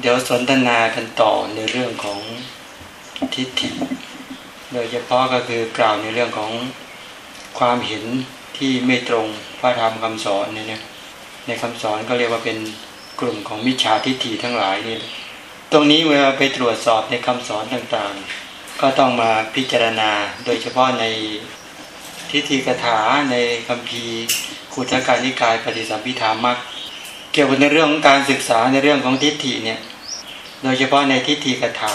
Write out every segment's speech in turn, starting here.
เดี๋ยวสนทนากันต่อในเรื่องของทิฏฐิ โดยเฉพาะก็คือกล่าวในเรื่องของความเห็นที่ไม่ตรงพระธรรมคำสอนเนี่ยในคำสอนก็เรียกว่าเป็นกลุ่มของมิจฉาทิฏฐิทั้งหลายนี่ตรงนี้เวลาไปตรวจสอบในคำสอนต่างๆ ก็ต้องมาพิจารณาโดยเฉพาะในทิฏฐิกถาในคำพีขุทการนิกายปฏิสัมพิธามัก เกี่ยวกับในเรื่องของการศึกษาในเรื่องของทิฏฐิเนี่ย โดยเฉพาะในทิฏฐิกถา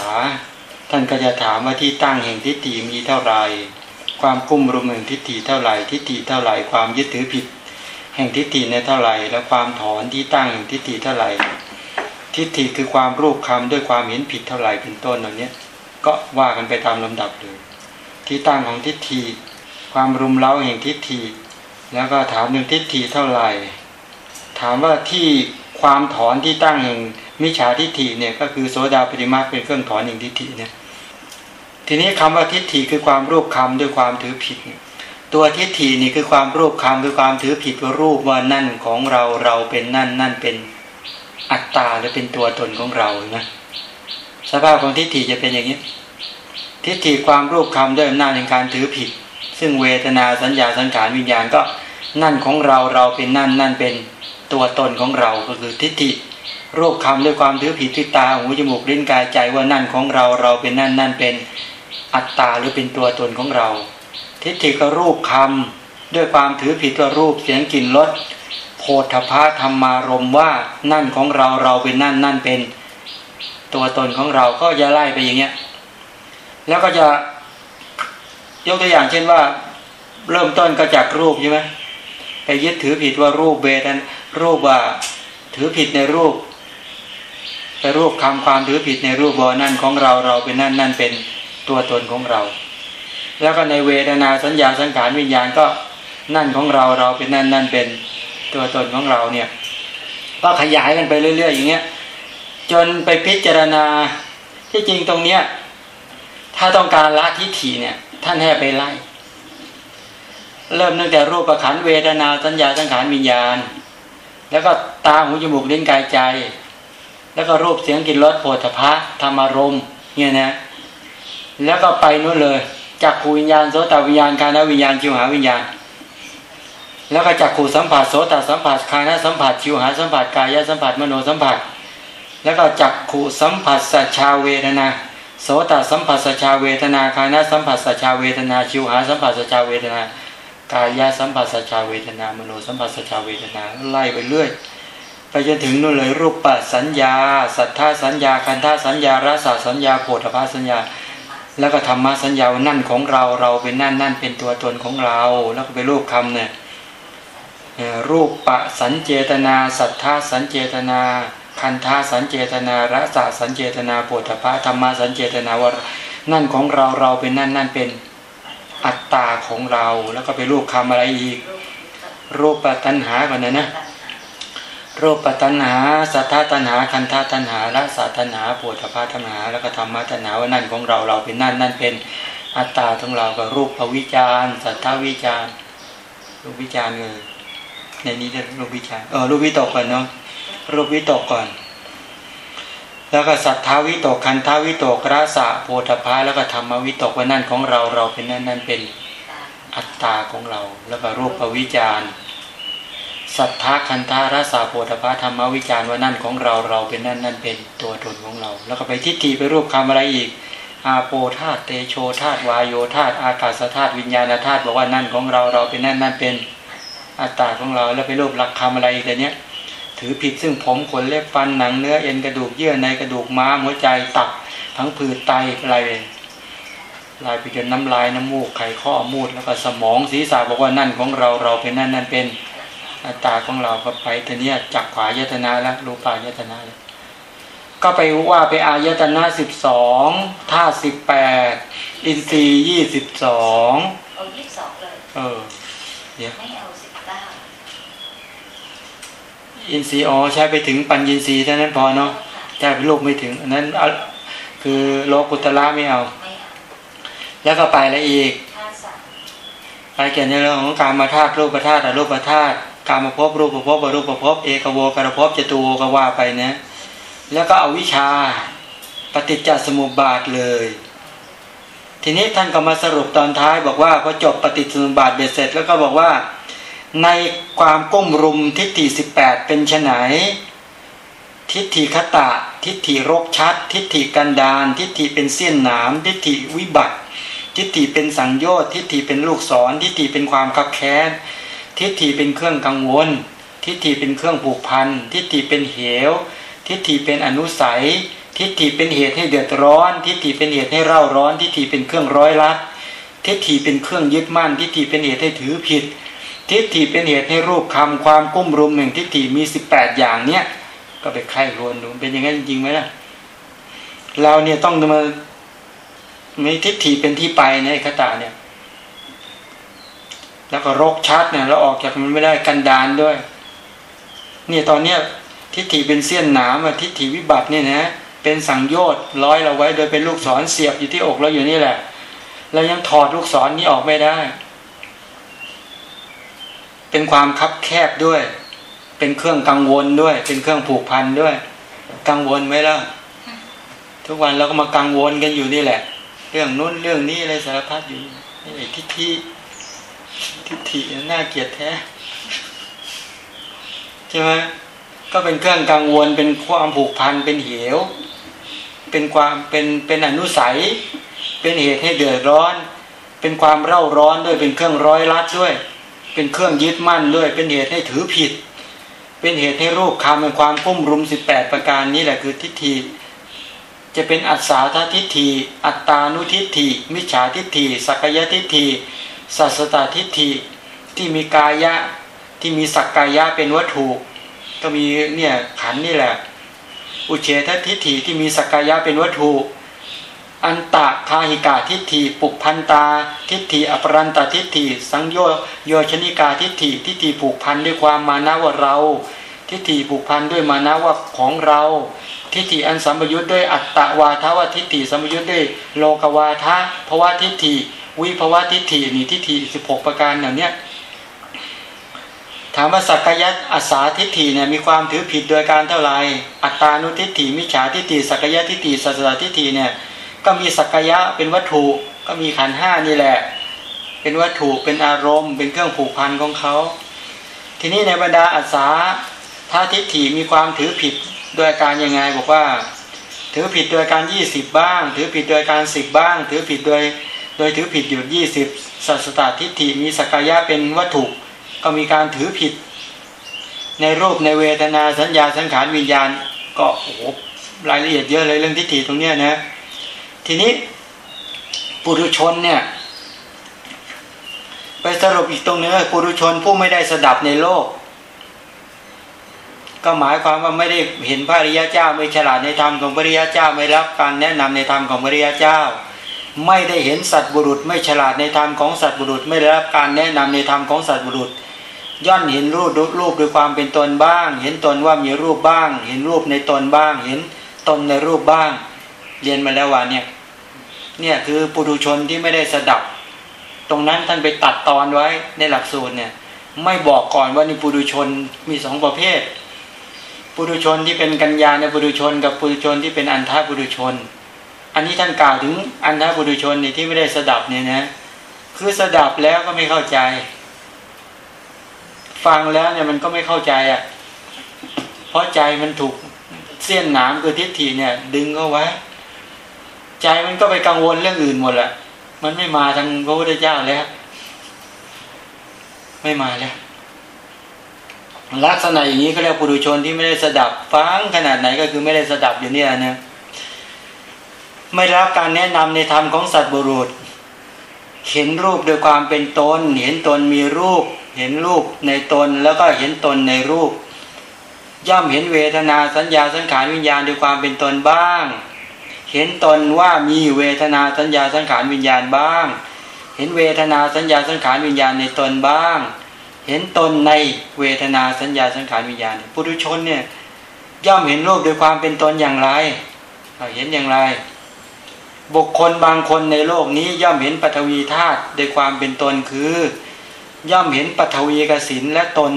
ท่านก็จะถามว่าที่ตั้งแห่งทิฏฐิมีเท่าไหร่ความกุ้มรุมแห่งทิฏฐิเท่าไหร่ทิฏฐิเท่าไหร่ความยึดถือผิด แห่งทิฏฐิในเท่าไหร่แล้วความถอนที่ตั้งแห่งทิฏฐิเท่าไหร่ทิฏฐิคือความรูปคำด้วยความเห็นผิดเท่าไหร่เป็นต้นเหล่านี้ก็ว่ากันไปตามลำดับเลยที่ตั้งของทิฏฐิความรุมเร้าแห่งทิฏฐิแล้วก็ถามหนึ่งทิฏฐิเท่าไหร่ ถามว่าที่ความถอนที่ตั้งแห่งมิจฉาทิฏฐิเนี่ยก็คือโสดาปริมาเป็นเครื่องถอนแห่งทิฏฐิเนี่ยทีนี้คำว่าทิฏฐิคือความรูปคำด้วยความถือผิด ตัวทิฏฐินี่คือความรูปคำคือความถือผิดว่ารูปว่านั่นของเราเราเป็นนั่นนั่นเป็นอัตตาหรือเป็นตัวตนของเรานะสภาพของทิฏฐิจะเป็นอย่างนี้ ทิฏฐิความรูปคำด้วยอำนาจในการถือผิด ซึ่งเวทนาสัญญาสังขารวิญญาณก็นั่นของเราเราเป็นนั่นนั่นเป็น ตัวตนของเราก็คือทิฏฐิรูปคำด้วยความถือผิดที่ตาหูจมูกลิ้นกายใจว่านั่นของเราเราเป็นนั่นนั่นเป็นอัตตาหรือเป็นตัวตนของเรา ทิฏฐิก็รูปคำด้วยความถือผิดว่ารูปเสียงกลิ่นรสโพธพาธรรมารมว่านั่นของเราเราเป็นนั่นนั่นเป็น ตัวตนของเราก็จะไล่ไปอย่างเงี้ยแล้วก็จะยกตัวอย่างเช่นว่า เริ่มต้นก็จากรูปใช่ไหมไปยึดถือผิดว่ารูปเบทัน รูปว่าถือผิดในรูปไปรูปคำความถือผิดในรูปว่านั่นของเราเราเป็นนั่นนั่นเป็นตัวตนของเรา แล้วก็ในเวทนาสัญญาสังขารวิญญาณก็นั่นของเราเราเป็นนั่นนั่นเป็นตัวตนของเราเนี่ย ก็ขยายกันไปเรื่อย ๆ อย่างเงี้ย จนไปพิจารณาที่จริงตรงเนี้ยถ้าต้องการละทิฏฐิเนี่ย ท่านให้ไปไล่ เริ่มตั้งแต่รูปประขันเวทนาสัญญาสังขารวิญญาณ แล้วก็ตาหูจมูกลิ้นกายใจ แล้วก็รูปเสียงกลิ่นรสโผฏฐะธรรมารมเนี่ยนะ แล้วก็ไปนู่นเลยจักขูวิญญาณโสตวิญญาณคานวิญญาณชิวหาวิญญาณ แล้วก็จักขูสัมผัสโสตสัมผัสคานสัมผัสชิวหาสัมผัสกายสัมผัสมโนสัมผัส แล้วก็จักขูสัมผัสสัจชาเวทนาโสตสัมผัสสัจชาเวทนาคานสัมผัสสัจชาเวทนาชิวหาสัมผัสสัจชาเวทนา กายสัมผัสชาเวทนามโนสัมผัสชาเวทนาไล่ไปเรื่อยไปจนถึงนู่นเลยรูปปัสัญญา สัทธาสัญญาคันธาสัญญารสสัญญาโผฏฐาสัญญา แล้วก็ธรรมะสัญญาว่านั่นของเราเราเป็นนั่นนั่นเป็นตัวตนของเรา แล้วก็ไปรูปคำเนี่ยรูปปะสัญเจตนา สัทธาสัญเจตนาคันธาสัญเจตนารสะสัญเจตนาโพธพะธรรมะสัญเจตนาว่านั่นของเราเราเป็นนั่นนั่นเป็น อัตตาของเราแล้วก็ไปรูปคำอะไรอีก รูปปัตัญหาก่อนนะนะรูปตัณหาสัทธาตัณหาคันธาตัณหาละสัตัณหาปวดภาตัณหา แล้วก็ธรรมะตัณหาว่านั่นของเราเราเป็นนั่นนั่นเป็นอัตตาของเราก็รูปภวิจารสัทธาวิจารรูปวิจารเลยในนี้จะรูปวิจารเออรูปวิตกก่อนเนาะรูปวิตกก่อน แล้วก็สัทธาวิตกคันธาวิตกรสะโพธพาแล้วก็ธรรมวิตกว่านั่นของเราเราเป็นนั่นนั่นเป็นอัตตาของเรา แล้วก็รูปวิจารสัทธาคันธารสาโพธพาธรรมวิจารว่านั่นของเราเราเป็นนั่นนั่นเป็นตัวตนของเรา แล้วก็ไปทิฏฐิไปรูปคำอะไรอีก อาโปธาตเตโชธาตวายโยธาตอากาศธาตุวิญญาณธาตุบอกว่านั่นของเราเราเป็นนั่นนั่นเป็นอัตตาของเรา แล้วไปรูปหลักคำอะไรอีกแต่เนี้ย ถือผิดซึ่งผมขนเล็บฟันหนังเนื้อเอ็นกระดูกเยื่อในกระดูกม้ามหัวใจตับทั้งผืดไตอะไรลายไปจนน้ำลายน้ำมูกไขข้อมูดแล้วก็สมองศีรษะบอกว่านั่นของเราเราเป็นนั่นนั่นเป็นอัตตาของเราก็ไปทีนี้จักขวายตนาแล้วรูปายตนาแล้วก็ไปว่าไปอายตนะสิบสองท่าสิบแปดอินทรีย์ยี่สิบสองเอายี่สิบสองเลยเออเดี๋ยวไม่เอาสิบเก้า อินทรีย์อ๋อใช้ไปถึงปัญญินทรีย์เท่านั้นพอเนาะใช่ไปลูกไม่ถึงอันนั้นคือโลกุตละไม่เอา แล้วก็ไปแล้วอีกไปเกี่ยวในเรื่องของการมาธาตุรูปธาตุอรูปธาตุการมาพบรูปประพบรูปประพบเอกโวการพบจตูก็ว่าไปนะ แล้วก็เอาวิชาปฏิจจสมุปบาทเลย ทีนี้ท่านก็มาสรุปตอนท้ายบอกว่าพอจบปฏิจจสมุปบาทเบ็ดเสร็จ แล้วก็บอกว่า ในความก้มรุมทิฏฐิสิบแปดเป็นไนทิฏฐิคตะ ทิฏฐิรกชัด ทิฏฐิกันดาน ทิฏฐิเป็นเสี้ยนหนาม ทิฏฐิวิบัติ ทิฏฐิเป็นสังโยชน์ ทิฏฐิเป็นลูกศร ทิฏฐิเป็นความขับแค้น ทิฏฐิเป็นเครื่องกังวล ทิฏฐิเป็นเครื่องผูกพัน ทิฏฐิเป็นเหว ทิฏฐิเป็นอนุสัย ทิฏฐิเป็นเหตุให้เดือดร้อน ทิฏฐิเป็นเหตุให้เร่าร้อน ทิฏฐิเป็นเครื่องร้อยลัด ทิฏฐิเป็นเครื่องยึดมั่น ทิฏฐิเป็นเหตุให้ถือผิด ทิฏฐิเป็นเหตุให้รูปคำความกุ้มรุมหนึ่งทิฏฐิมีสิบแปดอย่างเนี้ยก็ไปใครรวนดูเป็นอย่างนั้นจริงไหมล่ะเราเนี่ยต้องมาม่ทิฏฐิเป็นที่ไปในคตาเนี่ย แล้วก็รกชัดเนี่ยเราออกจากมันไม่ได้กันดานด้วย เนี่ยตอนเนี้ยทิฏฐิเป็นเสี้ยนหนามอะทิฏฐิวิบัติเนี่ยนะเป็นสังโยชน์ร้อยเราไว้โดยเป็นลูกศรเสียบอยู่ที่อกเราอยู่นี่แหละเรายังถอดลูกศรนี้ออกไม่ได้ เป็นความคับแคบด้วย เป็นเครื่องกังวลด้วย เป็นเครื่องผูกพันด้วย กังวลไหมล่ะ ทุกวันเราก็มากังวลกันอยู่นี่แหละ เรื่องนู้นเรื่องนี้อะไรสารพัดอยู่นี่ทิฏฐิทิฏฐิน่าเกลียดแท้ใช่ไหมก็เป็นเครื่องกังวลเป็นความผูกพันเป็นเหว เป็นความเป็นเป็นอนุสัย เป็นเหตุให้เดือดร้อน เป็นความเร่าร้อนด้วยเป็นเครื่องร้อยลัดด้วย เป็นเครื่องยึดมั่นด้วยเป็นเหตุให้ถือผิด เป็นเหตุให้รูปคำเป็นความกุ้มรุมสิบแปดประการนี้แหละคือทิฏฐิจะเป็นอัศาธทิฏฐิอัตตานุทิฏฐิมิจฉาทิฏฐิสักยทิฏฐิสัสตทิฏฐิที่มีกายะที่มีสักกายะเป็นวัตถุ ก็มีเนี่ยขันนี่แหละ อุเฉททิฏฐิที่มีสักกายะเป็นวัตถุ อันตะคาหิกาทิฏฐิปุพันตา ทิฏฐิอปรันตทิฏฐิสังโยโยชนิกาทิฏฐิทิฏฐิผูกพันด้วยความมานะว่าเรา ทิฏฐิผูกพันด้วยมานะว่าของเรา ทิฏฐิอันสัมยุทธ์ด้วยอัตตวาทวาทิฏฐิสัมยุทธ์ด้วยโลกวาทะภาวะทิฏฐิวิภาวะทิฏฐินี่ทิฏฐิสิบหกประการอย่างเนี้ยถามว่าสักกายอัสาทิฏฐิเนี่ยมีความถือผิดโดยการเท่าไหร่อัตตานุทิฏฐิมิจฉาทิฏฐิสักกายะทิฏฐิสัสสทิฏฐิเนี่ย ก็มีสักกายะเป็นวัตถุก็มีขันห้านี่แหละ เป็นวัตถุเป็นอารมณ์ เป็นเครื่องผูกพันของเขา ทีนี้ในบรรดาอัศาถ้าทิฏฐิมีความถือผิดโดยการยังไงบอกว่า ถือผิดโดยการยี่สิบบ้าง ถือผิดโดยการสิบบ้าง ถือผิดโดยโดยถือผิดอยู่ยี่สิบสัสตตทิฏฐิมีสักายะเป็นวัตถุ ก็มีการถือผิด ในรูปในเวทนาสัญญาสังขารวิญญาณ ก็โอ้โหรายละเอียดเยอะเลยเรื่องทิฏฐิตรงเนี้ยนะ ทีนี้ปุถุชนเนี่ย ไปสรุปอีกตรงนึงปุถุชนผู้ไม่ได้สดับในโลก ก็หมายความว่าไม่ได้เห็นพระริยเจ้า ไม่ฉลาดในธรรมของพระริยเจ้าไม่รับการแนะนำในธรรมของพระริยเจ้า ไม่ได้เห็นสัตว์บุรุษ ไม่ฉลาดในธรรมของสัตว์บุรุษ ไม่ได้รับการแนะนำในธรรมของสัตว์บุรุษย่อนเห็นรูปรูปด้วยความเป็นตนบ้าง เห็นตนว่ามีรูปบ้าง เห็นรูปในตนบ้าง เห็นตนในรูปบ้าง เรียนมาแล้วว่าเนี่ย เนี่ยคือปุถุชนที่ไม่ได้สดับ ตรงนั้นท่านไปตัดตอนไว้ในหลักสูตรเนี่ย ไม่บอกก่อนว่านี่ปุถุชนมีสองประเภท ปุถุชนที่เป็นกัญญาในปุถุชน กับปุถุชนที่เป็นอันทาปุถุชน อันนี้ท่านกล่าวถึงอันทาปุถุชนนี่ที่ไม่ได้สดับเนี่ยนะคือสดับแล้วก็ไม่เข้าใจ ฟังแล้วเนี่ยมันก็ไม่เข้าใจอะ เพราะใจมันถูกเสี้ยนหนามคือทิฏฐิเนี่ย ดึงเอาไว้ ใจมันก็ไปกังวลเรื่องอื่นหมดแหละมันไม่มาทางพระพุทธเจ้าแล้ว ไม่มาแล้วลักษณะอย่างนี้เขาเรียกปุถุชนที่ไม่ได้สดับฟังขนาดไหนก็คือไม่ได้สดับอยู่เนี่ยนะไม่รับการแนะนำในธรรมของสัตว์บุรุษ เห็นรูปโดยความเป็นตน เห็นตนมีรูป เห็นรูปในตนแล้วก็เห็นตนในรูป ย่อมเห็นเวทนาสัญญาสังขารวิญญาณโดยความเป็นตนบ้าง เห็นตนว่ามีเวทนาสัญญาสังขารวิญญาณบ้าง เห็นเวทนาสัญญาสังขารวิญญาณในตนบ้าง เห็นตนในเวทนาสัญญาสังขารวิญญาณปุถุชนเนี่ยย่อมเห็นโลกโดยความเป็นตนอย่างไรเห็นอย่างไร บุคคลบางคนในโลกนี้ย่อมเห็นปฐวีธาตุโดยความเป็นตนคือ ย่อมเห็นปฐวีกสินและตน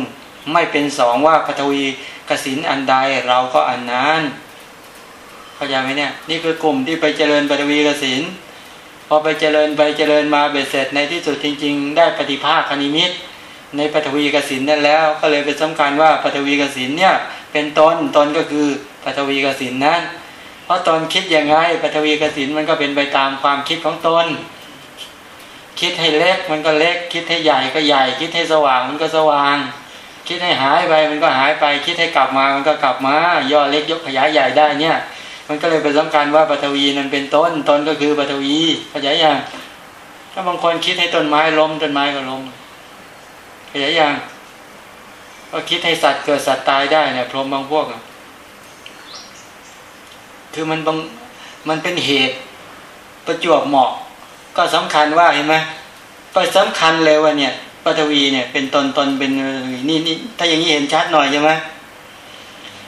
ไม่เป็นสองว่าปฐวีกสินอันใดเราก็อันนั้น เข้าใจไหมเนี่ย นี่คือกลุ่มที่ไปเจริญปฐวีกสินพอไปเจริญไปเจริญมาเบ็ดเสร็จในที่สุดจริง ๆ ได้ปฏิภาคคณิมิตในปฐวีกสินนั่นแล้ว ก็เลยเป็นสำคัญว่าปฐวีกสินเนี่ย เป็นตนตนก็คือปฐวีกสินนั้น เพราะตนคิดยังไงปฐวีกสินมันก็เป็นไปตามความคิดของตนคิดให้เล็กมันก็เล็ก คิดให้ใหญ่ก็ใหญ่ คิดให้สว่างมันก็สว่าง คิดให้หายไปมันก็หายไป คิดให้กลับมามันก็กลับมา ย่อเล็กยกขยายใหญ่ได้เนี่ย มันก็เลยเป็นสำคัญว่าปฐวีนั้นเป็นต้นต้นก็คือปฐวีขยายอย่างถ้าบางคนคิดให้ต้นไม้ล้มต้นไม้ก็ล้มขยายอย่างก็คิดให้สัตว์เกิดสัตว์ตายได้เนี่ยพรหมบางพวกคือมันบางมันเป็นเหตุประจวบเหมาะ ก็สำคัญว่าเห็นไหมก็สำคัญเลยว่าเนี่ยปฐวีเนี่ย เป็นตนตนเป็นนี่นี่ถ้าอย่างนี้เห็นชัดหน่อยใช่ไหม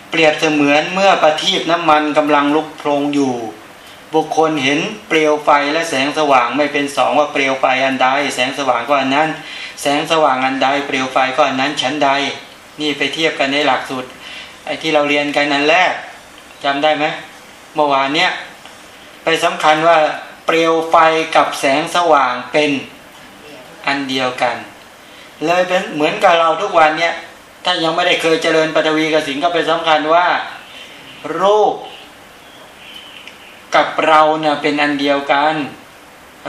เปรียบเสมือนเมื่อประทีปน้ำมันกำลังลุกโพลงอยู่ บุคคลเห็นเปลวไฟและแสงสว่างไม่เป็นสองว่าเปลวไฟอันใด แสงสว่างก็อันนั้น แสงสว่างอันใด เปลวไฟก็อันนั้นชั้นใด นี่ไปเทียบกันในหลักสูตรไอ้ที่เราเรียนกันนั้นแรกจำได้ไหมเมื่อวานเนี้ยไปสำคัญว่าเปลวไฟกับแสงสว่างเป็นอันเดียวกัน เลยเป็นเหมือนกับเราทุกวันเนี้ย ถ้ายังไม่ได้เคยเจริญปฐวีกสิงก็เป็นสำคัญว่า รูป กับเราเนี่ยเป็นอันเดียวกัน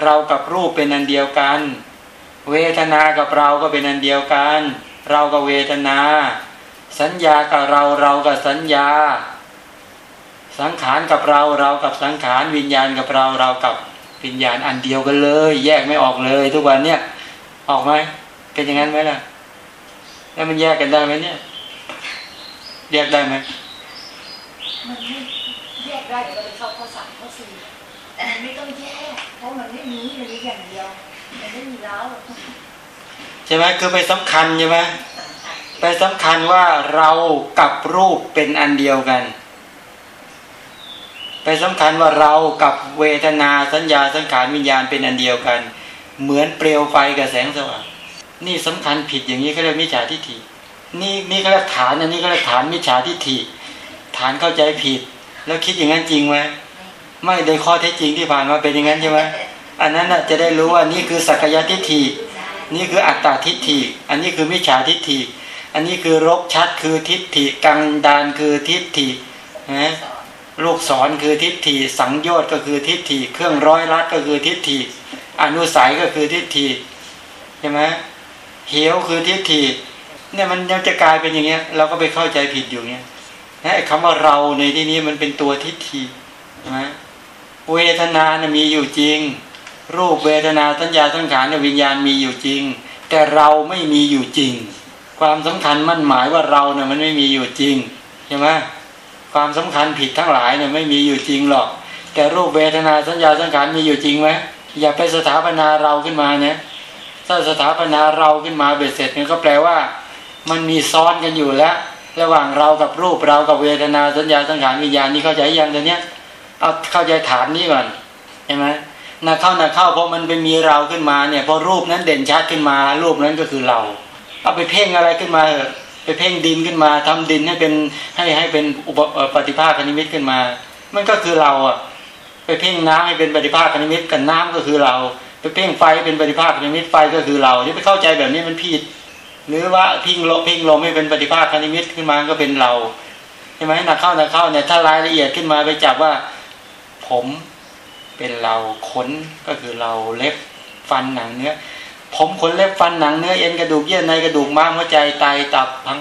เรากับรูปเป็นอันเดียวกัน เวทนากับเราก็เป็นอันเดียวกัน เรากับเวทนา สัญญากับเราเรากับสัญญา สังขารกับเราเรากับสังขารวิญญาณกับเราเรากับวิญญาณอันเดียวกันเลย แยกไม่ออกเลย ทุกวันเนี่ยออกไหมเป็นอย่างนั้นไหมล่ะ แล้วมันแยกกันได้ไหมเนี่ย แยกได้ไหมมันไม่แยกได้เดี๋ยวเราไปเข้าข้อสามข้อสี่แต่มันไม่ต้องแยก เพราะมันไม่มีมันมีอย่างเดียว มันไม่มีแล้วใช่ไหมคือไปสำคัญใช่ไหมไปสำคัญว่าเรากับรูปเป็นอันเดียวกัน ไปสำคัญว่าเรากับเวทนาสัญญาสังขารวิญญาณเป็นอันเดียวกัน เหมือนเปลวไฟกับแสงสว่าง นี่สำคัญผิดอย่างนี้เขาเรียกมิจฉาทิฏฐินี่นี่เขาเรียกฐานอันนี้เขาเรียกฐานมิจฉาทิฏฐิฐานเข้าใจผิด แล้วคิดอย่างนั้นจริงไหมไม่โดยข้อเท็จจริงที่ผ่านมาเป็นอย่างนั้นใช่ไหมอันนั้นน่ะจะได้รู้ว่านี่คือสักยทิฏฐินี่คืออัตตาทิฏฐิ อันนี้คือมิจฉาทิฏฐิ อันนี้คือรกชัดคือทิฏฐิกังดานคือทิฏฐินะลูกศรคือทิฏฐิ สังโยชน์ก็คือทิฏฐิ เครื่องร้อยรัดก็คือทิฏฐิ อนุสัยก็คือทิฏฐิใช่ไหม เหวคือทิฏฐิเนี่ยมันยังจะกลายเป็นอย่างเงี้ย เราก็ไปเข้าใจผิดอยู่เงี้ยนะคำว่าเราในที่นี้มันเป็นตัวทิฏฐินะเวทนาเนี่ยมีอยู่จริง รูปเวทนาสัญญาสังขารเนี่ยวิญญาณมีอยู่จริง แต่เราไม่มีอยู่จริง ความสำคัญมั่นหมายว่าเราเนี่ยมันไม่มีอยู่จริงใช่ไหมความสำคัญผิดทั้งหลายเนี่ยไม่มีอยู่จริงหรอก แต่รูปเวทนาสัญญาสังขารมีอยู่จริงไหมอย่าไปสถาปนาเราขึ้นมาเนี่ย ถ้าสถาปนาเราขึ้นมาเบ็ดเสร็จนี่ก็แปลว่า มันมีซ้อนกันอยู่แล้ว ระหว่างเรากับรูปเรากับเวทนาสัญญาสังขารวิญญาณนี่เข้าใจยังตอนเนี้ยเอาเข้าใจฐานนี้ก่อนใช่ไหมนาเข้านาเข้าเพราะมันไปมีเราขึ้นมาเนี่ยพอรูปนั้นเด่นชัดขึ้นมา รูปนั้นก็คือเรา เอาไปเพ่งอะไรขึ้นมาเออไปเพ่งดินขึ้นมาทำดินให้เป็นให้ให้เป็นอุปปฏิภาคนิมิตขึ้นมา มันก็คือเราอะไปเพ่งน้ำให้เป็นปฏิภาคนิมิตกันน้ำก็คือเรา ไปเพ่งไฟเป็นปฏิภาคนิมิตไฟก็คือเราที่ไปเข้าใจแบบนี้มันผิด หรือว่าพิงลมพิงลมให้เป็นปฏิภาคนิมิตขึ้นมาก็เป็นเราใช่ไหมหนักเข้าหนักเข้าเนี่ยถ้ารายละเอียดขึ้นมาไปจับว่า ผมเป็นเราขนก็คือเราเล็บฟันหนังเนื้อผมขนเล็บฟันหนังเนื้อเอ็นกระดูกเยื่อในกระดูกม้ามหัวใจไตตับทั้ง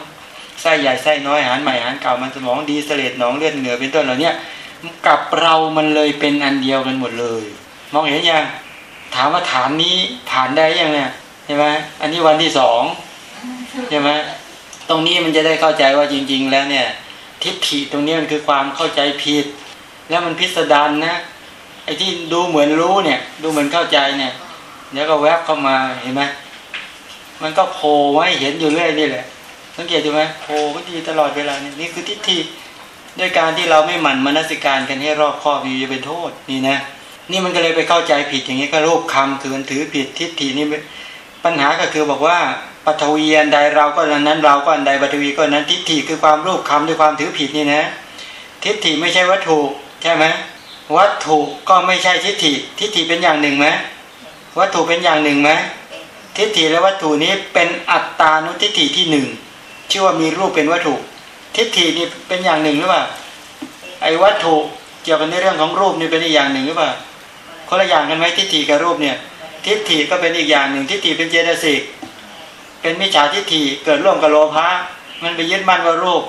ไส้ใหญ่ไส้น้อยอาหารใหม่อาหารเก่ามันสมองดีเสลดหนองเลือดเหนือเป็นต้นเหล่านี้กับเรามันเลยเป็นอันเดียวกันหมดเลย มองเห็นยัง ถามว่าฐานนี้ผ่านได้ยังเนี่ยใช่ไหมอันนี้วันที่สองใช่ไหมตรงนี้มันจะได้เข้าใจว่าจริง ๆ แล้วเนี่ย ทิฏฐิตรงนี้มันคือความเข้าใจผิด แล้วมันพิสดารนะไอ้ที่ดูเหมือนรู้เนี่ย ดูเหมือนเข้าใจเนี่ยเดี๋ยวก็แวบเข้ามาเห็นไหมมันก็โผล่ไว้เห็นอยู่เรื่อยนี่แหละสังเกตดูไหมโผล่ก็ดีตลอดเวลานี่นี่คือทิฏฐิด้วยการที่เราไม่หมั่นมนสิการกันให้รอบคอบอยู่จะเป็นโทษนี่นะ นี่มันก็เลยไปเข้าใจผิดอย่างนี้ก็รูปคำคือถือผิดทิฏฐินี่ปัญหาก็คือบอกว่าปฐวีอันใดเราก็อันนั้นเราก็อันใดปฐวีก็นั้นทิฏฐิคือความรูปคำด้วยความถือผิดนี่นะ ทิฏฐิไม่ใช่วัตถุใช่ไหมวัตถุก็ไม่ใช่ทิฏฐิ ทิฏฐิเป็นอย่างหนึ่งไหมวัตถุเป็นอย่างหนึ่งไหมทิฏฐิและวัตถุนี้เป็นอัตตานุทิฏฐิที่หนึ่งชื่อว่ามีรูปเป็นวัตถุ ทิฏฐินี่เป็นอย่างหนึ่งหรือเปล่าไอ้วัตถุเกี่ยวกันในเรื่องของรูปนี่เป็นอีกอย่างหนึ่งหรือเปล่า คนละอย่างกันไหมทิฏฐิกับรูปเนี่ย ทิฏฐิก็เป็นอีกอย่างหนึ่งทิฏฐิเป็นเจตสิกเป็นมิจฉาทิฏฐิเกิดร่วมกับโลภะมันไปยึดมั่นว่ารูป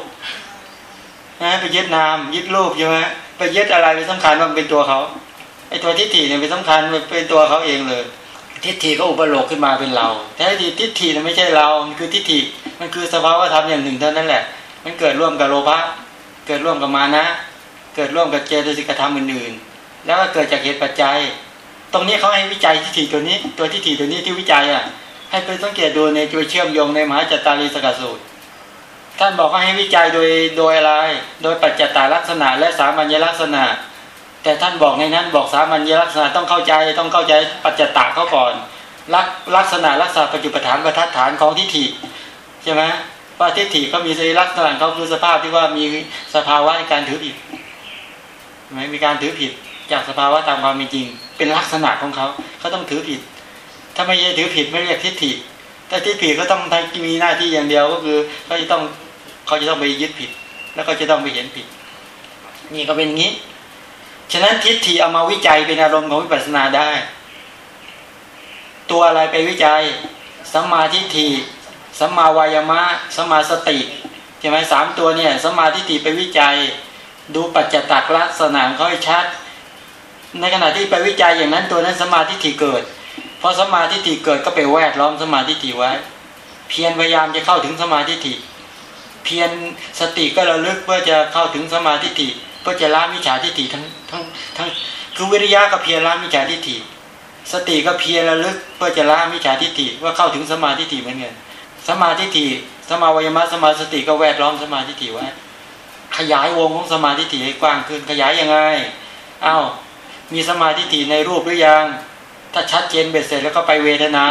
นะไปยึดนามยึดรูปใช่ไหมไปยึดอะไรไปสำคัญว่าเป็นตัวเขาไอ้ตัวทิฏฐิเนี่ยไปสำคัญเป็นตัวเขาเองเลย ทิฏฐิก็อุปโลกขึ้นมาเป็นเราแท้จริงทิฏฐิเนี่ยไม่ใช่เรา มันคือทิฏฐิมันคือสภาวะธรรมอย่างหนึ่งเท่านั้นแหละ มันเกิดร่วมกับโลภะเกิดร่วมกับมานะ เกิดร่วมกับเจตสิกธรรมอื่นๆ แล้วก็เกิดจากเหตุปัจจัย ตรงนี้เขาให้วิจัยทิฏฐิตัวนี้ ตัวทิฏฐิตัวนี้ที่วิจัยอะ ให้ไปสังเกตดูในตัวเชื่อมโยงในมหาจตารีสกัดสูตร ท่านบอกว่าให้วิจัยโดยโดยอะไร โดยปัจจตาลักษณะ และสามัญลักษณะ แต่ท่านบอกในนั้นบอกสามัญลักษณะต้องเข้าใจต้องเข้าใจปัจจตาเขาก่อนลักลักษณะลักษณะปัจจุปฐานประทัดฐานของทิฏฐิใช่ไหมว่าทิฏฐิเขามีสลักษณะเขาคือสภาพที่ว่ามีสภาวะในการถือผิดไหมมีการถือผิด จากสภาวะตามความเป็นจริง เป็นลักษณะของเขา เขาต้องถือผิด ถ้าไม่ใช่ถือผิดไม่เรียกทิฏฐิถ้าทิฏฐิก็ต้องมีหน้าที่อย่างเดียวก็คือเขาจะต้องเขาจะต้องไปยึดผิด แล้วก็จะต้องไปเห็นผิด นี่ก็เป็นงี้ ฉะนั้นทิฏฐิเอามาวิจัยเป็นอารมณ์ของวิปัสสนาได้ ตัวอะไรไปวิจัยสัมมาทิฏฐิสัมมาวายามะสัมมาสติใช่ไหมสามตัวเนี่ยสัมมาทิฏฐิไปวิจัย ดูปัจจตักลักษณะเขาให้ชัด ในขณะที่ไปวิจัยอย่างนั้นตัวนั้นสมาธิถิเกิดพอสมาธิถิเกิดก็ไปแวดล้อมสมาธิถิไว้ เพียรพยายามจะเข้าถึงสมาธิถิเพียรสติก็ระลึกเพื่อจะเข้าถึงสมาธิถิเพื่อจะละมิจฉาทิฏฐิทั้งทั้งทั้งคือวิริยะก็เพียรละมิจฉาทิฏฐิสติก็เพียรระลึกเพื่อจะละมิจฉาทิฏฐิว่าเข้าถึงสมาธิถิเหมือนกันสมาธิถิสมาวายมะสมาสติก็แวดล้อมสมาธิถิไว้ขยายวงของสมาธิถิให้กว้างขึ้นขยายยังไงอ้าว มีสมาธิถิในรูปหรือยัง ถ้าชัดเจนเบ็ดเสร็จแล้วก็ไปเวทนา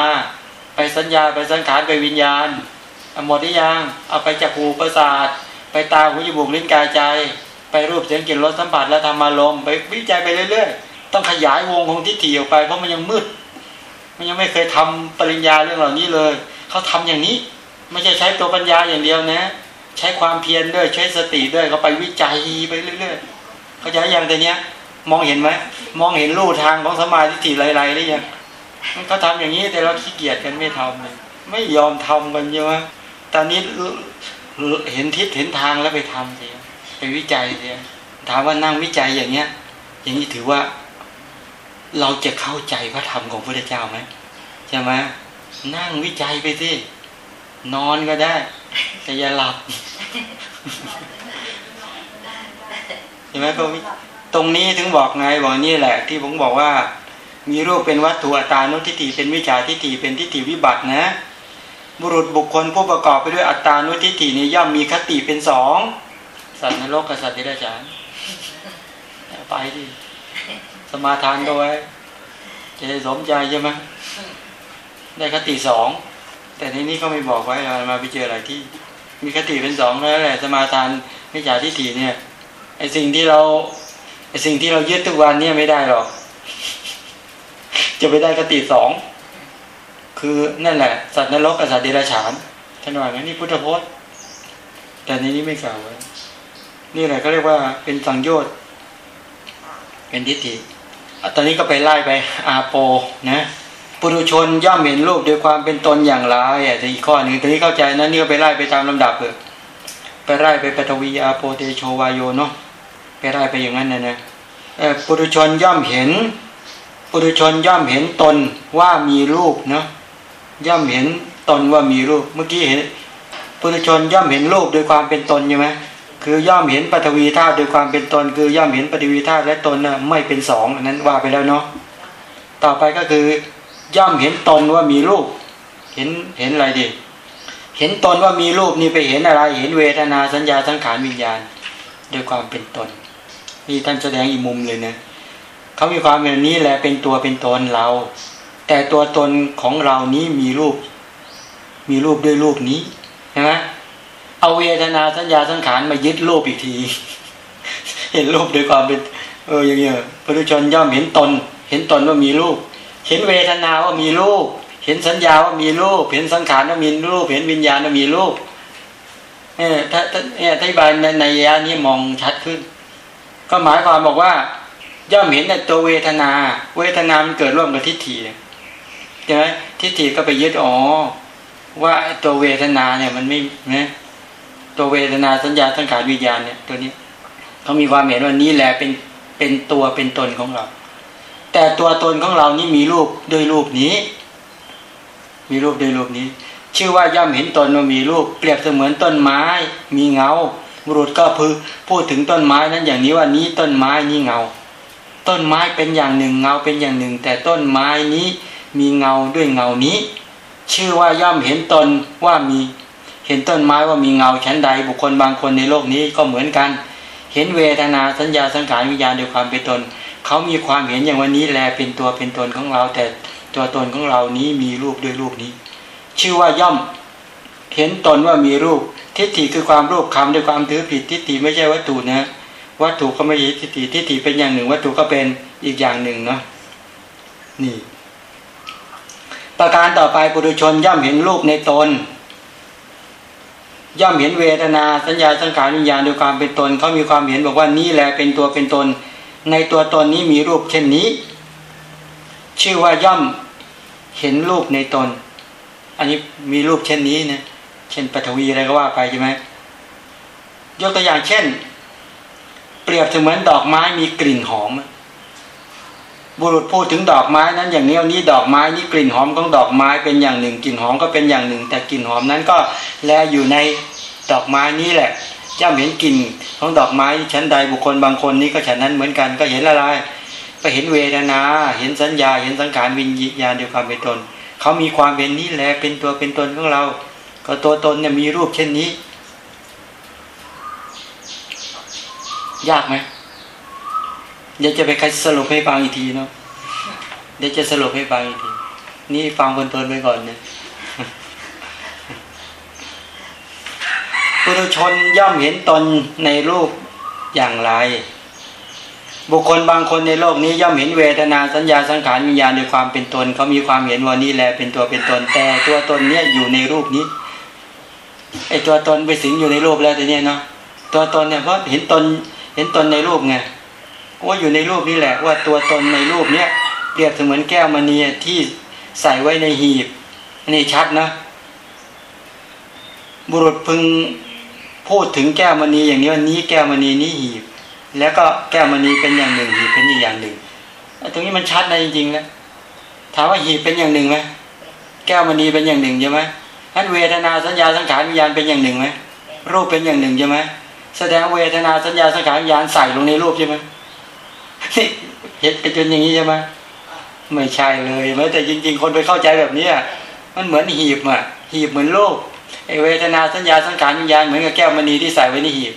ไปสัญญาไปสังขารไปวิญญาณหมดหรือยังเอาไปจักรูประสาท ไปตาหูจมูกลิ้นกายใจ ไปรูปเสียงกลิ่นรสสัมผัสและธรรมารมไปวิจัยไปเรื่อยๆ ต้องขยายวงของทิฏฐิออกไปเพราะมันยังมืด มันยังไม่เคยทำปริญญาเรื่องเหล่านี้เลย เขาทำอย่างนี้ ไม่ใช่ใช้ตัวปัญญาอย่างเดียวนะ ใช้ความเพียรด้วยใช้สติด้วยเขาไปวิจัยไปเรื่อยๆเขาจะอย่างแต่เนี้ย มองเห็นไหมมองเห็นลู่ทางของสมาธิไรๆหรือยังเขาทาอย่างนี้แต่เราขี้เกียจกันไม่ทำเลยไม่ยอมทำกันใช่ไหมตอนนี้เห็นทิศเห็นทางแล้วไปทำเสียไปวิจัยเสียถามว่านั่งวิจัยอย่างเนี้ย อย่างนี้ถือว่า เราจะเข้าใจพระธรรมของพระเจ้าไหมใช่ไหมนั่งวิจัยไปสินอนก็ได้ แต่อย่าหลับใช่ไหมก็ ตรงนี้ถึงบอกไงบอกนี่แหละ ที่ผมบอกว่า มีรูปเป็นวัตถุอัตานุทิฏฐิเป็นวิชาทิฏฐิเป็นทิฏฐิวิบัตินะ บุรุษบุคคลผู้ประกอบไปด้วยอัตานุทิฏฐินี้ย่อมมีคติเป็นสองสัตว์นรกกับสัตว์เดรัจฉานไปดิสมาทานตัวไว้จะได้สมใจใช่ไหมได้คติสองแต่ในนี้เขาไม่บอกไว้เรามาไปเจออะไรที่ มีคติเป็นสองแล้วแหละสมาทานวิชาทิฏฐิเนี่ยไอสิ่งที่เรา สิ่งที่เรายึดทุกวันเนี่ยไม่ได้หรอก จะไปได้คติสองคือนั่นแหละ สัตว์นรกกับสัตว์เดรัจฉานท่านว่างั้นนี่พุทธพจน์ แต่ในนี้ไม่กล่าวไว้นี่แหละเขาเรียกว่าเป็นสังโยชน์เป็นทิฏฐิตอนนี้ก็ไปไล่ไปอาโปนะปุถุชนย่อมเห็นรูปโดยความเป็นตนอย่างไรอะแต่อีกข้อหนึ่งตอนนี้เข้าใจนะนี่ก็ไปไล่ไปตามลำดับเลยไปไล่ไปปฐวีอาโปเตโชวายโยเนาะ ไปไล่ไปอย่างนั้นนะนะปุถุชนย่อมเห็น ปุถุชนย่อมเห็นตนว่ามีรูปเนาะย่อมเห็นตนว่ามีรูป เมื่อกี้เห็นปุถุชนย่อมเห็นรูปโดยความเป็นตนใช่ไหมคือย่อมเห็นปฐวีธาตุโดยความเป็นตน คือย่อมเห็นปฐวีธาตุและตนน่ะไม่เป็นสองอันนั้นว่าไปแล้วเนาะต่อไปก็คือย่อมเห็นตนว่ามีรูป เห็นเห็นอะไรดิเห็นตนว่ามีรูปนี่ไปเห็นอะไร เห็นเวทนาสัญญาสังขารวิญญาณด้วยความเป็นตน นี่ท่านแสดงอีกมุมเลยนะเขามีความเป็นนี้แหละเป็นตัวเป็นตนเรา แต่ตัวตนของเรานี้มีรูป มีรูปด้วยรูปนี้ใช่ไหมเอาเวทนาสัญญาสังขารมายึดรูปอีกที เห็นรูปด้วยความเป็นเอออย่างเงี้ยปุถุชนย่อมเห็นตน เห็นตนว่ามีรูป เห็นเวทนาว่ามีรูป เห็นสัญญาว่ามีรูป เห็นสังขารว่ามีรูป เห็นวิญญาณว่ามีรูปเออถ้าถ้าเนี่ยอธิบายในในยะนี้มองชัดขึ้น ก็หมายความบอกว่า ย่อมเห็นในตัวเวทนา เวทนามันเกิดร่วมกับทิฏฐิใช่ไหมทิฏฐิก็ไปยึดอ๋อว่าตัวเวทนาเนี่ยมันไม่นะตัวเวทนาสัญญาสังขารวิญญาณเนี่ยตัวนี้เขามีความเห็นว่านี้แหละเป็นเป็นตัวเป็นตนของเรา แต่ตัวตนของเรานี่มีรูปด้วยรูปนี้ มีรูปด้วยรูปนี้ ชื่อว่าย่อมเห็นตนว่ามีรูป เปรียบเสมือนต้นไม้ มีเงา บุรุษก็พูพูดถึงต้นไม้นั้นอย่างนี้ว่านี้ต้นไม้นี้เงา ต้นไม้เป็นอย่างหนึ่งเงาเป็นอย่างหนึ่ง แต่ต้นไม้นี้มีเงาด้วยเงานี้ ชื่อว่าย่อมเห็นตนว่ามีเห็นต้นไม้ว่ามีเงาชั้นใด บุคคลบางคนในโลกนี้ก็เหมือนกัน เห็นเวทนาสัญญาสังขารวิญญาณโดยความเป็นตน เขามีความเห็นอย่างวันนี้แลเป็นตัวเป็นตนของเรา แต่ตัวตนของเรานี้มีรูปด้วยรูปนี้ ชื่อว่าย่อม เห็นตนว่ามีรูป ทิฏฐิคือความรูปคำด้วยความถือผิดทิฏฐิไม่ใช่วัตถุนะวัตถุก็ไม่ใช่ทิฏฐิทิฏฐิเป็นอย่างหนึ่ง วัตถุก็เป็นอีกอย่างหนึ่งเนาะนี่ ประการต่อไปปุถุชนย่อมเห็นรูปในตน ย่อมเห็นเวทนาสัญญาสังขารวิญญาณโดยความเป็นตนเขามีความเห็นบอกว่านี่แหละเป็นตัวเป็นตน ในตัวตนนี้มีรูปเช่นนี้ ชื่อว่าย่อมเห็นรูปในตน อันนี้มีรูปเช่นนี้นะ เช่นปฐวีอะไรก็ว่าไปใช่ไหมยกตัวอย่างเช่น เปรียบเสมือนดอกไม้มีกลิ่นหอม บุรุษพูดถึงดอกไม้นั้นอย่างนี้นี้ดอกไม้นี้กลิ่นหอมของดอกไม้เป็นอย่างหนึ่งกลิ่นหอมก็เป็นอย่างหนึ่ง แต่กลิ่นหอมนั้นก็แลอยู่ในดอกไม้นี้แหละย่อมเห็นกลิ่นของดอกไม้ชั้นใดบุคคลบางคนนี้ก็ฉันนั้นเหมือนกันก็เห็นอะไรก็เห็นเวทนา เห็นสัญญา เห็นสังขารวิญญาณเดียวความเป็นตน เขามีความเป็นนี้แหละเป็นตัวเป็นตนของเรา ก็ตัวตนเนี่ยมีรูปเช่นนี้ ยากไหมเดี๋ยวจะไปสรุปให้ฟังอีกทีเนาะเดี๋ยวจะสรุปให้ฟังอีกที นี่ฟังเพลินๆไปก่อนเนี่ยปุถุชนย่อมเห็นตนในรูปอย่างไร บุคคลบางคนในโลกนี้ย่อมเห็นเวทนาสัญญาสังขารวิญญาณในความเป็นตนเขามีความเห็นว่านี่แหละเป็นตัวเป็นตนแต่ตัวตนเนี่ยอยู่ในรูปนี้ ไอตัวตนไปสิงอยู่ในรูปแล้วแต่เนี้ยเนาะตัวตนเนี่ยเพราะเห็นตนเห็นตนในรูปไงว่าอยู่ในรูปนี้แหละว่าตัวตนในรูปเนี้ยเปรียบเสมือนแก้วมณีที่ใส่ไว้ในหีบนี่ชัดนะ บุรุษพึงพูดถึงแก้วมณีอย่างนี้ว่านี้แก้วมณีนี้หีบ แล้วก็แก้วมณีเป็นอย่างหนึ่งหีบเป็นอีกอย่างหนึ่งตรงนี้มันชัดนะจริงๆแล้วถามว่าหีบเป็นอย่างหนึ่งไหมแก้วมณีเป็นอย่างหนึ่งใช่ไหม นั้นเวทนาสัญญาสังขารวิญญาณเป็นอย่างหนึ่งไหมรูปเป็นอย่างหนึ่งใช่ไหมแสดงเวทนาสัญญาสังขารวิญญาณใส่ลงในรูปใช่ไหมเห็นเป็นจนอย่างนี้ใช่ไหมไม่ใช่เลยแม้แต่จริง ๆ คนไปเข้าใจแบบนี้มันเหมือนหีบอะ หีบเหมือนโลกไอเวทนาสัญญาสังขารวิญญาณเหมือนกับแก้วมณีที่ใส่ไว้ในหีบ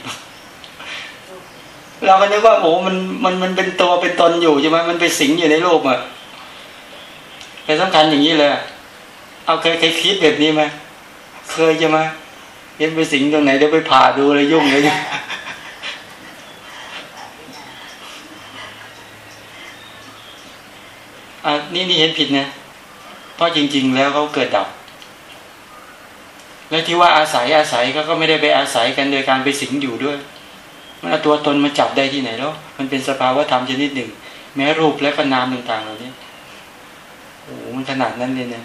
เราก็นึกว่าโอ้มันมันมันเป็นตัวเป็นตนอยู่ใช่ไหมมันไปสิงอยู่ในโลกอะเป็นสำคัญอย่างนี้เลยเอาเคยเคยคิดแบบนี้ไหม เคยใช่ไหมเห็นไปสิงตรงไหนเดี๋ยวไปผ่าดูเลยยุ่งเลยอะนี่นี่เห็นผิดนะเพราะจริง ๆ แล้วเขาเกิดดับ แล้วที่ว่าอาศัยอาศัยก็ก็ไม่ได้ไปอาศัยกันโดยการไปสิงอยู่ด้วยมันเอาตัวตนมาจับได้ที่ไหนแล้วมันเป็นสภาวะธรรมชนิดหนึ่ง แม้รูปและก็นามต่างๆเหล่านี้โอ้มันขนาดนั้นเลยเนี่ย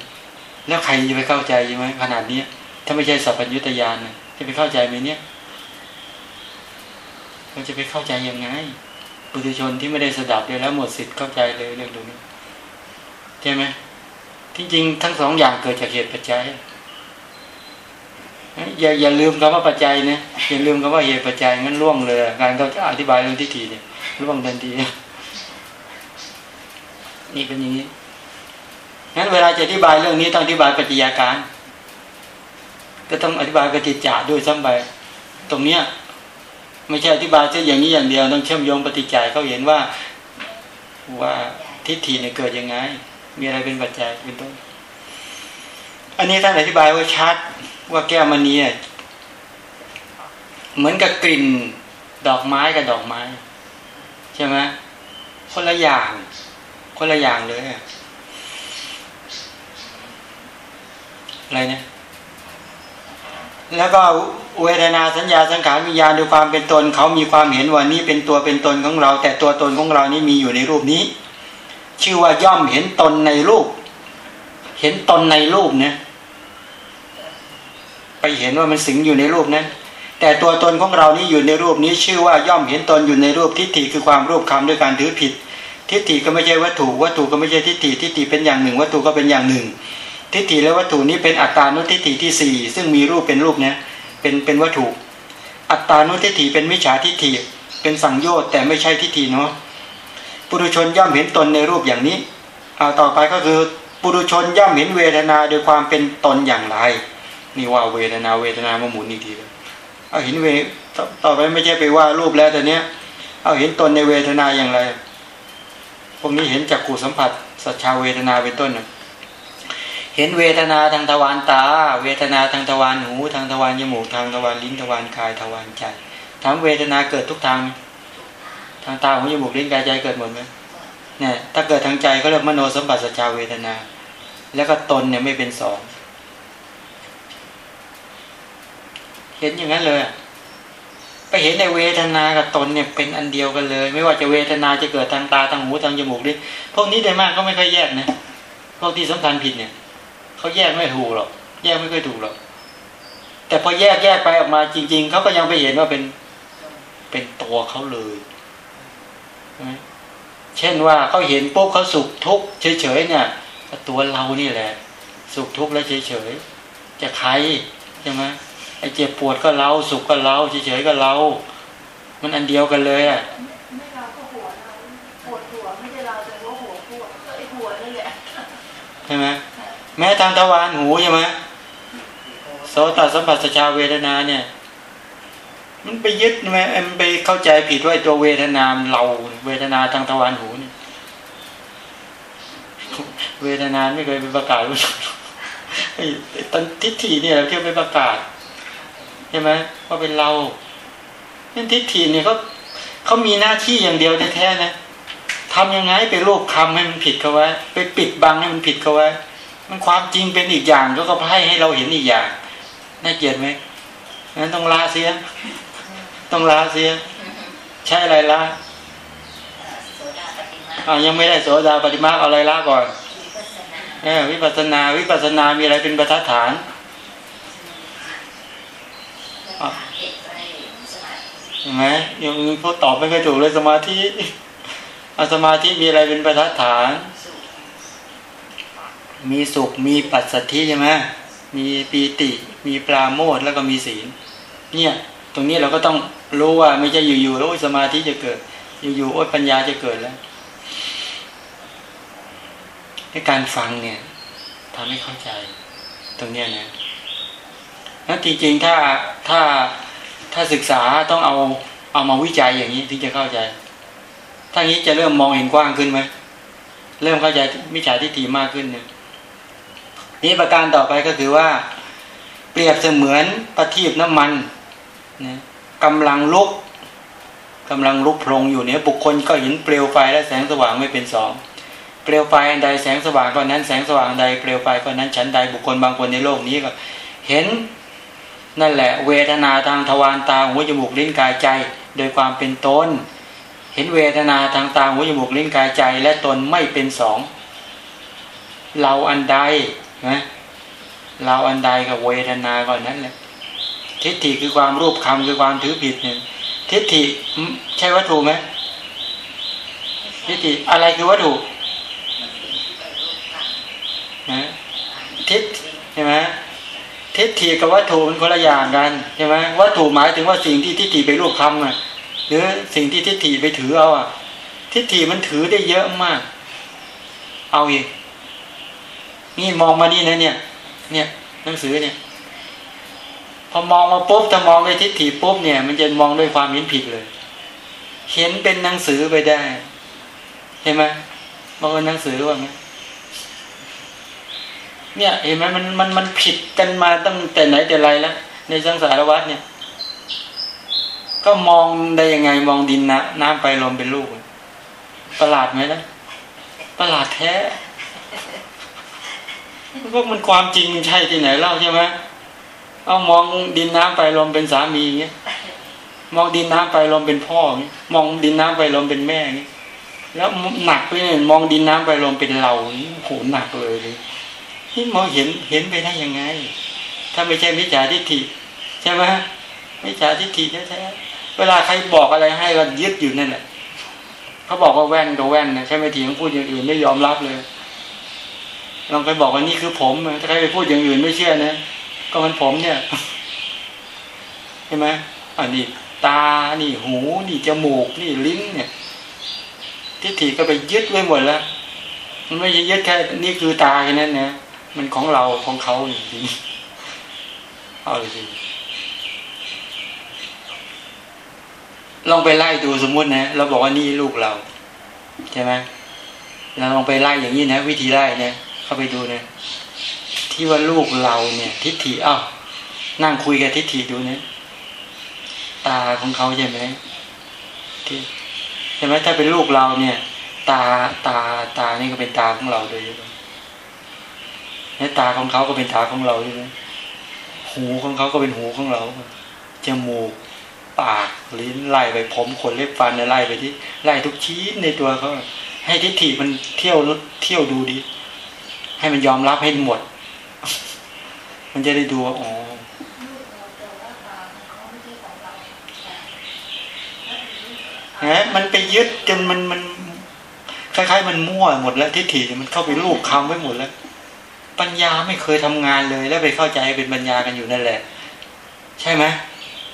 แล้วใครจะไปเข้าใจใช่ไหมขนาดนี้ ถ้าไม่ใช่สัพพัญญุตยานจะไปเข้าใจไหมเนี่ยเราจะไปเข้าใจยังไงปุถุชนที่ไม่ได้สดับเลยแล้วหมดสิทธิ์เข้าใจเลยเรื่องตรงนี้ใช่ไหมที่จริงทั้งสองอย่างเกิดจากเหตุปัจจัยอย่าอย่าลืมคำว่าปัจจัยนะอย่าลืมคำว่าเหตุปัจจัยงั้นล่วงเลยการเขาจะอธิบายเรื่องทิฏฐิเนี่ยล่วงทันทีนี่เป็นอย่างนี้งั้นเวลาจะอธิบายเรื่องนี้ต้องอธิบายปัจจัยการ ก็ต้องอธิบายปฏิจจาด้วยซ้ำไปตรงเนี้ยไม่ใช่อธิบายแค่อย่างนี้อย่างเดียวต้องเชื่อมโยงปฏิจจัยเขาเห็นว่าว่าทิฏฐิเนี่ยเกิดยังไง มีอะไรเป็นปัจจัยเป็นต้นอันนี้ท่านอธิบายว่าชัดว่าแก้วมณีเหมือนกับกลิ่นดอกไม้กับดอกไม้ ใช่ไหมคนละอย่าง คนละอย่างเลยอะไรเนี่ย แล้วก็เวทนาสัญญาสังขารวิญญาณด้วยความเป็นตนเขามีความเห็นว่านี่เป็นตัวเป็นตนของเรา แต่ตัวตนของเรานี่มีอยู่ในรูปนี้ ชื่อว่าย่อมเห็นตนในรูป เห็นตนในรูปเนี่ยไปเห็นว่ามันสิงอยู่ในรูปนั้น แต่ตัวตนของเรานี่อยู่ในรูปนี้ ชื่อว่าย่อมเห็นตนอยู่ในรูปทิฏฐิคือความรูปคำด้วยการถือผิด ทิฏฐิก็ไม่ใช่วัตถุวัตถุก็ไม่ใช่ทิฏฐิทิฏฐิเป็นอย่างหนึ่งวัตถุก็เป็นอย่างหนึ่ง ทิฏฐิและวัตถุนี้เป็นอัตตานุทิฏฐิที่สี่ซึ่งมีรูปเป็นรูปเนี้ยเป็นเป็นวัตถุ อัตตานุทิฏฐิเป็นมิจฉาทิฏฐิเป็นสังโยชน์แต่ไม่ใช่ทิฏฐิเนาะปุถุชนย่อมเห็นตนในรูปอย่างนี้เอาต่อไปก็คือปุถุชนย่อมเห็นเวทนาโดยความเป็นตนอย่างไรนี่ว่าเวทนาเวทนามาหมุนอีกทีเลยเอาเห็นเวต่อไปไม่ใช่ไปว่ารูปแล้วแต่เนี้ย เอาเห็นตนในเวทนาอย่างไรพวกนี้เห็นจากกูสัมผัสสัจชาเวทนาเป็นต้นนะ เห็นเวทนาทางทวารตา เวทนาทางทวารหู ทางทวารจมูกทางทวารลิ้นทวารกายทวารใจถามเวทนาเกิดทุกทางทางตาหูจมูกลิ้นกายใจเกิดหมดไหมเนี่ยถ้าเกิดทางใจก็เรียกมโนสัมผัสสัจชาเวทนา แล้วก็ตนเนี่ยไม่เป็นสองเห็นอย่างนั้นเลยไปเห็นในเวทนากับตนเนี่ยเป็นอันเดียวกันเลย ไม่ว่าจะเวทนาจะเกิดทางตาทางหูทางจมูกด้วยพวกนี้ได้มากก็ไม่ค่อยแยกนะพวกที่สำคัญผิดเนี่ย เขาแยกไม่ถูกหรอกแยกไม่ค่อยถูกหรอกแต่พอแยกแยกไปออกมาจริง ๆเขาก็ยังไปเห็นว่าเป็นเป็นตัวเขาเลยเช่นว่าเขาเห็นปุ๊บเขาสุขทุกข์เฉยๆเนี่ยตัวเรานี่แหละ สุขทุกข์แล้วเฉยๆจะใครใช่ไหมไอ้เจ็บปวดก็เราสุขก็เราเฉยๆก็เรา มันอันเดียวกันเลยอะไม่เราก็หัวเราปวดหัวไม่ใช่เราแต่ว่าหัวปวดก็ไอ้หัวนั่นแหละใช่ไหม แม้ทางทวารหูใช่ไหมโสตสัมผัสชาเวทนาเนี่ย มันไปยึดไหมมันไปเข้าใจผิดว่าตัวเวทนาเราเวทนาทางทวารหูเนี่ย เวทนาไม่เคยเป็นประกาศว่าไอ้ตอนทิฏฐิเนี่ยเราเที่ยวไปประกาศใช่ไหมว่าเป็นเราเนี่ยทิฏฐิเนี่ยเขาเขามีหน้าที่อย่างเดียวแท้ๆนะทำยังไงไปรูปคำให้มันผิดเขาไว้ ไปปิดบังให้มันผิดเขาไว้ มันความจริงเป็นอีกอย่างก็ก็ให้ให้เราเห็นอีกอย่างน่าเกลียดไหมนั้นต้องลาเสีย ต้องลาเสีย ใช่อะไรละอ่ายังไม่ได้โสดาปฏิมาอะไรละก่อนเออวิปัสนาวิปัสนามีอะไรเป็นประทัดฐานใช่ไหมยังพวกตอบไม่เคยถูกเลยสมาธิอสมาธิมีอะไรเป็นประทัดฐาน มีสุข มีปัสสัทธิใช่ไหมมีปีติ มีปราโมทแล้วก็มีศีล เนี่ย ตรงนี้เราก็ต้องรู้ว่าไม่ใช่อยู่ๆแล้วสมาธิจะเกิด อยู่ๆโอ้ปัญญาจะเกิดแล้วในการฟังเนี่ยทำให้เข้าใจ ตรงเนี้ยนะนั้นจริงๆถ้าถ้าถ้าศึกษาต้องเอาเอามาวิจัยอย่างนี้ถึงจะเข้าใจ ถ้างี้จะเริ่มมองเห็นกว้างขึ้นไหมเริ่มเข้าใจมิจฉาทิฏฐิมากขึ้นเนี่ย นี้ประการต่อไปก็คือว่า เปรียบเสมือนประทีปน้ำมันนะกำลังลุกกำลังลุกโพลงอยู่เนี่ยบุคคลก็เห็นเปลวไฟและแสงสว่างไม่เป็นสองเปลวไฟอันใดแสงสว่างก็นั้นแสงสว่างใดเปลวไฟก็นั้นฉันใดบุคคลบางคนในโลกนี้ก็ เห็นนั่นแหละ เวทนาทางทวารตาหูจมูกลิ้นกายใจ โดยความเป็นตนเห็นเวทนาทางตาหูจมูกลิ้นกายใจ และตนไม่เป็นสองเราอันใด นะเราอันใดกับเวทนาก่อนนั้นแหละทิฏฐิคือความรูปคำคือความถือผิดเนี่ยทิฏฐิใช่วัตถุไหมทิฏฐิอะไรคือวัตถุนะทิฏใช่ไหมทิฏฐิกับวัตถุมันคนละอย่างกันใช่ไหมวัตถุหมายถึงว่าสิ่งที่ทิฏฐิไปรูปคำอะหรือสิ่งที่ทิฏฐิไปถือเอาอะทิฏฐิมันถือได้เยอะมาก เอาอีก นี่มองมานี่นะเนี่ย เนี่ยหนังสือเนี่ย พอมองมาปุ๊บถ้ามองในทิฏฐิปุ๊บเนี่ย มันจะมองด้วยความเห็นผิดเลย เห็นเป็นหนังสือไปได้ เห็นไหมมองเป็นหนังสือว่าไงเนี่ยเห็นไหมมันมันมันผิดกันมาตั้งแต่ไหนแต่ไรแล้วในสังสารวัฏเนี่ย ก็มองได้ยังไงมองดินนะน้ำไปลมเป็นลูกประหลาดไหมล่ะประหลาดแท้ พวกมันความจริงใช่ที่ไหนเล่าใช่ไหมเอามองดินน้ำไปลมเป็นสามีเงี้ยมองดินน้ำไปลมเป็นพ่อเงี้ยมองดินน้ำไปลมเป็นแม่เงี้ยแล้วหนักไปเนี่ยมองดินน้ำไปลมเป็นเราโหหนักเลยเลยนี่มองเห็นเห็นไปได้ยังไง ถ้าไม่ใช่มิจฉาทิฏฐิใช่ไหมมิจฉาทิฏฐิแท้ๆเวลาใครบอกอะไรให้เรายึดอยู่นั่นแหละเขาบอกว่าแว่นก็แว่นนะใช่ไหมทีเขาพูดอย่างอื่นไม่ยอมรับเลย ลองไปบอกว่านี่คือผมถ้าใครไปพูดอย่างอื่นไม่เชื่อนะก็มันผมเนี่ยใช่ไหมอันนี้ตานี่หูนี่จมูกนี่ลิ้นเนี่ยทิฏฐิก็ไปยึดไว้หมดแล้วมันไม่ใช่ยึดแค่นี่คือตาแค่นั้นนะมันของเราของเขาจริงๆเอาเลยสิลองไปไล่ดูสมมุตินะเราบอกว่านี่ลูกเราใช่ไหมเราลองไปไล่อย่างนี้นะ วิธีไล่นะ เข้าไปดูเนะที่ว่าลูกเราเนี่ย ทิฏฐิอ้าวนั่งคุยกับทิฏฐิดูเนะตาของเขาใช่ไหมที่ใช่ไหมถ้าเป็นลูกเราเนี่ย ตาตาตานี่ก็เป็นตาของเราโดยเฉพาะและตาของเขาก็เป็นตาของเราใช่ไหมหูของเขาก็เป็นหูของเราจมูกปากลิ้นไล่ไปผมขนเล็บฟันไล่ไปที่ไล่ทุกชิ้นในตัวเขาให้ทิฏฐิมันเที่ยวเที่ยวดูดี ให้มันยอมรับให้หมด มันจะได้ดูว่าอ๋อฮะมันไปยึดจนมันมันคล้ายๆมันมั่วหมดแล้วทิฏฐิมันเข้าไปลูกคำไว้หมดแล้ว ปัญญาไม่เคยทำงานเลย แล้วไปเข้าใจเป็นปัญญากันอยู่นั่นแหละ ใช่ไหม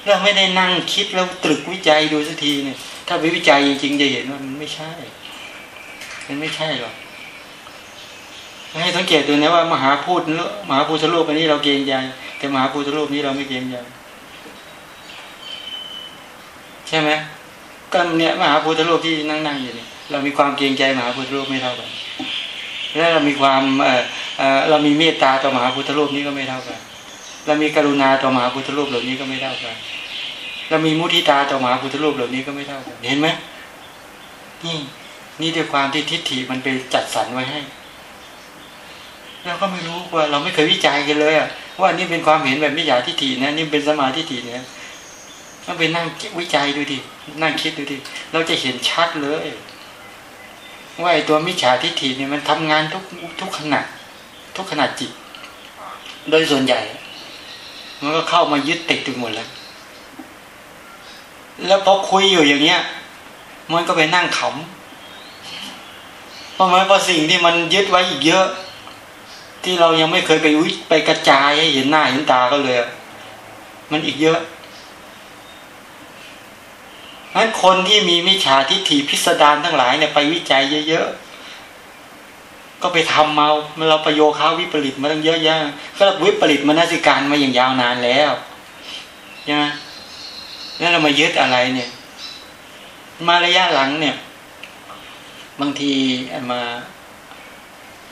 เราไม่ได้นั่งคิดแล้วตรึกวิจัยดูสักทีเนี่ย ถ้าไปวิจัยจริงๆจะเห็นว่ามันไม่ใช่ มันไม่ใช่หรอก ให้สังเกตดูนะว่ามหาพูดมหาพูทธรูปอันนี้เราเกรงใจแต่มหาพูทธรูปนี้เราไม่เกรงใจใช่ไหมก็เนี่ยมหาพุทธรูปที่นั่งนั่งอยู่เนี่ยเรามีความเกรงใจมหาพุทธรูปไม่เท่ากัน แล้วเรามีความเออเออเรามีเมตตาต่อมหาพุทธรูปนี้ก็ไม่เท่ากัน เรามีกรุณาต่อมหาพุทธรูปเหล่านี้ก็ไม่เท่ากัน เรามีมุทิตาต่อมหาพุทธรูปเหล่านี้ก็ไม่เท่ากัน เห็นไหมนี่นี่ด้วยความที่ทิฏฐิมันไปจัดสรรไว้ให้ เราก็ไม่รู้ว่าเราไม่เคยวิจัยกันเลยอะว่านี่เป็นความเห็นแบบม่อยาทิฏฐินะนี่เป็นสมาธิฏฐิเนี่ยต้องไปนั่งวิจัยดูดินั่งคิดดูดิเราจะเห็นชัดเลย ว่าไอ้ตัวมิจฉาทิฏฐิเนี่ยมันทำงานทุกทุกขณะทุกขณะจิต โดยส่วนใหญ่ มันก็เข้ามายึดติดถึงหมดแล้ว แล้วพอคุยอยู่อย่างเงี้ย มันก็ไปนั่งขำเพราะมันเพราะสิ่งที่มันยึดไว้อีกเยอะ ที่เรายังไม่เคยไปวิไปกระจายให้เห็นหน้าเห็นตาก็เลย มันอีกเยอะนั้นคนที่มีมิจฉาทิฏฐิพิสดารทั้งหลายเนี่ยไปวิจัยเยอะๆ ก็ไปทำมาเราประโยคาวิปริตมาตั้งเยอะแยะก็วิปริตมานาสิการมาอย่างยาวนานแล้วใช่ไหมแล้วเรามายึดอะไรเนี่ย มาระยะหลังเนี่ย บางทีมา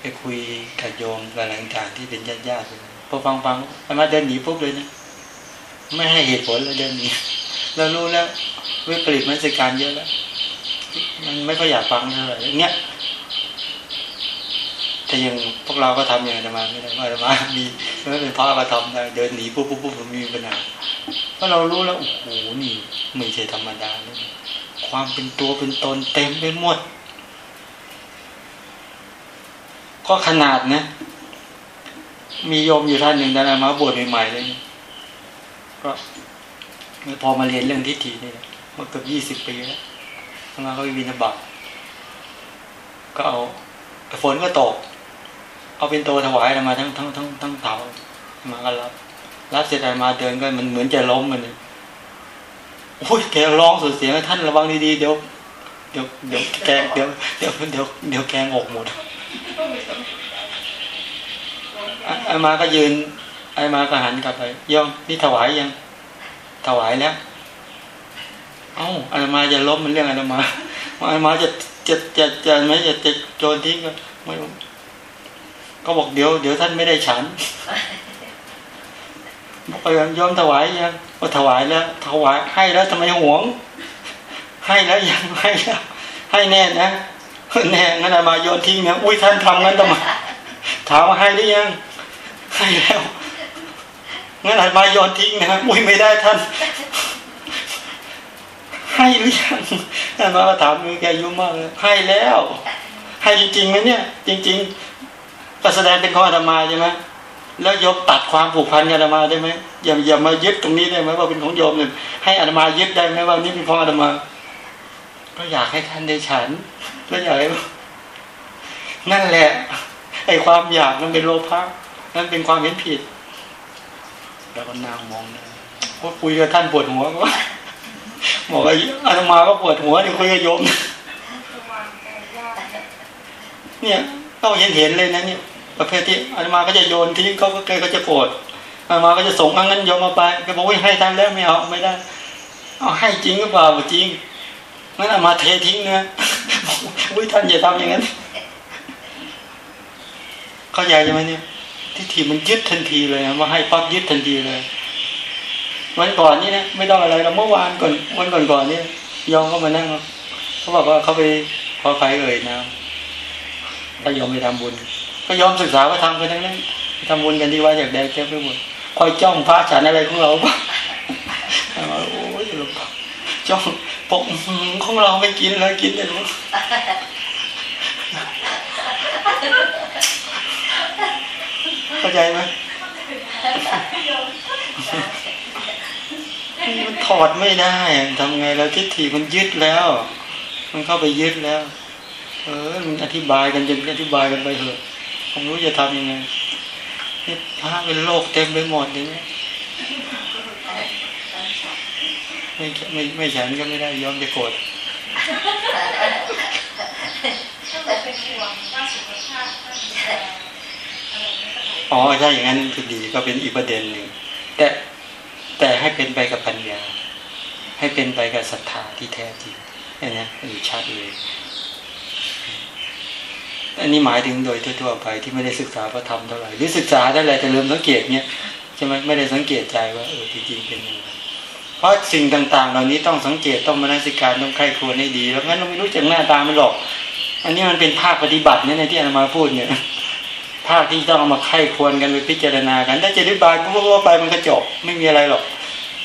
ไปคุยกับโยมกับหลังจากที่เป็นญาติญาติพอฟังฟังมาเดินหนีปุ๊บเลยนะไม่ให้เหตุผลแล้วเดินหนีเรารู้แล้ววิปริตมันสิการเยอะแล้ว มันไม่ค่อยอยากฟังเท่าไหร่อย่างเงี้ยแต่ยังพวกเราก็ทำอย่างธรรมาไม่ได้ว่าธรรมามีไม่เป็นพระก็ทำได้เดินหนีปุ๊บปุ๊บปุ๊บมีปัญหาเพราะเรารู้แล้วโอ้โหนี่ไม่ใช่ธรรมดาเลยความเป็นตัวเป็นตนเต็มไปหมด ก็ขนาดนะมีโยมอยู่ท่านหนึ่งนะมาบวชใหม่ๆเลยก็พอมาเรียนเรื่องทิฏฐินี่มาเกือบยี่สิบปีแล้วทำมาเขาวินาบัตก็เอาฝนก็ตก เอาเป็นโตถวายมาทั้งทั้งทั้งทั้งเถามาก็รับรับเสร็จมาเดินก็มันเหมือนจะล้มมันโอ้ยแกร้องสุดเสียงท่านระวังดีๆเดี๋ยวเดี๋ยวเดี๋ยวแกเดี๋ยวเดี๋ยวเดี๋ยวเดี๋ยวแกงอกหมด ไอ้มาก็ยืน ไอ้มาก็หันกลับไปย่อมนี่ถวายยัง ถวายแล้วเอ้าไอาตมาจะล้มมันเรื่องอาตมาไอาตมาจะจะจะจะไม่จะจะโจรทิ้งก็ไม่รู้ก็บอกเดี๋ยวเดี๋ยวท่านไม่ได้ฉันบอกยังยอมถวายยังก็ถวายแล้ว ถวายให้แล้วทำไมหวง ให้แล้วยังให้แล้วให้แน่นะ แน่งั้นอามาโยนทิ้งนะอุ้ยท่านทำงั้นทำไมถามว่าให้หรือยังให้แล้วงั้นอามาโยนทิ้งนะอุ้ยไม่ได้ท่าน ให้หรือยังอามาถามมือแกยุ่มากเลยให้แล้ว ให้จริงๆไหมเนี่ย จริง ๆ ก็แสดงเป็นข้อธรรมาใช่ไหมแล้วยกตัดความผูกพันกับอาตมาได้ไหมอย่าอย่ามายึดตรงนี้ได้ไหมว่าเป็นของโยมเนี่ยให้อาตมายึดได้ไหมว่านี่เป็นของอาตมา ก็อยากให้ท่านได้ฉัน แล้วอยากให้นั่นแหละ ไอ้ความอยากมันเป็นโลภะนั่นเป็นความเห็นผิด แล้วก็นางมองนะว่าคุยกับท่านปวดหัวก็บอกว่าอาตมาก็ปวดหัวนี่คุยกับโยม เนี่ยต้องเห็นเห็นเลยนะเนี่ยประเภทที่อาตมาก็จะโยนทิ้งเขาก็เกยก็จะโกรธอาตมาก็จะส่งงั้นโยมมาไปก็บอกว่าให้ท่านแล้วไม่เอาไม่ได้ เอาให้จริงหรือเปล่าจริงงั้นอามาเททิ้งนะ วิท่านอย่าทำอย่างนั้น เข้าใจใช่ไหมเนี่ยทิฏฐิมันยึดทันทีเลยนะว่าให้ปั๊บยึดทันทีเลยวันก่อนนี่นะไม่ต้องอะไรเราเมื่อวานก่อนวันก่อนก่อนนี่ยอมก็มานั่งเขาบอกว่าเขาไปขอใครเอ่ยนะก็ยอมไปทำบุญ ก็ยอมศึกษาว่าทำกันทั้งนั้นทำบุญกันที่ว่าอยากได้แค่ไปหมดคอยจ้องพระฉันอะไรของเราบ้างโอ้ยหลวงพ่อจ้อง ปกของเราไม่กินแล้วกินแต่หลวงเข้าใจไหมมันถอดไม่ได้ทำไงแล้วทิฏฐิมันยึดแล้ว มันเข้าไปยึดแล้ว เออมันอธิบายกันจนอธิบายกันไปเถอะผมรู้จะทำยังไงนี่พระเป็นโลกเต็มไปหมดอย่างนี้ ไม่ไม่ไม่ฉันก็ไม่ได้ยอมจะโกรธอ๋อใช่อย่างนั้นคือดีก็เป็นอีกประเด็นหนึ่งแต่แต่ให้เป็นไปกับปัญญา ให้เป็นไปกับศรัทธาที่แท้จริงนี่นะอยู่ชัดเลยอันนี้หมายถึงโดยทั่วๆไปที่ไม่ได้ศึกษาพระธรรมเท่าไหร่หรือศึกษาได้แหละแต่เริ่มสังเกตเนี่ยใช่ไหมไม่ได้สังเกตใจว่าเออจริงๆเป็นยังไง เพราะสิ่งต่าง ๆ เหล่านี้ต้องสังเกตต้องมานสิการต้องใคร่ครวญให้ดีแล้วงั้นเราไม่รู้จักหน้าตามันหรอก อันนี้มันเป็นภาคปฏิบัติเนี่ยในที่อามาพูดเนี่ยภาคที่ต้องเอามาไข้ควรกันไปพิจารณากัน ถ้าจะอธิบายปุ๊บไปมันก็จบไม่มีอะไรหรอก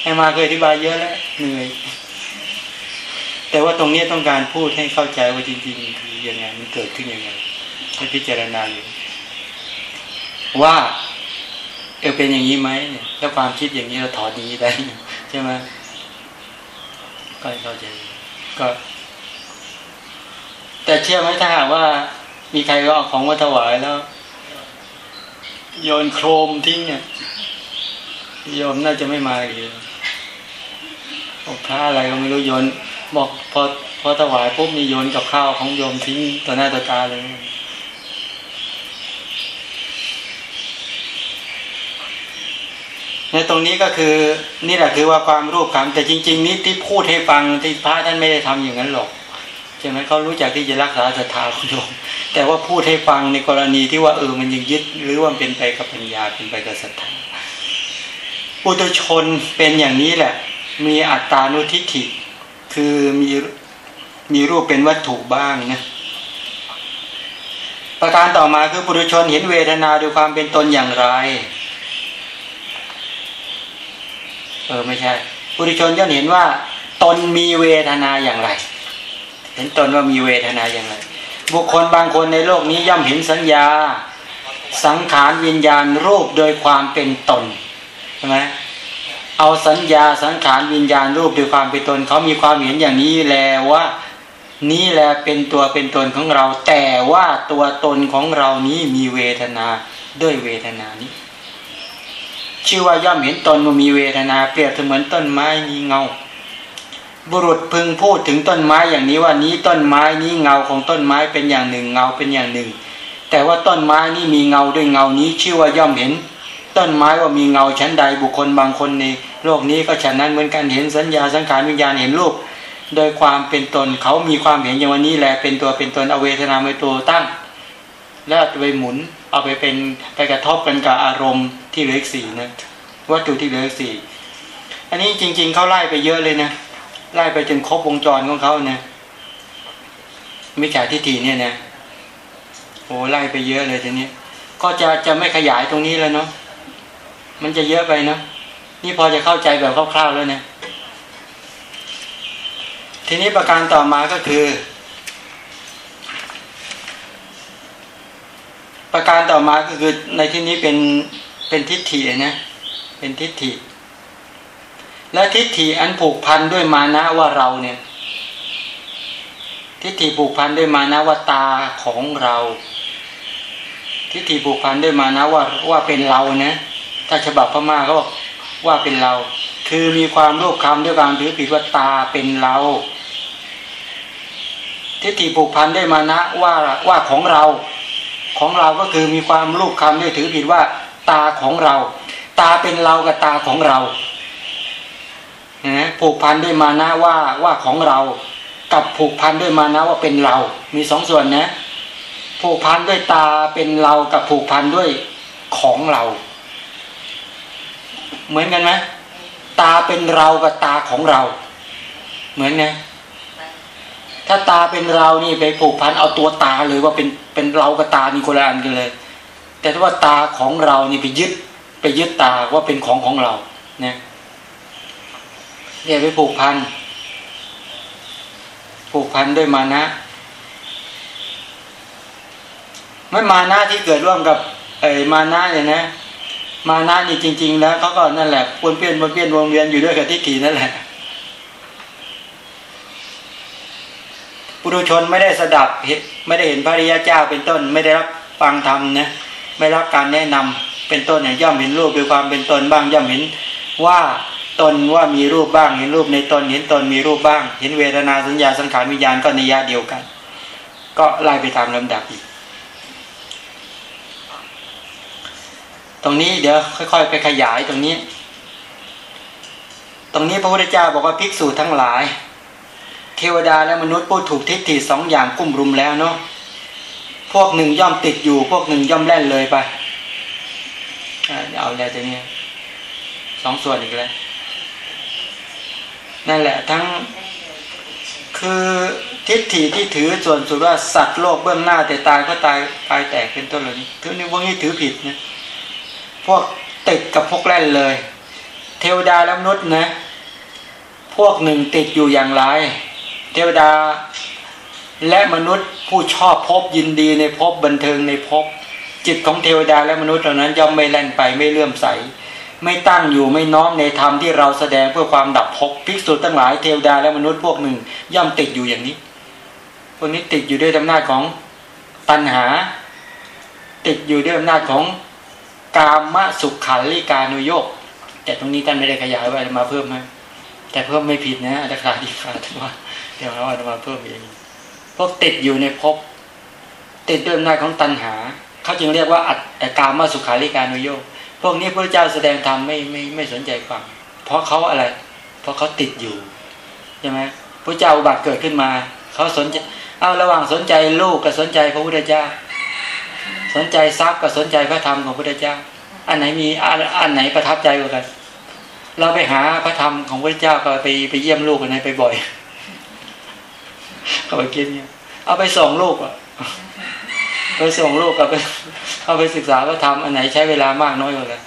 ไอ้มาเคยอธิบายเยอะแล้วเหนื่อย แต่ว่าตรงนี้ต้องการพูดให้เข้าใจว่าจริงๆคือยังไงมันเกิดขึ้นยังไงให้พิจารณาอยู่ ว่าเออเป็นอย่างนี้ไหมถ้าความคิดอย่างนี้เราถอดนี้ได้ ใช่ไหมก็เข้าใจก็ แต่เชื่อไหมถ้าหากว่า มีใครก็ของมาถวายแล้ว โยนโครมทิ้งเนี่ยโยมน่าจะไม่มาอีกพระอะไรก็ไม่รู้โยนบอกพอพอถวายปุ๊บมีโยนกับข้าวของโยมทิ้งต่อหน้าต่อตาเลย ในตรงนี้ก็คือนี่แหละคือว่าความรูปคำแต่จริง ๆ นี้ที่พูดให้ฟังที่พระท่านไม่ได้ทำอย่างนั้นหรอกใช่ไหมเขารู้จักที่จะรักษาศรัทธาของโยมแต่ว่าพูดให้ฟังในกรณีที่ว่าเออมันยังยึดหรือว่าเป็นไปกับปัญญาเป็นไปกับศรัทธาปุถุชนเป็นอย่างนี้แหละ มีอัตตานุทิฏฐิคือมีมีรูปเป็นวัตถุบ้างนะประการต่อมาคือปุถุชนเห็นเวทนาด้วยความเป็นตนอย่างไร เออไม่ใช่ปุถุชนย่อมเห็นว่า ตนมีเวทนาอย่างไร เห็นตนว่ามีเวทนาอย่างไร บุคคลบางคนในโลกนี้ย่อมเห็นสัญญา สังขารวิญญาณรูปโดยความเป็นตนใช่ไหมเอาสัญญาสังขารวิญญาณรูปโดยความเป็นตนเขามีความเห็นอย่างนี้แล้วว่านี่แหละเป็นตัวเป็นตนของเรา แต่ว่าตัวตนของเรานี้มีเวทนาด้วยเวทนานี้ ชื่อว่าย่อมเห็นตนมีเวทนาเปรียบเสมือนต้นไม้มีเงา บุรุษพึงพูดถึงต้นไม้อย่างนี้ว่านี้ต้นไม้นี้เงาของต้นไม้เป็นอย่างหนึ่งเงาเป็นอย่างหนึ่ง แต่ว่าต้นไม้นี้มีเงาด้วยเงานี้ชื่อว่าย่อมเห็น ต้นไม้ว่ามีเงาชั้นใดบุคคลบางคนในโลกนี้ก็ฉันนั้นเหมือนกันเห็นสัญญาสังขารวิญญาณเห็นรูปโดยความเป็นตนเขามีความเห็นอย่างวันนี้แหละเป็นตัวเป็นตนอเวทนาเป็นตัวตั้ง แล้วไปหมุนเอาไปเป็นไปกระทบกันกับอารมณ์ ที่เหลืออีกสี่นะวัตถุที่เหลืออีกสี่อันนี้จริง ๆเขาไล่ไปเยอะเลยนะไล่ไปจนครบวงจรของเขาเนี่ยมิจฉาทิฏฐิเนี่ยนะโอ้ไล่ไปเยอะเลยทีนี้ก็จะจะไม่ขยายตรงนี้แล้วเนาะมันจะเยอะไปเนาะนี่พอจะเข้าใจแบบคร่าวๆแล้วเนี่ยทีนี้ประการต่อมาก็คือ ประการต่อมาก็คือในที่นี้เป็น เป็นทิฏฐินะ เป็นทิฏฐิ และทิฏฐิอันผูกพันด้วยมานะว่าเราเนี่ย ทิฏฐิผูกพันด้วยมานะว่าตาของเรา ทิฏฐิผูกพันด้วยมานะว่าว่าเป็นเรานะ ถ้าฉบับพม่าก็บอกว่าเป็นเรา คือมีความรูปคำด้วยการถือผิดว่าตาเป็นเรา ทิฏฐิผูกพันด้วยมานะว่าว่าของเรา ของเราก็คือมีความรูปคำด้วยถือผิดว่า ตาของเรา ตาเป็นเรากับตาของเรานะผูกพันด้วยมานะว่าว่าของเรา กับผูกพันด้วยมานะว่าเป็นเรา มีสองส่วนนะ ผูกพันด้วยตาเป็นเรากับผูกพันด้วยของเรา เหมือนกันไหมตาเป็นเรากับตาของเรา เหมือนไงถ้าตาเป็นเรานี่ไปผูกพันเอาตัวตาเลยว่าเป็นเป็นเรากับตานี่คนละอันกันเลย แต่ถ้าว่าตาของเรานี่ไปยึด ไปยึดตาว่าเป็นของของเรา เนี่ยเนี่ยไปผูกพันผูกพันด้วยมานะไม่มานะที่เกิดร่วมกับไอ้มานะเนี่ยนะ มานะนี่จริง ๆ แล้วเขาก็นั่นแหละวนเปลี่ยนวนเปลี่ยนวงเวียนอยู่ด้วยกับทิฏฐินั่นแหละปุถุชนไม่ได้สดับไม่ได้เห็นพระริยเจ้าเป็นต้น ไม่ได้รับฟังธรรมนะ ไม่รับการแนะนำเป็นต้นเนี่ยย่อมเห็นรูปด้วยความเป็นตนบ้าง ย่อมเห็นว่าตนว่ามีรูปบ้าง เห็นรูปในตนเห็นตนมีรูปบ้าง เห็นเวทนาสัญญาสังขารวิญญาณก็ในยาเดียวกัน ก็ไล่ไปตามลำดับอีก ตรงนี้เดี๋ยวค่อย ๆ ไปขยายตรงนี้ ตรงนี้พระพุทธเจ้าบอกว่าภิกษุทั้งหลาย เทวดาและมนุษย์ผู้ถูกทิฏฐิสองอย่างกุ้มรุมแล้วเนาะ วกหนึ่งย่อมติดอยู่ พวกหนึ่งย่อมแล่นเลยไปเอาแล้วตัวนี้สองส่วนอีกแล้วนั่นแหละทั้งคือทิฏฐิที่ถือส่วนสุดว่าสัตว์โลกเบื้องหน้าแต่ตายก็ตายตายแตกเป็นต้นเหล่านี้ถือในพวกนี้ถือผิดนะพวกติดกับพวกแล่นเลย เทวดาและมนุษย์นะ พวกหนึ่งติดอยู่อย่างไร เทวดา และมนุษย์ผู้ชอบพบยินดีในพบบันเทิงในพบ จิตของเทวดาและมนุษย์เหล่านั้นย่อมไม่แล่นไปไม่เลื่อมใส ไม่ตั้งอยู่ไม่น้อมในธรรมที่เราแสดงเพื่อความดับภพภิกษุทั้งหลายเทวดาและมนุษย์พวกหนึ่ง ย่อมติดอยู่อย่างนี้พวกนี้ติดอยู่ด้วยอำนาจของตัณหา ติดอยู่ด้วยอำนาจของกามสุขขันลิกานุโยกแต่ตรงนี้ท่านไม่ได้ขยายไว้มาเพิ่มไหมแต่เพิ่มไม่ผิดนะอัตราดีขาดว่าเดี๋ยวเราอามาเพิ่มเอง พวกติดอยู่ในภพติดด้วยอำนาจของตัณหาเขาจึงเรียกว่าอัตกามาสุขาริการุโยกพวกนี้พระเจ้าแสดงธรรมไม่ไม่ไม่สนใจฟังเพราะเขาอะไร เพราะเขาติดอยู่ใช่ไหมพระเจ้าอุบัติเกิดขึ้นมาเขาสนใจเอาระหว่างสนใจลูกกับสนใจพระพุทธเจ้า สนใจทรัพย์กับสนใจพระธรรมของพระพุทธเจ้า อันไหนมีอันไหนประทับใจกว่ากัน เราไปหาพระธรรมของพระเจ้าก็ไปไปเยี่ยมลูกกันไหนไปบ่อย เขาไปกินเนี่ยเอาไปส่งลูกอะไปส่งลูกกับไปเอาไปศึกษาว่าทำอันไหนใช้เวลามากน้อยกว่ากัน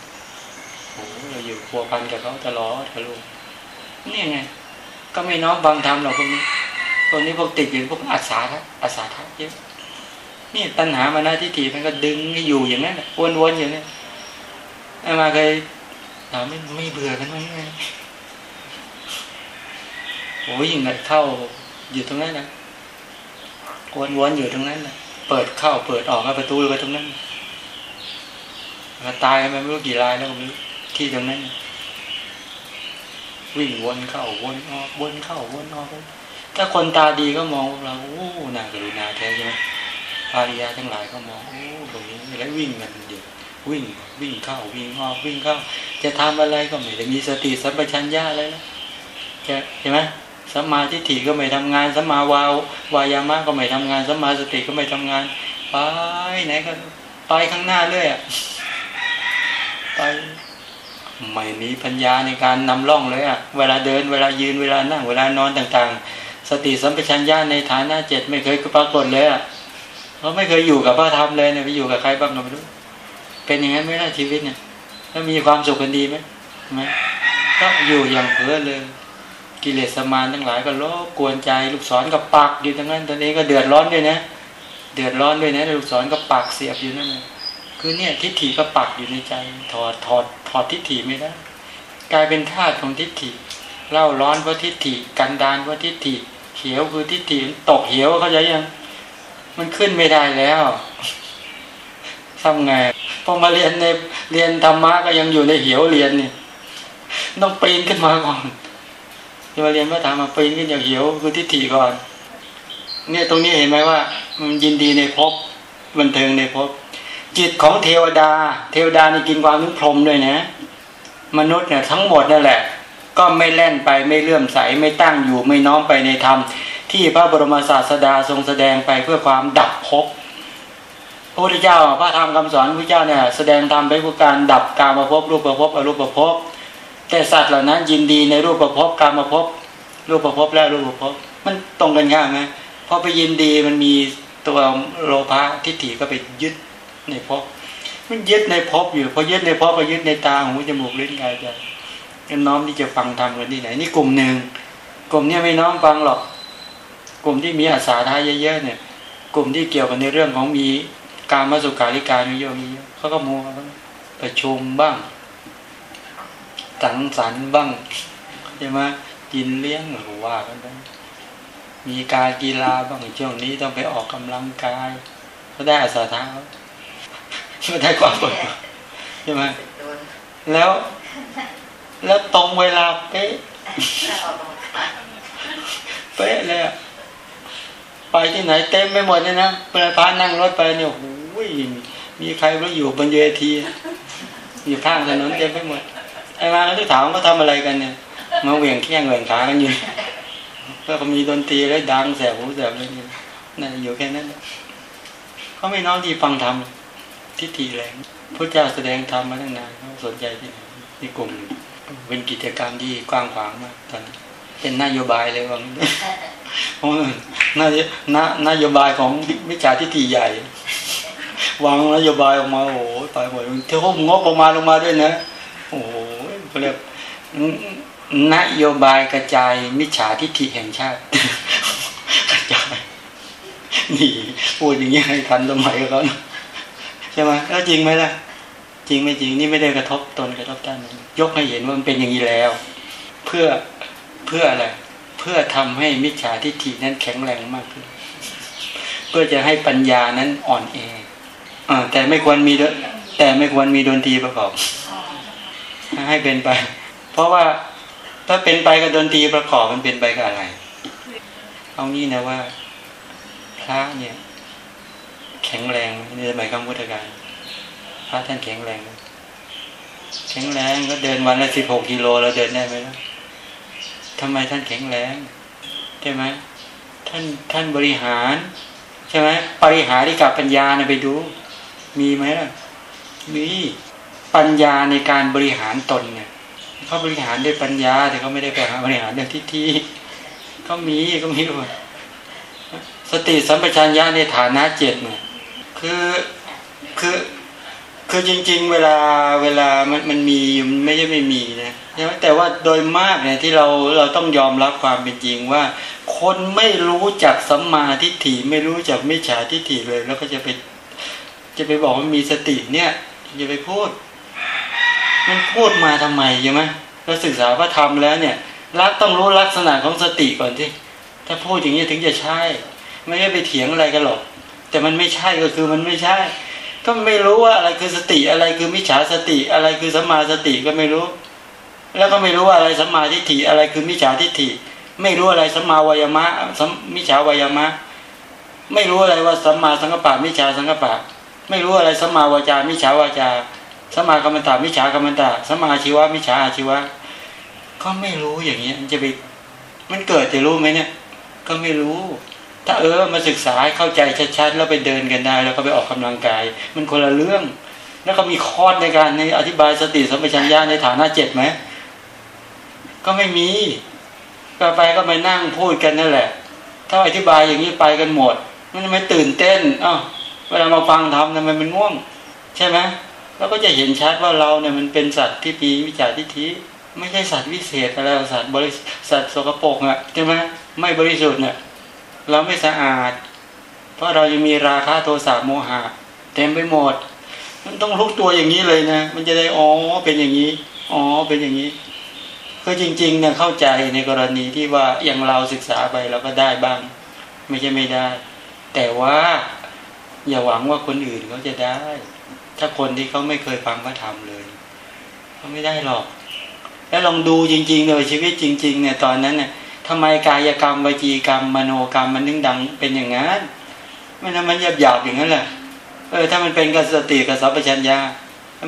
โอ้เราอยู่พัวพันกับเขาตลอดกับลูกนี่ไง ก็ไม่น้อมบังทำหรอกพวกนี้พวกนี้พวกติดอยู่พวกอาสาทัอาสาทัเยอะนี่ตัณหามานาทิฏฐิมันก็ดึงให้อยู่อย่างนั้นวนๆอย่างนี้ไอ้มาเคยถามไม่ไม่เบื่อกันไหมโอ้ยยิ่งเข้า อยู่ตรงนั้นนะวนๆอยู่ตรงนั้นนะเปิดเข้าเปิดออกประตูไปตรงนั้นตายไปไม่รู้กี่รายแล้วไม่รู้ที่ตรงนั้นวิ่งวนเข้าวนออกวนเข้าวนออกถ้าคนตาดีก็มองเราโอ้นากรุณาแท้ใช่ไหมภาริยาทั้งหลายก็มองโอ้ตรงนี้แล้ววิ่งกันเดี๋ยววิ่งวิ่งเข้าวิ่งออกวิ่งเข้า จะทำอะไรก็ไม่ได้มีสติสัมปชัญญะอะไรแล้วใช่ไหม สัมมาทิฏฐิก็ไม่ทำงานสัมมาวาวายามะก็ไม่ทำงานสัมมาสติก็ไม่ทำงาน ไปไหนก็ไปข้างหน้าเรื่อยไปไม่มีปัญญาในการนำร่องเลยอะเวลาเดินเวลายืนเวลานั่งเวลานอนต่างๆ สติสัมปชัญญะในฐานะเจ็ดไม่เคยปรากฏเลยอะเขาไม่เคยอยู่กับพระธรรมเลยเนี่ยไปอยู่กับใครบ้างก็ไม่รู้ เป็นอย่างนั้นไม่ได้ชีวิตเนี่ยแล้วมีความสุขกันดีไหมไหมก็อยู่อย่างเพ้อเลย กิเลสมานทั้งหลายก็รบกวนใจ ลูกศรก็ปักอยู่ตรงนั้นตอนนี้ก็เดือดร้อนด้วยนะ เดือดร้อนด้วยนะลูกศรก็ปักเสียบอยู่นั่นเลยคือเนี่ยทิฏฐิก็ปักอยู่ในใจ ถอดถอดถอดทิฏฐิไม่ได้กลายเป็นธาตุของทิฏฐิเล่าร้อนเพราะทิฏฐิกันดานเพราะทิฏฐิเขียวคือทิฏฐิตกเหียวเขาใจยัง มันขึ้นไม่ได้แล้วทำไงพอมาเรียนในเรียนธรรมะก็ยังอยู่ในเหียวเรียนนี่ต้องปีนขึ้นมาก่อน จะมาเรียนพระธรรมมาปีนขึ้นจากเหี่ยวคือทิฏฐิก่อน เนี่ยตรงนี้เห็นไหมว่า มันยินดีในภพบันเทิงในภพจิตของเทวดา เทวดานี่กินความนึกพรมด้วยนะ มนุษย์เนี่ยทั้งหมดนั่นแหละ ก็ไม่แล่นไปไม่เลื่อมใสไม่ตั้งอยู่ไม่น้อมไปในธรรม ที่พระบรมศาสดาทรงแสดงไปเพื่อความดับภพพระพุทธเจ้าพระธรรมคำสอนพระเจ้าเนี่ยแสดงธรรมไปเพื่อการดับการมภพบรูปภพบอรูปภพบ แต่สัตว์เหล่านั้นยินดีในรูปภพบกามภพบรูปภพบและรูปภพบมันตรงกันง่ายไหมพอไปยินดีมันมีตัวโลภะทิฏฐิก็ไปยึดในภพมันยึดในภพอยู่พอยึดในภพก็ยึดในตาหูจมูกลิ้นกายใจน้อมที่จะฟังธรรมกันที่ไหนนี่กลุ่มหนึ่งกลุ่มนี้ไม่น้อมฟังหรอก กลุ่มที่มีอาสาทายเยอะๆเนี่ย กลุ่มที่เกี่ยวกับในเรื่องของมีการมาสุขาริการมีเยอะมีเยอะเขาก็มัวประชุมบ้าง สังสรรค์บ้างใช่ไหมกินเลี้ยงหรือว่ากันไปมีการกีฬาบ้างช่วงนี้ต้องไปออกกำลังกาย ก็ได้อาสาทาไม่ได้ความเปิดใช่ไหมแล้ว แล้วตรงเวลาเป๊ะเป๊ะเลยไปที่ไหนเต็มไปหมดเลยนะเวลาพานั่งรถไปเนี่ยโอ้ยมีใครก็อยู่บนเวทีอยู่ข้างถนนเต็มไปหมด ไอ้มาที่ถามก็ทำอะไรกันเนี่ยมาเหวี่ยงแข้งเหวี่ยงขากันอยู่แล้วก็มีดนตรีแล้วดังแสบหูแสบเลยนี่นั่นอยู่แค่นั้นเขาไม่น้อมที่ฟังธรรมทิฏฐิแรงพระเจ้าแสดงธรรมมาตั้งนานเขาสนใจที่นี่กลุ่มเป็นกิจกรรมที่กว้างขวางมากตอนนี้เป็นนโยบายเลยว่าเพราะนานนโยบายของมิจฉาทิฏฐิใหญ่ วางนโยบายออกมาโอ้โหตายหมดเท่างบประมาณลงมาด้วยนะ โอ้โห เขาเรียกนโยบายกระจายมิจฉาทิฏฐิแห่งชาติกระจายนี่พูดอย่างนี้ให้ทันสมัยเขาใช่ไหมแล้วจริงไหมล่ะ จริงไม่จริงนี่ไม่ได้กระทบตนกระทบท่านยกให้เห็นว่ามันเป็นอย่างนี้แล้ว เพื่อเพื่ออะไรเพื่อทำให้มิจฉาทิฏฐินั้นแข็งแรงมากขึ้น เพื่อจะให้ปัญญานั้นอ่อนแออแต่ไม่ควรมีแต่ไม่ควรมีดนตรีประกอบ ให้เป็นไป เพราะว่าถ้าเป็นไปกับดนตรีประกอบมันเป็นไปกับอะไร เอางี้นะว่าพระเนี่ย แข็งแรงในสมัยคำพุทธการพระท่านแข็งแรงแข็งแรงก็เดินวันละสิบหกกิโลเราเดินได้ไหมล่ะทำไมท่านแข็งแรงใช่ไหมท่านท่านบริหาร ใช่ไหมปริหาริกับปัญญาเนี่ยไปดู มีไหมล่ะมี ปัญญาในการบริหารตนเนี่ยเขาบริหารด้วยปัญญา แต่เขาไม่ได้ไปหาบริหารด้วยทิฏฐิเขามีก็มีด้วยสติสัมปชัญญะในฐานะเจ็ดเนี่ยคือคือคือจริง ๆ เวลาเวลามันมันมีไม่ใช่ไม่มีนะใช่ไหมแต่ว่าโดยมากเนี่ยที่เราเราต้องยอมรับความเป็นจริงว่า คนไม่รู้จักสัมมาทิฏฐิไม่รู้จักมิจฉาทิฏฐิเลย แล้วก็จะไปจะไปบอกว่ามีสติเนี่ยอย่าไปพูด มันพูดมาทำไมใช่ไหมเราศึกษาพระธรรมแล้วเนี่ยรักต้องรู้ลักษณะของสติก่อนที่ถ้าพูดอย่างนี้ถึงจะใช่ ไม่ได้ไปเถียงอะไรกันหรอก แต่มันไม่ใช่ก็คือมันไม่ใช่ ก็ไม่รู้ว่าอะไรคือสติอะไรคือมิจฉาสติอะไรคือสัมมาสติก็ไม่รู้ แล้วก็ไม่รู้ว่าอะไรสัมมาทิฏฐิอะไรคือมิจฉาทิฏฐิ ไม่รู้อะไรสัมมาวายมะสัมมิจฉาวายมะ ไม่รู้อะไรว่าสัมมาสังกปะมิจฉาสังกปะ ไม่รู้อะไรสัมมาวาจามิจฉาวาจา สัมมากรรมตามิจฉากรรมตาสัมมาชีวะมิจฉาอาชีวะ ก็ไม่รู้อย่างนี้ยมันจะไปมันเกิดจะรู้ไหมเนี่ย ก็ไม่รู้ ถ้าเออมาศึกษาเข้าใจชัดๆแล้วไปเดินกันได้ แล้วก็ไปออกกำลังกาย มันคนละเรื่อง แล้วก็มีคอร์สในการในอธิบายสติสัมปชัญญะในฐานะเจ็ดไหมก็ไม่มี ก็ไปก็ไปนั่งพูดกันนั่นแหละ ถ้าอธิบายอย่างนี้ไปกันหมด มันไม่ตื่นเต้นอ้าวเวลามาฟังทำทำไมมันง่วง ใช่ไหม เราก็จะเห็นชัดว่าเราเนี่ยมันเป็นสัตว์ที่มีวิจารทิฏฐิไม่ใช่สัตว์วิเศษอะไรสัตว์บริสัตว์สกปรกอะใช่ไหมไม่บริสุทธิ์เนี่ยเราไม่สะอาด เพราะเรายังมีราคะโทสะโมหะเต็มไปหมด มันต้องรู้ตัวอย่างนี้เลยนะ มันจะได้อ๋อเป็นอย่างนี้อ๋อเป็นอย่างนี้ก็จริงๆเนี่ยเข้าใจในกรณีที่ว่าอย่างเราศึกษาไปเราก็ได้บ้าง ไม่ใช่ไม่ได้ แต่ว่าอย่าหวังว่าคนอื่นเขาจะได้ ถ้าคนที่เขาไม่เคยฟังพระธรรมเลยเขาไม่ได้หรอก แล้วลองดูจริงๆเลยชีวิตจริง ๆ เนี่ยตอนนั้นเนี่ยทำไมกายกรรมวจีกรรม มโนกรรมมันนึงดังเป็นอย่างนั้นมันมันหยาบหยาบอย่างนั้นแหละเออถ้ามันเป็นกับสติกับสัพพัญญา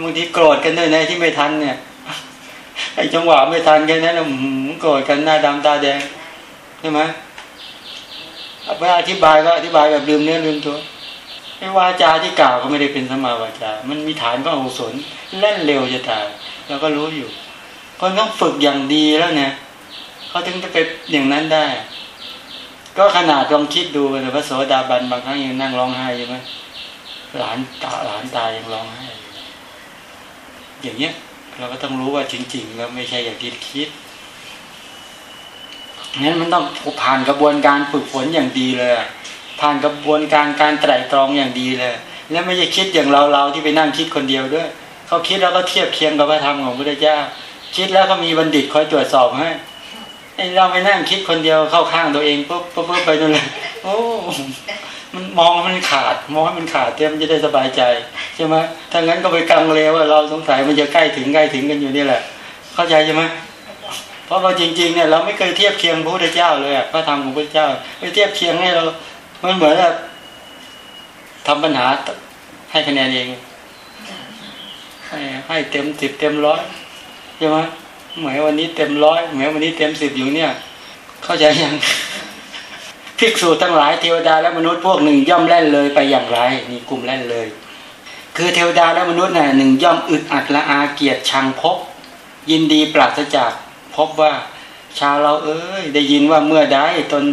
บางทีโกรธกันด้วยนะที่ไม่ทันเนี่ยไอ้จังหวะไม่ทันแค่นั้นโกรธกันหน้าดำตาแดงใช่ไหมไปอธิบายก็อธิบายแบบลืมเนื้อลืมตัว ไอ้วาจาที่กล่าวก็ไม่ได้เป็นสมาวาจา มันมีฐานก็อกุศลเล่นเร็วจะตายเราก็รู้อยู่คนต้องฝึกอย่างดีแล้วเนี่ยเขาถึงจะเป็นอย่างนั้นได้ ก็ขนาดลองคิดดูเลยพระโสดาบันบางครั้งยังนั่งร้องไห้ใช่ไหมหลานตาหลานตายยังร้องไห้ อย่างเนี้ย เราก็ต้องรู้ว่าจริง ๆ แล้วไม่ใช่อย่างที่คิดงั้นมันต้องผ่านกระบวนการฝึกฝนอย่างดีเลย ผ่านกระบวนการการไตร่ตรองอย่างดีเลย แล้วไม่ใช่คิดอย่างเราเราที่ไปนั่งคิดคนเดียวด้วย เขาคิดแล้วก็เทียบเคียงกับพระธรรมของพระพุทธเจ้า คิดแล้วก็มีบัณฑิตคอยตรวจสอบให้ไอเราไปนั่งคิดคนเดียวเข้าข้างตัวเองปุ๊บปุ๊บไปนู่นเลยโอ้มันมองมันขาด มองให้มันขาดเต็มจะได้สบายใจใช่ไหมถ้างั้นก็ไปกังเลว่าเราสงสัยมันจะใกล้ถึงใกล้ถึงกันอยู่นี่แหละ เข้าใจใช่ไหมเพราะว่าจริงๆเนี่ยเราไม่เคยเทียบเคียงพระพุทธเจ้าเลยพระธรรมของพระเจ้า ไปเทียบเคียงให้เรา มันเหมือนแบบทำปัญหาให้คะแนนเอง ให้ให้เต็มสิบเต็มร้อยใช่ไหมเหมือนวันนี้เต็มร้อยเหมือนวันนี้เต็มสิบอยู่เนี่ย เข้าใจยังภิกษุทั้งหลายเทวดาและมนุษย์พวกหนึ่งย่อมแล่นเลยไปอย่างไรนี่กลุ่มแล่นเลย คือเทวดาและมนุษย์น่ะหนึ่งย่อมอึดอัดละอาเกียรติชังพบ ยินดีปราศจากพบว่า ชาวเราเอ้ย ได้ยินว่าเมื่อใดตน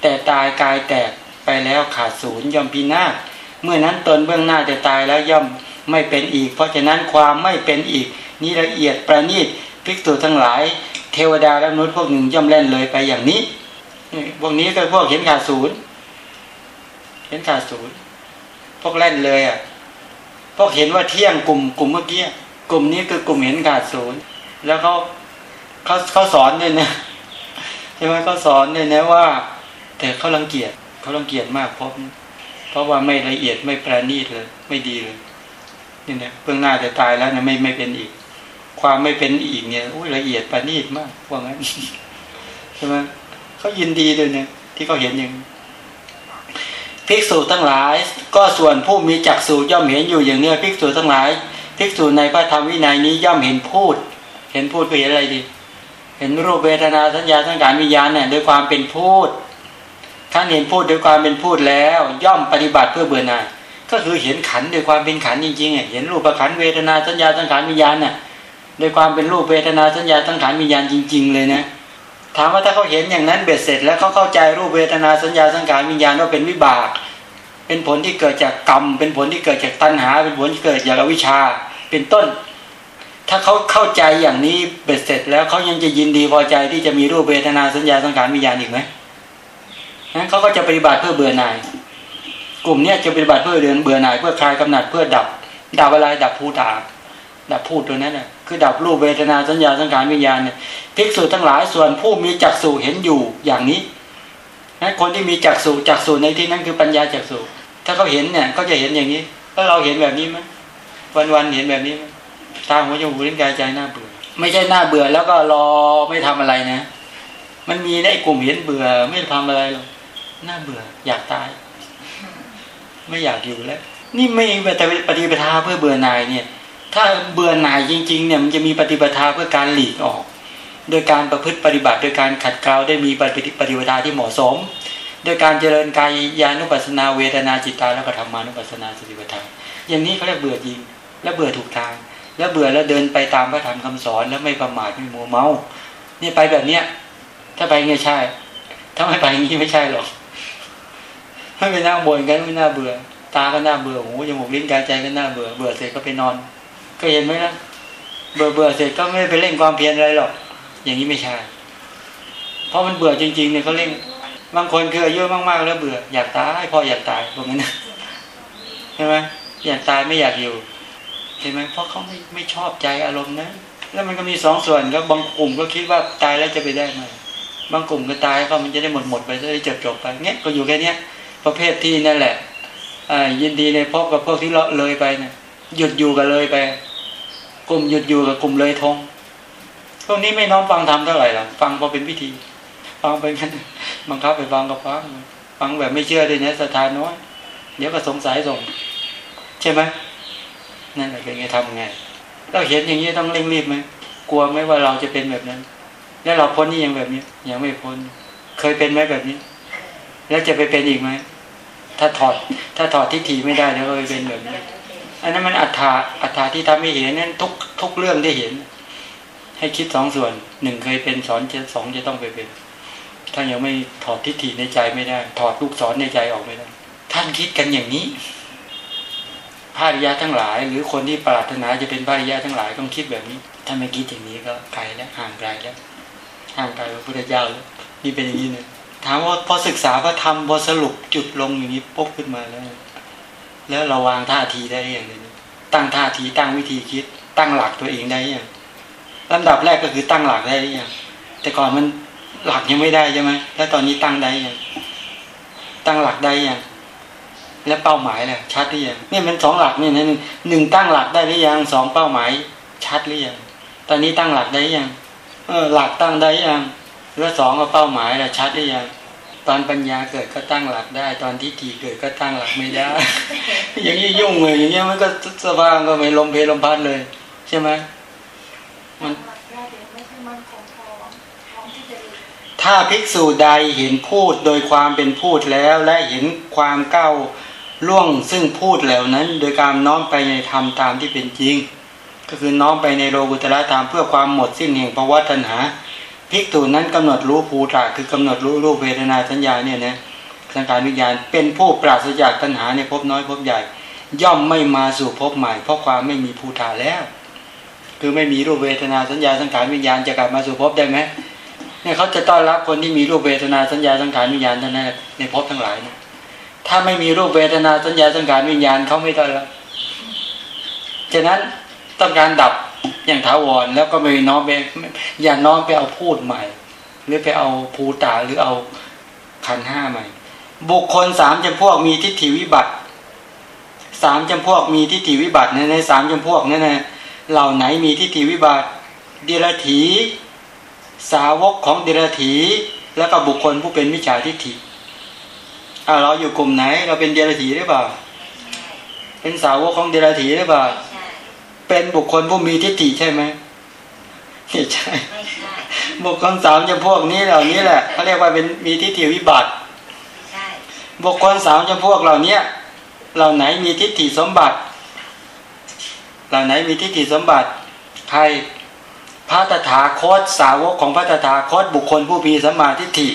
แต่ตายกายแตกไปแล้วขาดศูนย์ย่อมพินาศเมื่อนั้นตนเบื้องหน้าจะตายแล้วย่อมไม่เป็นอีก เพราะฉะนั้นความไม่เป็นอีกนี่ละเอียดประณีตภิกษุทั้งหลาย เทวดาและมนุษย์พวกหนึ่งย่อมแล่นเลยไปอย่างนี้พวกนี้ก็พวกเห็นขาดศูนย์เห็นขาดศูนย์พวกแล่นเลยอะพวกเห็นว่าเที่ยงกลุ่มกลุ่มเมื่อกี้กลุ่มนี้คือกลุ่มเห็นขาดศูนย์แล้วเขาเขาเขาสอนเนี่ยนะใช่ไหมเขาสอนเนี่ยนะว่า แต่เขารังเกียจเขารังเกียจมากเพราะเพราะว่าไม่ละเอียดไม่ประณีตเลย ไม่ดีเลยนี่เนี่ยเบื้องหน้าจะตายแล้วเนี่ยไม่ไม่เป็นอีก ความไม่เป็นอีกเนี่ยโอ้ยละเอียดประณีตมากว่างั้นใช่ไหมเขายินดีเลยเนี่ยที่เขาเห็นอย่างภิกษุทั้งหลาย ก็ส่วนผู้มีจักษุย่อมเห็นอยู่อย่างเนี้ยภิกษุทั้งหลายภิกษุในพระธรรมวินัยนี้ย่อมเห็นพูด เห็นพูดก็เห็นอะไรดี เห็นรูปเวทนาสัญญาสังขารวิญญาณเนี่ยด้วยความเป็นพูด ท่านเห็นพูดด้วยความเป็นพูดแล้ว ย่อมปฏิบัติเพื่อเบื่อหน่าย ก็คือเห็นขันด้วยความเป็นขันจริงๆเห็นรูปขันเวทนาสัญญาสังขารวิญญาณเนี่ยด้วยความเป็นรูปเวทนาสัญญาสังขารวิญญาณจริง ๆ เลยนะถามว่าถ้าเขาเห็นอย่างนั้นเบ็ดเสร็จ แล้วเขาเข้าใจรูปเวทนาสัญญาสังขารวิญญาณว่าเป็นวิบาก เป็นผลที่เกิดจากกรรม เป็นผลที่เกิดจากตัณหา เป็นผลที่เกิดจากอวิชชา เป็นต้น ถ้าเขาเข้าใจอย่างนี้เบ็ดเสร็จ แล้วเขายังจะยินดีพอใจที่จะมีรูปเวทนาสัญญาสังขารวิญญาณอีกไหม นั้นเขาก็จะปฏิบัติเพื่อเบื่อหน่าย กลุ่มเนี้ยจะปฏิบัติเพื่อเดือนเบื่อหน่ายเพื่อคลายกำหนัดเพื่อดับ ดับอะไรดับผู้ด่าดับพูดตัวนั้นน่ะคือดับรูปเวทนาสัญญาสังขารวิญญาณเนี่ยภิกษุทั้งหลายส่วนผู้มีจักษุเห็นอยู่อย่างนี้นะคนที่มีจักษุจักษุในที่นั้นคือปัญญาจักษุถ้าเขาเห็นเนี่ยก็จะเห็นอย่างนี้แล้วเราเห็นแบบนี้ไหมวันวันเห็นแบบนี้ไหมตาหัวจมูกลิ้นกายใจหน้าเบื่อ ไม่ใช่หน้าเบื่อแล้วก็รอไม่ทำอะไรนะ มันมีในกลุ่มเห็นเบื่อไม่ทำอะไรหรอก น้าเบื่อ อยากตาย ไม่อยากอยู่แล้ว นี่ไม่แต่ปฏิปทาเพื่อเบื่อหน่ายเนี่ย ถ้าเบื่อหน่ายจริง ๆ เนี่ยมันจะมีปฏิปทาเพื่อการหลีกออก โดยการประพฤติปฏิบัติโดยการขัดเกลาได้มีปฏิปฏิปทาที่เหมาะสม โดยการเจริญกายยานุปัสนาเวทนาจิตตาแล้วก็ธรรมานุปัสนาสติปัฏฐานอย่างนี้เขาเรียกเบื่อจริง และเบื่อถูกทาง แล้วเบื่อแล้วเดินไปตามพระธรรมคำสอนแล้วไม่ประมาทไม่มัวเมาเนี่ยไปแบบเนี้ยถ้าไปเงี้ยใช่ ถ้าไม่ไปงี้ไม่ใช่หรอก ไม่ไปนั่งบนกันไม่น่าเบื่อ ตาก็น่าเบื่อหูจมูกลิ้นกายใจก็น่าเบื่อเบื่อเสร็จก็ไปนอน ก็เห็นไหมนะเบื่อเบื่อเสร็จก็ไม่ไปเล่นความเพียรอะไรหรอก อย่างนี้ไม่ใช่เพราะมันเบื่อจริงๆเนี่ยเขาเล่นบางคนคืออายุมากๆแล้วเบื่อ อยากตายพออยากตายพวกนั้นใช่ไหมอยากตายไม่อยากอยู่เห็นไหมเพราะเขาไม่ไม่ชอบใจอารมณ์นะแล้วมันก็มีสองส่วนก็บางกลุ่มก็คิดว่าตายแล้วจะไปได้ไหมบางกลุ่มก็ตายก็มันจะได้หมดหมดไปจะได้จบจบไปเนี้ยก็อยู่แค่เนี้ย ประเภทที่นั่นแหละยินดีในพบกับพวกที่เลาะเลยไปเนี่ยหยุดอยู่กับเลยไป กลุ่มหยุดอยู่กับกลุ่มเลยทงพวกนี้ไม่น้อมฟังทำเท่าไหร่หรอกฟังพอเป็นพิธี ฟังไปกันบังคับไปฟังก็ฟังฟังแบบไม่เชื่อด้วยนะสถานน้อยเดี๋ยวก็สงสัยส่งใช่ไหมนั่นแหละเป็นไงทำไงเราเห็นอย่างนี้ต้องเร่งรีบไหมกลัวไหมว่าเราจะเป็นแบบนั้น แล้วเราพ้นนี่ยังแบบนี้ยังไม่พ้น เคยเป็นไหมแบบนี้ แล้วจะไปเป็นอีกไหมถ้าถอด ถ้าถอดทิฏฐิไม่ได้แล้วก็ไปเป็นแบบนี้อันนั้นมันอัตถาอัตถาที่ทำให้เห็นนั้นทุกทุกเรื่องได้เห็น ให้คิดสองส่วนหนึ่งเคยเป็นสอนจะสองจะต้องไปเป็น ถ้ายังไม่ถอดทิฏฐิในใจไม่ได้ ถอดลูกศรในใจออกไม่ได้ ท่านคิดกันอย่างนี้ภาริยะทั้งหลาย หรือคนที่ปรารถนาจะเป็นภาริยะทั้งหลายต้องคิดแบบนี้ ถ้าไม่คิดอย่างนี้ก็ไกลแล้วห่างไกลแล้วห่างไกลพระพุทธเจ้าแล้วนี่เป็นอย่างนี้เนี่ย ถามว่าพอศึกษาพระธรรมพอสรุปจุดลงอย่างนี้ปุ๊บขึ้นมาแล้ว แล้วเราวางท่าทีได้อย่างนี้ตั้งท่าทีตั้งวิธีคิด ตั้งหลักตัวเองได้ยังลำดับแรกก็คือตั้งหลักได้หรือยังแต่ก่อนมันหลักยังไม่ได้ใช่ไหมแล้วตอนนี้ตั้งได้ยังตั้งหลักได้ยังและเป้าหมายแหละชัดหรือยังเนี่ยมันสองหลักเนี่ยนะหนึ่งตั้งหลักได้หรือยังสองเป้าหมาย ชัดหรือยังตอนนี้ตั้งหลักได้ยังเออหลักตั้งได้ยัง แล้วสองก็เป้าหมายแหละชัดหรือยังตอนปัญญาเกิดก็ตั้งหลักได้ ตอนทิฏฐิเกิดก็ตั้งหลักไม่ได้ อย่างนี้ยุ่งเลยอย่างเงี้ยมันก็สบายก็ไม่ลมเพลลมพัดเลย ใช่ไหมมันถ้าภิกษุใดเห็นพูดโดยความเป็นพูดแล้ว และเห็นความเก้าล่วงซึ่งพูดแล้วนั้น โดยการน้อมไปในธรรมตามที่เป็นจริง ก็คือน้อมไปในโลกุตระธรรมเพื่อความหมดสิ้นแห่งภวะตัณหา ภิกษุนั้นกำหนดรู้ภูตาคือกำหนดรู้รูปเวทนาสัญญาเนี่ยนะสังขารวิญญาณ เป็นผู้ปราศจากตัณหาในภพน้อยภพใหญ่ ย่อมไม่มาสู่ภพใหม่ เพราะความไม่มีภูตาแล้ว คือไม่มีรูปเวทนาสัญญาสังขารวิญญาณจะกลับมาสู่ภพได้ไหมเนี่ยเขาจะต้อนรับคนที่มีรูปเวทนาสัญญาสังขารวิญญาณท่านนั้นในภพทั้งหลายนี่ยถ้าไม่มีรูปเวทนาสัญญาสังขารวิญญาณเขาไม่ต้อนรับฉะนั้นต้องการดับ อย่างถาวรแล้วก็ไม่น้อมไปอย่าน้อมไปเอาพูดใหม่ หรือไปเอาภูตาหรือเอาขันห้าใหม่ บุคคลสามจำพวกมีทิฏฐิวิบัติสามจำพวกมีทิฏฐิวิบัติในในสามจำพวกนั่นนะเหล่าไหนมีทิฏฐิวิบัติเดรถีสาวกของเดรถีแล้วก็บุคคลผู้เป็นมิจฉาทิฏฐิอ่าเราอยู่กลุ่มไหน เราเป็นเดรถีหรือเปล่า เป็นสาวกของเดรถีหรือเปล่า เป็นบุคคลผู้มีทิฏฐิใช่ไหมไม่ใช่บุคคลสามจำพวกนี้เหล่านี้แหละเขาเรียกว่าเป็นมีทิฏฐิวิบัติบุคคลสามจำพวกเหล่านี้เหล่าไหนมีทิฏฐิสมบัติ เหล่าไหนมีทิฏฐิสมบัติใครพระตถาคตสาวกของพระตถาคตบุคคลผู้มีสัมมาทิฏฐิ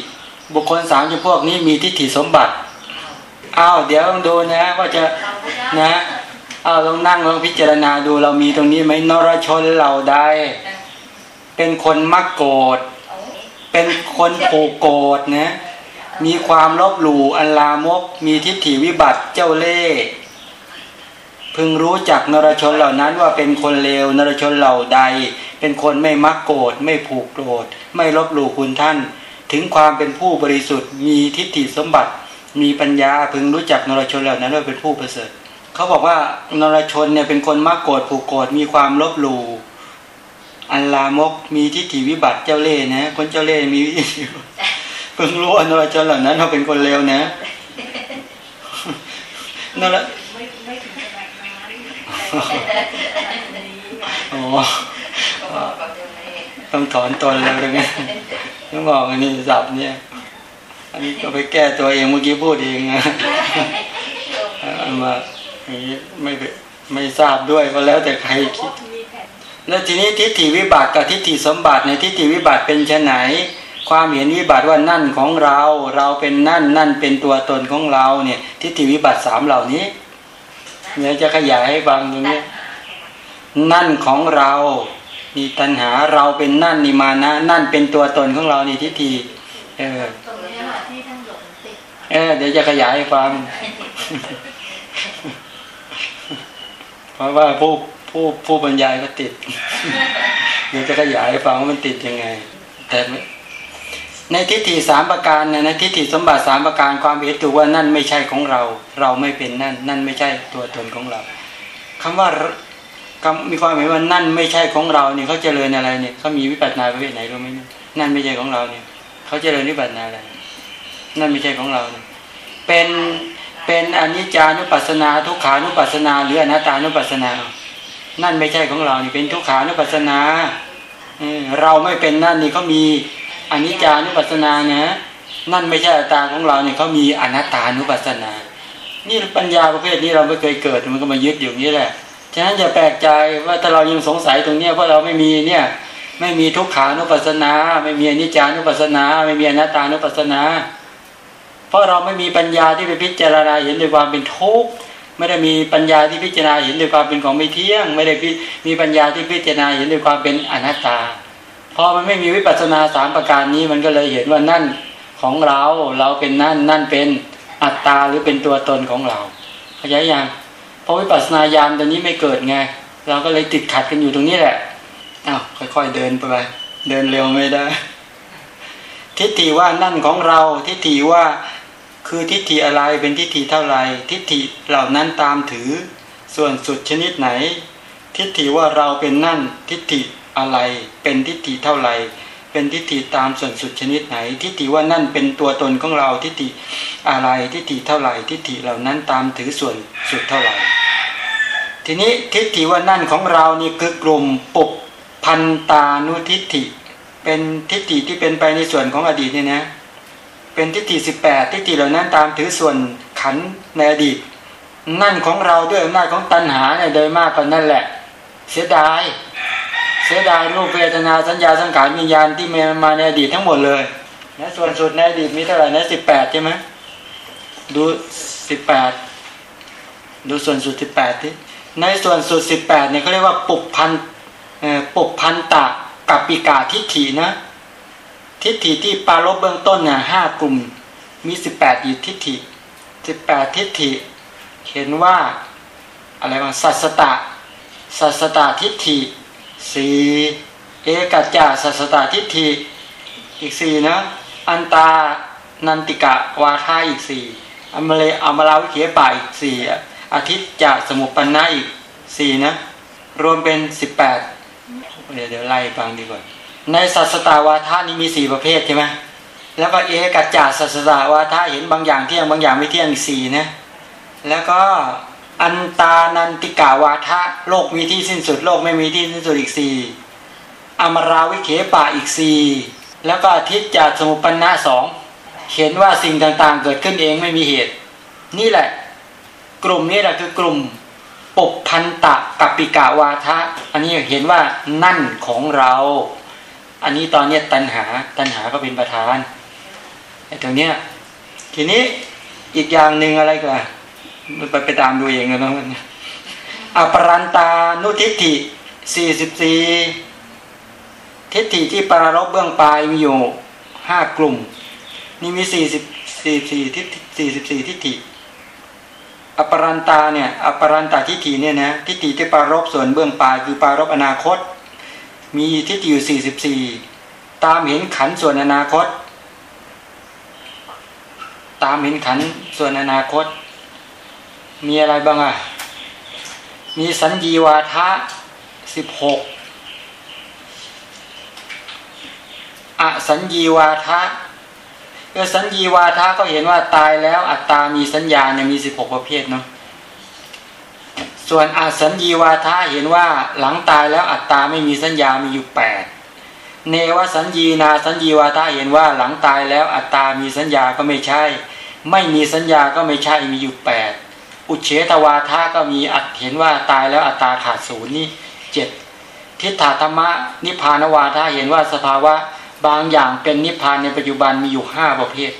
บุคคลสามจำพวกนี้มีทิฏฐิสมบัติอ้าวเดี๋ยวต้องดูนะว่าจะนะ เอาลองนั่งลองพิจารณาดูเรามีตรงนี้ไหมนรชนเหล่าใดเป็นคนมักโกรธเป็นคนผูกโกรธนะมีความลบหลู่อันลามก มีทิฏฐิวิบัติเจ้าเล่ห์พึงรู้จักนรชนเหล่านั้นว่าเป็นคนเลวนรชนเหล่าใด เป็นคนไม่มักโกรธไม่ผูกโกรธไม่ลบหลู่คุณท่าน ถึงความเป็นผู้บริสุทธิ์ มีทิฏฐิสมบัติ มีปัญญาพึงรู้จักนรชนเหล่านั้นว่าเป็นผู้ประเสริฐ เขาบอกว่านรชนเนี่ยเป็นคนมักโกรธผูกโกรธมีความลบหลู่อันลามกมีทิฏฐิวิบัติเจ้าเล่ห์นะ คนเจ้าเล่ห์มีเพิ่งรู้อนรชนเหล่านั้นเขาเป็นคนเลวนะนรโอ้ต้องถอนตนแล้วตรงนี้ต้องบอกอันนี้สับเนี่ย อันนี้ก็ไปแก้ตัวเองเมื่อกี้พูดเองนะมา ไม่ไม่ทราบด้วยก็แล้วแต่ใครคิดแล้วทีนี้ทิฏฐิวิบัติกับทิฏฐิสมบัติในทิฏฐิวิบัติเป็นชนไหน ความเห็นวิบัติว่านั่นของเรา เราเป็นนั่นนั่นเป็นตัวตนของเราเนี่ย ทิฏฐิวิบัติสามเหล่านี้เนี่ยจะขยายให้ฟังตรงนี้ นั่นของเรานี่ตัณหาเราเป็นนั่นนี่มานะ นั่นเป็นตัวตนของเรานี่ทิฏฐิเออตรงนี้ค่ะที่ท่านหลงติดเออเดี๋ยวจะขยายให้ฟัง เพราะว่าผู้ผู้ผู้บรรยายก็ติดเดี๋ยวจะขยายฟังว่ามันติดยังไง แต่ในทิฏฐิสามประการนะนทิฏฐิสมบัติสามประการความเห็นถูกว่านั่นไม่ใช่ของเรา เราไม่เป็นนั่น นั่นไม่ใช่ตัวตนของเราคำว่าคำมีความเห็นว่านั่นไม่ใช่ของเราเนี่ยเขาเจริญอะไรเนี่ยเขามีวิปัสสนาประเภทไหนรู้ไหมเนี่ยนั่นไม่ใช่ของเราเนี่ยเขาเจริญวิปัสสนาอะไร นั่นไม่ใช่ของเราเนี่ยเป็น เป็นอนิจจานุปัสสนา ทุกขานุปัสสนา หรืออนัตตานุปัสสนา นั่นไม่ใช่ของเรานี่เป็นทุกขานุปัสสนาเราไม่เป็นนั่นนี่เขามีอนิจจานุปัสสนานะนั่นไม่ใช่อัตตาของเราเนี่ยเขามีอนัตตานุปัสสนา นี่ปัญญาประเภทนี้เราไม่เคยเกิดมันก็มายึดอยู่นี้แหละ ฉะนั้นอย่าแปลกใจว่าถ้าเรายังสงสัยตรงเนี้ยเพราะเราไม่มีเนี่ยไม่มีทุกขานุปัสสนา ไม่มีอนิจจานุปัสสนา ไม่มีอนัตตานุปัสสนา เพราะเราไม่มีปัญญาที่ไปพิจารณาเห็นด้วยความเป็นทุกข์ไม่ได้มีปัญญาที่พิจารณาเห็นด้วยความเป็นของไม่เที่ยง ไม่ได้มีปัญญาที่พิจารณาเห็นด้วยความเป็นอนัตตาพอมันไม่มีวิปัสสนาสามประการนี้มันก็เลยเห็นว่านั่นของเราเราเป็นนั่นนั่นเป็นอัตตาหรือเป็นตัวตนของเราเข้าใจยังเพราะวิปัสสนาญาณตอนนี้ไม่เกิดไง เราก็เลยติดขัดกันอยู่ตรงนี้แหละอ้าวค่อย ๆเดินไปเดินเร็วไม่ได้ ทิฏฐิว่านั่นของเรา ทิฏฐิว่า คือทิฏฐิอะไรเป็นทิฏฐิเท่าไรทิฏฐิเหล่านั้นตามถือ ส่วนสุดชนิดไหน ทิฏฐิว่าเราเป็นนั่นทิฏฐิอะไร เป็นทิฏฐิเท่าไรเป็นทิฏฐิตามส่วนสุดชนิดไหน ทิฏฐิว่านั่นเป็นตัวตนของเราทิฏฐิอะไรทิฏฐิเท่าไหร่ทิฏฐิเหล่านั้นตามถือส่วนสุดเท่าไหร่ทีนี้ทิฏฐิว่านั่นของเรานี่คือกลุ่มปุกพันตานุทิฏฐิ เป็นทิฏฐิที่เป็นไปในส่วนของอดีตเนี่ยนะ เป็นทิฏฐิสิบแปดทิฏฐิเหล่านั้นตามถือส่วนขันในอดีต นั่นของเราด้วยอำนาจของตัณหาเนี่ยโดยมากก็นั่นแหละ เสียดาย เสียดายรูปเวทนาสัญญาสังขารวิญญาณที่มีมาในอดีตทั้งหมดเลยนะส่วนสุดในอดีตมีเท่าไหร่นะสิบแปดใช่ไหมดูสิบแปดดูส่วนสุดสิบแปดที่ในส่วนสุดสิบแปดเนี่ยเขาเรียกว่าปุกพันปุกพันตะกับปิกาทิฏฐินะ ทิฏฐิที่ปารบเบื้องต้นเนี่ยห้ากลุ่ม มีสิบแปดอีกทิฏฐิสิบแปดทิฏฐิ เห็นว่าอะไรบ้างสัสตะสัสตะทิฏฐิสี่เอกัจจาสัสตะทิฏฐิอีกสี่นะอันตานันติกะวาทาอีกสี่อมเลอมราวิเขป่าอีกสี่อาทิตย์จะสมุปปนนะอีกสี่นะ รวมเป็นสิบแปดเดี๋ยวเดี๋ยวไล่ฟังดีกว่า ในสัสตาวาทานี่มีสี่ประเภทใช่ไหมแล้วก็เอกัจจาสัสตาวาทาเห็นบางอย่างเที่ยงบางอย่างไม่เที่ยงอีกสี่นะแล้วก็อันตานันติกาวาทะโลกมีที่สิ้นสุด โลกไม่มีที่สิ้นสุดอีกสี่อมราวิเขปะอีกสี่แล้วก็ทิตย์จะสมุปปนะสองเห็นว่าสิ่งต่างๆ เกิดขึ้นเองไม่มีเหตุ นี่แหละ กลุ่มนี้แหละคือกลุ่มปกพันตะกับปิกาวาทะ อันนี้เห็นว่านั่นของเรา อันนี้ตอนนี้ตัณหาตัณหาก็เป็นประธานไอ้ตรงเนี้ยทีนี้อีกอย่างหนึ่งอะไรกันไปไปตามดูเองนะน้องอปรันตานุทิฏฐิสี่สิบสี่ทิฏฐิที่ปรารบเบื้องปลายมีอยู่ห้ากลุ่ม นี่มีสี่สิบสี่สี่ทิฏสี่สิบสี่ทิฏฐิอปรันตาเนี่ยอปรันตาทิฏฐิเนี่ยนะทิฏฐิที่ปรารบส่วนเบื้องปลายคือปรารบอนาคต มีทิฏฐิอยู่สี่สิบสี่ตามเห็นขันส่วนอนาคต ตามเห็นขันส่วนอนาคต มีอะไรบ้างอะ มีสัญญีวาทะสิบหกอสัญญีวาทะเออสัญญีวาทะก็เห็นว่าตายแล้วอัตตามีสัญญาเนี่ยมีสิบหกประเภทเนาะ ส่วนอสัญญีวาทะเห็นว่าหลังตายแล้วอัตตาไม่มีสัญญามีอยู่แปดเนวสัญญีนาสัญญีวาทะเห็นว่าหลังตายแล้วอัตตามีสัญญาก็ไม่ใช่ ไม่มีสัญญาก็ไม่ใช่มีอยู่แปดอุเฉตวาทะก็มีอัดเห็นว่าตายแล้วอัตตาขาดศูนย์นี่เจ็ดทิฏฐธรรมะนิพพานวาทะเห็นว่าสภาวะบางอย่างเป็นนิพพานในปัจจุบันมีอยู่ห้าประเภท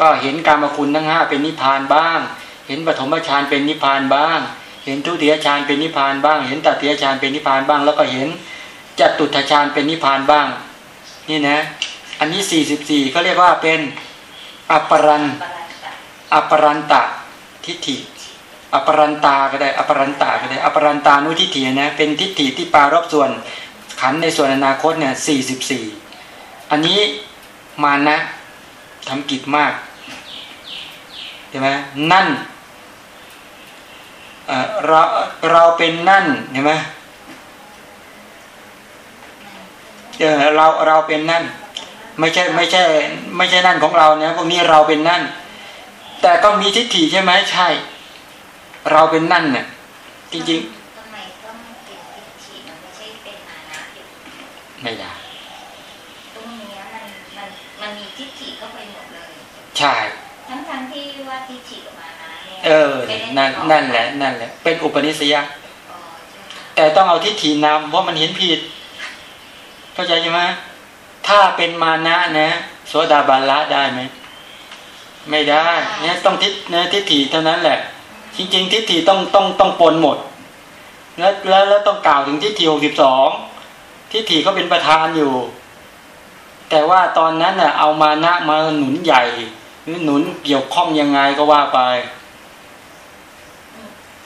ก็เห็นการมคุณทั้งห้าเป็นนิพพานบ้าง เห็นปฐมฌานเป็นนิพพานบ้าง เห็นทุติยฌานเป็นนิพพานบ้าง เห็นตติยฌานเป็นนิพพานบ้าง แล้วก็เห็นจตุตฌานเป็นนิพพานบ้าง นี่นะ อันนี้สี่สิบสี่เขาเรียกว่าเป็นอัปรันตะอปรันตะทิฏฐิอปรันตาก็ได้อัปรันตาก็ได้อัปรันตานุทิฏฐินะเป็นทิฏฐิที่ปารบส่วนขันในส่วนอนาคตเนี่ยสี่สิบสี่อันนี้มานะทำกิจมากใช่ไหมนั่น เอ่อเราเราเป็นนั่นเห็นไหมเออเราเราเป็นนั่น ไม่ใช่ไม่ใช่ ไม่ใช่นั่นของเราเนี่ยพวกนี้เราเป็นนั่น แต่ก็มีทิฏฐิใช่ไหมใช่ เราเป็นนั่นเนี่ยจริงทำไมต้องเป็นทิฏฐิมันไม่ใช่เป็นมานะอยู่ๆไม่ได้ตรงเนี้ยมันมันมันมีทิฏฐิเข้าไปหมดเลย ใช่ ทั้งทั้งๆที่ว่าทิฏฐิกับมานะ เออนั่นนั่นแหละนั่นแหละ เป็นอุปนิสัยแต่ต้องเอาทิฏฐินำเพราะมันเห็นผิด เข้าใจใช่ไหมถ้าเป็นมานะนะโสดาบันละได้ไหมไม่ได้เนี่ยต้องทิฏนะทิฏฐิเท่านั้นแหละ จริง ๆ ทิฏฐิต้องต้องต้องปนหมด แล้วแล้วแล้วต้องกล่าวถึงทิฏฐิหกสิบสองทิฏฐิเขาเป็นประธานอยู่ แต่ว่าตอนนั้นน่ะเอามานะมาหนุนใหญ่หรือหนุนเกี่ยวข้องยังไงก็ว่าไป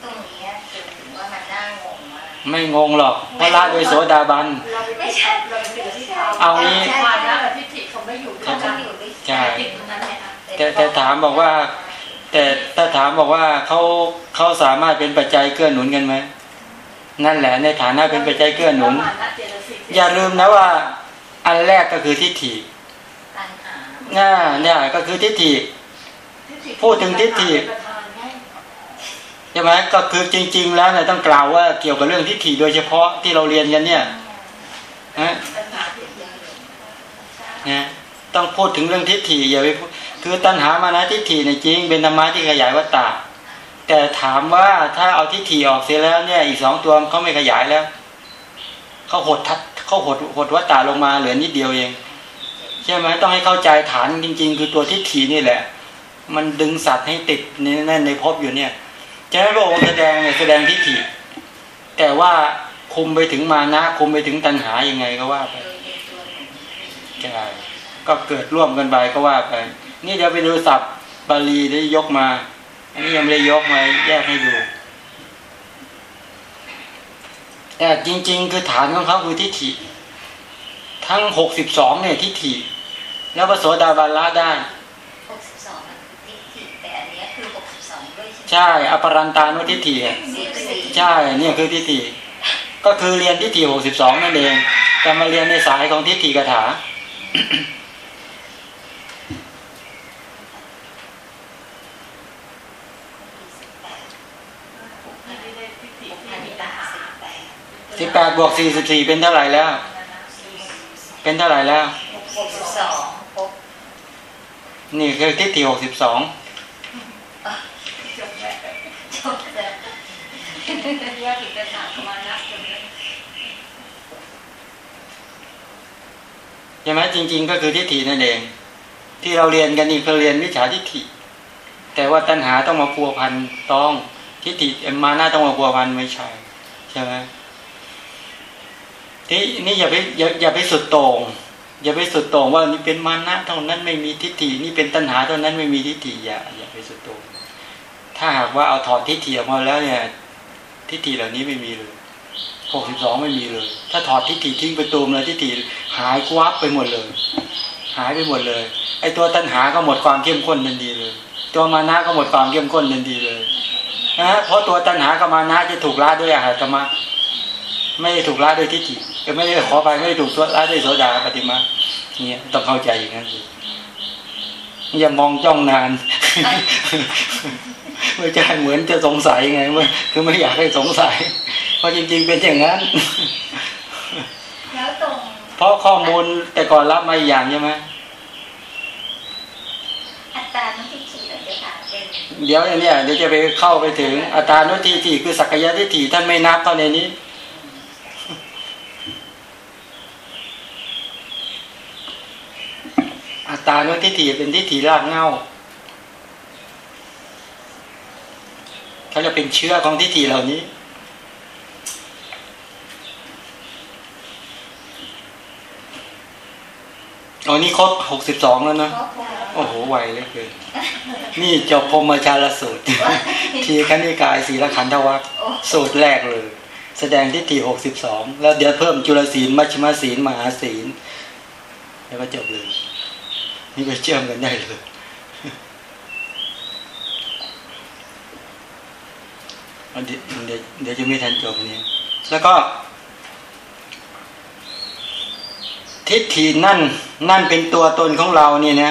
ตรงเนี้ยจนถึงว่ามันน่างงมาก ไม่งงหรอกเพราะละโดยโสดาบันเราไปติดเราไปติดที่เท้าเอางี้มานะกับทิฏฐิเขาไม่อยู่ด้วยเขากัจะนอยู่ด้วยใช่ติดตรงนั้นเนี่ยค่ะแต่แต่ถามบอกว่า แต่ถ้าถามบอกว่าเขาเขาสามารถเป็นปัจจัยเกื้อหนุนกันไหมนั่นแหละในฐานะเป็นปัจจัยเกื้อหนุนมานะเจตสิกอย่าลืมนะว่า อันแรกก็คือทิฏฐิตัณหาน่าเนี่ยก็คือทิฏฐิพูดถึงทิฏฐิประธาน ใช่ไหมก็คือจริง ๆ แล้วเนี่ยต้องกล่าวว่าเกี่ยวกับเรื่องทิฏฐิโดยเฉพาะที่เราเรียนกันเนี่ยนะนะต้องพูดถึงเรื่องทิฏฐิอย่าไปพูดคือตัณหามานะทิฏฐิเนี่ยจริง เป็นธรรมะที่ขยายวัตตะแต่ถามว่าถ้าเอาทิฏฐิออกเสียแล้วเนี่ย อีกสองตัวเขาไม่ขยายแล้วเขาหดทัดเขาหดหดวัตตะลงมาเหลือนิดเดียวเองใช่ไหมต้องให้เข้าใจฐานจริง ๆ คือตัวทิฏฐินี่แหละ มันดึงสัตว์ให้ติดในนั่นในภพอยู่เนี่ย จะให้พระองค์แสดงเนี่ยแสดงทิฏฐิ แต่ว่าคุมไปถึงมานะ คุมไปถึงตัณหายังไงก็ว่าไปโดยเป็นตัวหนึ่งใช่ก็เกิดร่วมกันไปก็ว่าไป นี่เดี๋ยวไปดูศัพท์บาลีได้ยกมา อันนี้ยังไม่ได้ยกมาแยกให้ดู แต่จริง ๆ คือฐานของเขาคือทิฏฐิ ทั้งหกสิบสองเนี่ยทิฏฐิ แล้วพระโสดาบันละได้ ใช่อปรันตานุทิฏฐิใช่เนี่ยคือทิฏฐิก็คือเรียนทิฏฐิหกสิบสองนั่นเองแต่มาเรียนในสายของทิฏฐิกถาไม่ได้ทิฏฐิอันที่นี้มีตัตัณณหาสิบแปดบวกสี่สิบสี่เป็นเท่าไหร่แล้ว เป็นเท่าไหร่แล้วหกสิบสองนี่คือทิฏฐิหกสิบสอง จบแล้วแยกอีกต่างหากมานะจนเลยใช่ไหมจริง ๆ ก็คือทิฏฐินั่นเอง ที่เราเรียนกันนี่คือเรียนวิชาทิฏฐิ แต่ว่าตัณหาต้องมาพัวพันต้องทิฏฐิเอ็มมาหน้าต้องมาพัวพันไม่ใช่ใช่ไหมที่นี่อย่าไปอย่าอย่าไปสุดโต่งอย่าไปสุดโต่งว่านี่เป็นมานะเท่านั้นไม่มีทิฏฐินี่เป็นตัณหาเท่านั้นไม่มีทิฏฐิอย่าอย่าไปสุดโต่ง ถ้าหากว่าเอาถอดทิฏฐิออกมาแล้วเนี่ย ทิฏฐิเหล่านี้ไม่มีเลยหกสิบสองไม่มีเลย ถ้าถอดทิฏฐิทิ้งไปตูมเลยทิฏฐิหายกวับไปหมดเลย หายไปหมดเลย ไอ้ตัวตัณหาก็หมดความเข้มข้นทันทีเลย ตัวมานะก็หมดความเข้มข้นทันทีเลยนะเพราะตัวตัณหากับมานะจะถูกละด้วยอาหารธรรมะไม่ได้ถูกละด้วยทิฏฐิก็ไม่ได้ขอไปไม่ได้ถูกละด้วยโสดาปฏิมาเนี่ยต้องเข้าใจอย่างนั้นสิอย่ามองจ้องนาน ไม่ใช่เหมือนจะสงสัยไงว่าคือไม่อยากให้สงสัย เพราะจริง ๆ เป็นอย่างนั้นแล้วตรงเพราะข้อมูลแต่ก่อนรับมาอีกอย่างใช่ไหมอัตรานุทิฏฐิเราจะถามเป็นเดี๋ยวเนี่ยเดี๋ยวจะไปเข้าไปถึงอัตรานุทิฏฐิคือสักยะทิฏฐิท่านไม่นับเข้าในนี้ตานุทิฏฐิเป็นทิฏฐิรากเหง้า เขาจะเป็นเชื้อของทิฏฐิเหล่านี้อ๋อนี่ครบหกสิบสองแล้วนะเพราะว่าโอ้โห ไวเหลยเกินนี่จบพรหมชาลสูตร ทีคณิกายศีลขันธวัคโอ้สูตรแรกเลย แสดงทิฏฐิหกสิบสอง แล้วเดี๋ยวเพิ่มจุลศีล มัชฌิมศีลมหาศีล แล้วก็จบเลย นี่ไปเชื่อมกันได้เลย เอาเดี๋ยวเดี๋ยวเดี๋ยวจะไม่ทันจบอันนี้แล้วก็ ทิฏฐินั่น นั่นเป็นตัวตนของเราเนี่ยนะ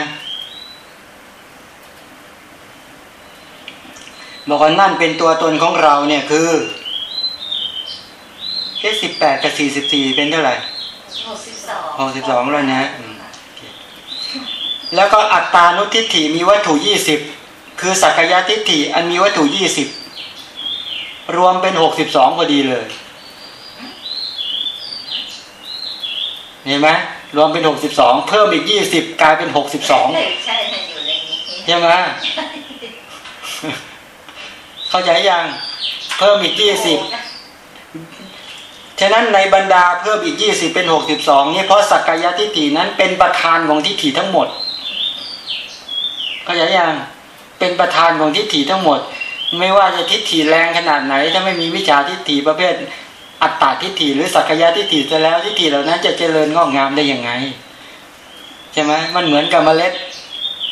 บอกว่านั่นเป็นตัวตนของเราเนี่ยคือเอ๊ะสิบแปดกับสี่สิบสี่เป็นเท่าไหร่หกสิบสองหกสิบสองแล้วนะอืมแล้วก็อัตตานุทิฏฐิมีวัตถุยี่สิบคือสักกายทิฏฐิอันมีวัตถุยี่สิบ รวมเป็นหกสิบสองพอดีเลยเห็นไหมรวมเป็นหกสิบสองเพิ่มอีกยี่สิบกลายเป็นหกสิบสองใช่ใช่มันอยู่ในนี้ใช่ไหมเข้าใจยังเพิ่มอีกยี่สิบฉะนั้นในบรรดาเพิ่มอีกยี่สิบเป็นหกสิบสองนี่เพราะสักกายทิฏฐินั้นเป็นประธานของทิฏฐิทั้งหมด เข้าใจยังเป็นประธานของทิฏฐิทั้งหมด ไม่ว่าจะทิฏฐิแรงขนาดไหน ถ้าไม่มีวิชาทิฏฐิประเภท อัตตาทิฏฐิหรือสักกายทิฏฐิจะแล้วทิฏฐิเหล่านั้นจะเจริญงอกงามได้ยังไงใช่ไหมมันเหมือนกับเมล็ด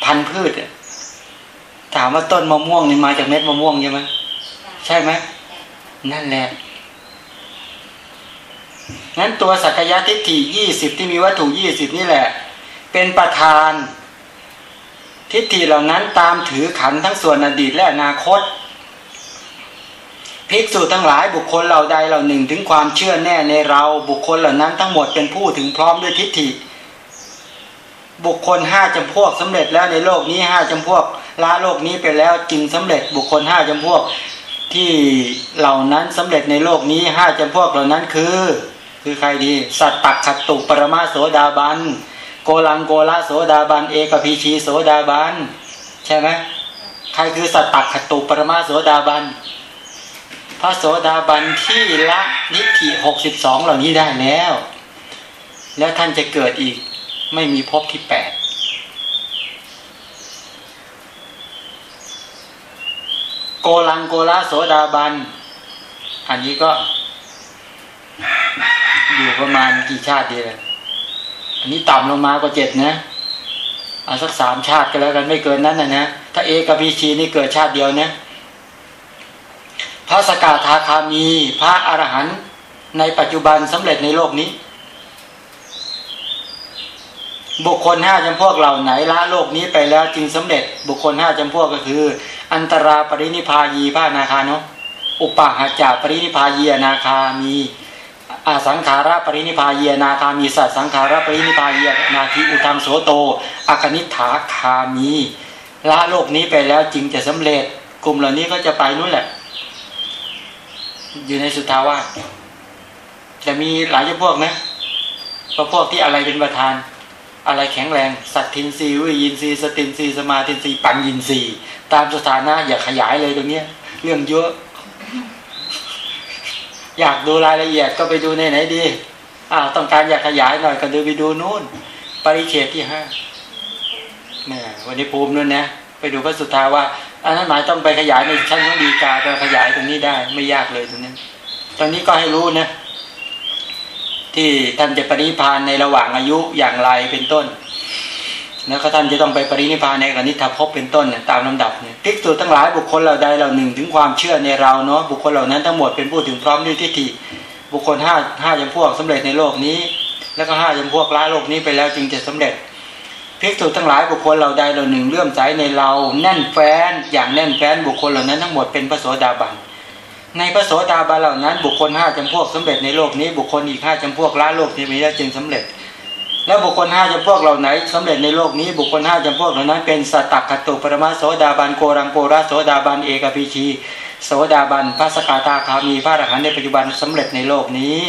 พันธุ์พืชถามว่าต้นมะม่วงนี่มาจากเม็ดมะม่วงใช่ไหมใช่ไหมนั่นแหละงั้นตัวสักกายทิฏฐิยี่สิบที่มีวัตถุยี่สิบนี่แหละ เป็นประธาน ทิฏฐิเหล่านั้นตามถือขันทั้งส่วนอดีตและอนาคต ภิกษุทั้งหลายบุคคลเหล่าใดเหล่าหนึ่งถึงความเชื่อแน่ในเราบุคคลเหล่านั้นทั้งหมดเป็นผู้ถึงพร้อมด้วยทิฏฐิ บุคคลห้าจำพวกสำเร็จแล้วในโลกนี้ห้าจำพวกละโลกนี้ไปแล้วจึงสำเร็จบุคคลห้าจำพวกที่เหล่านั้นสำเร็จในโลกนี้ห้าจำพวกเหล่านั้นคือ คือใครดี สัตตักขตุปรมาโสดาบัน โกลังโกละโสดาบัน เอกพีชีโสดาบัน ใช่ไหมใครคือสัตตักขตุปรมาโสดาบัน พระโสดาบันที่ละนิฏฐิหกสิบสองเหล่านี้ได้แล้ว แล้วท่านจะเกิดอีกไม่มีภพที่แปดโกลังโกละโสดาบัน อันนี้ก็ อยู่ประมาณกี่ชาติดีเลยอันนี้ต่ำลงมากว่าเจ็ดนะเอาสักสามชาติก็แล้วกันไม่เกินนั้นนะนะถ้าเอกพีชีนี่เกิดชาติเดียวนะ พระสกทาคามี พระอรหันต์ในปัจจุบันสำเร็จในโลกนี้ บุคคลห้าจำพวกเหล่าไหนละโลกนี้ไปแล้วจึงสำเร็จ บุคคลห้าจำพวกก็คือ อันตราปรินิพายีพระนาคาเนาะอุปาหาจาปรินิพายีนาคามีอาสังขาระปรินิพายีนาคามีสัตสังขาระปรินิพายีนาทีอุทังโสโตอากนิฐาคามีละโลกนี้ไปแล้วจึงจะสำเร็จ กลุ่มเหล่านี้ก็จะไปนู่นแหละ อยู่ในสุทาวาสแต่มีหลายจำพวกนะพวกที่อะไรเป็นประธาน อะไรแข็งแรง สัตทินรีวิยินรีสตินรีสมาทินรีปัญญินรีตามสถานะอย่าขยายเลยตรงเนี้ย เรื่องเยอะ อยากดูรายละเอียดก็ไปดูในไหนดีอ้าวต้องการอยากขยายหน่อยก็ดูไปดูนู่น ปริเฉดที่ห้าแม่วันนี้ภูมินู่นนะ ไปดูพระสุทธาว่า อันนั้นหมายต้องไปขยายในชั้นของดีกาไปขยายตรงนี้ได้ไม่ยากเลยตรงนี้ตรงนี้ก็ให้รู้นะที่ท่านจะปรินิพานในระหว่างอายุอย่างไรเป็นต้นแล้วก็ท่านจะต้องไปปรินิพานในกนิธภพบเป็นต้นเนี่ยตามลำดับเนี่ยภิกษุทั้งหลายบุคคลเหล่าใดเหล่าหนึ่งถึงความเชื่อในเราเนาะบุคคลเหล่านั้นทั้งหมดเป็นผู้ถึงพร้อมด้วยทิฏฐิบุคคลห้าห้าจำพวกสำเร็จในโลกนี้ แล้วก็ห้าจำพวกละโลกนี้ไปแล้วจึงจะสำเร็จ ภิกษุทั้งหลายบุคคลเหล่าใดเหล่าหนึ่งเลื่อมใสในเราแน่นแฟ้นอย่างแน่นแฟ้นบุคคลเหล่านั้นทั้งหมดเป็นพระโสดาบันในพระโสดาบันเหล่านั้น บุคคลห้าจำพวกสำเร็จในโลกนี้บุคคลอีกห้าจำพวกละโลกนี้ไปแล้วจึงสำเร็จ แล้วบุคคลห้าจำพวกเหล่าไหนสำเร็จในโลกนี้บุคคลห้าจำพวกเหล่านั้น เป็นสัตตคตุปรมาโสดาบันโกรังโกราโสดาบันเอกพีชีโสดาบันพระสกทาคามีพระอรหันต์ในปัจจุบันสำเร็จในโลกนี้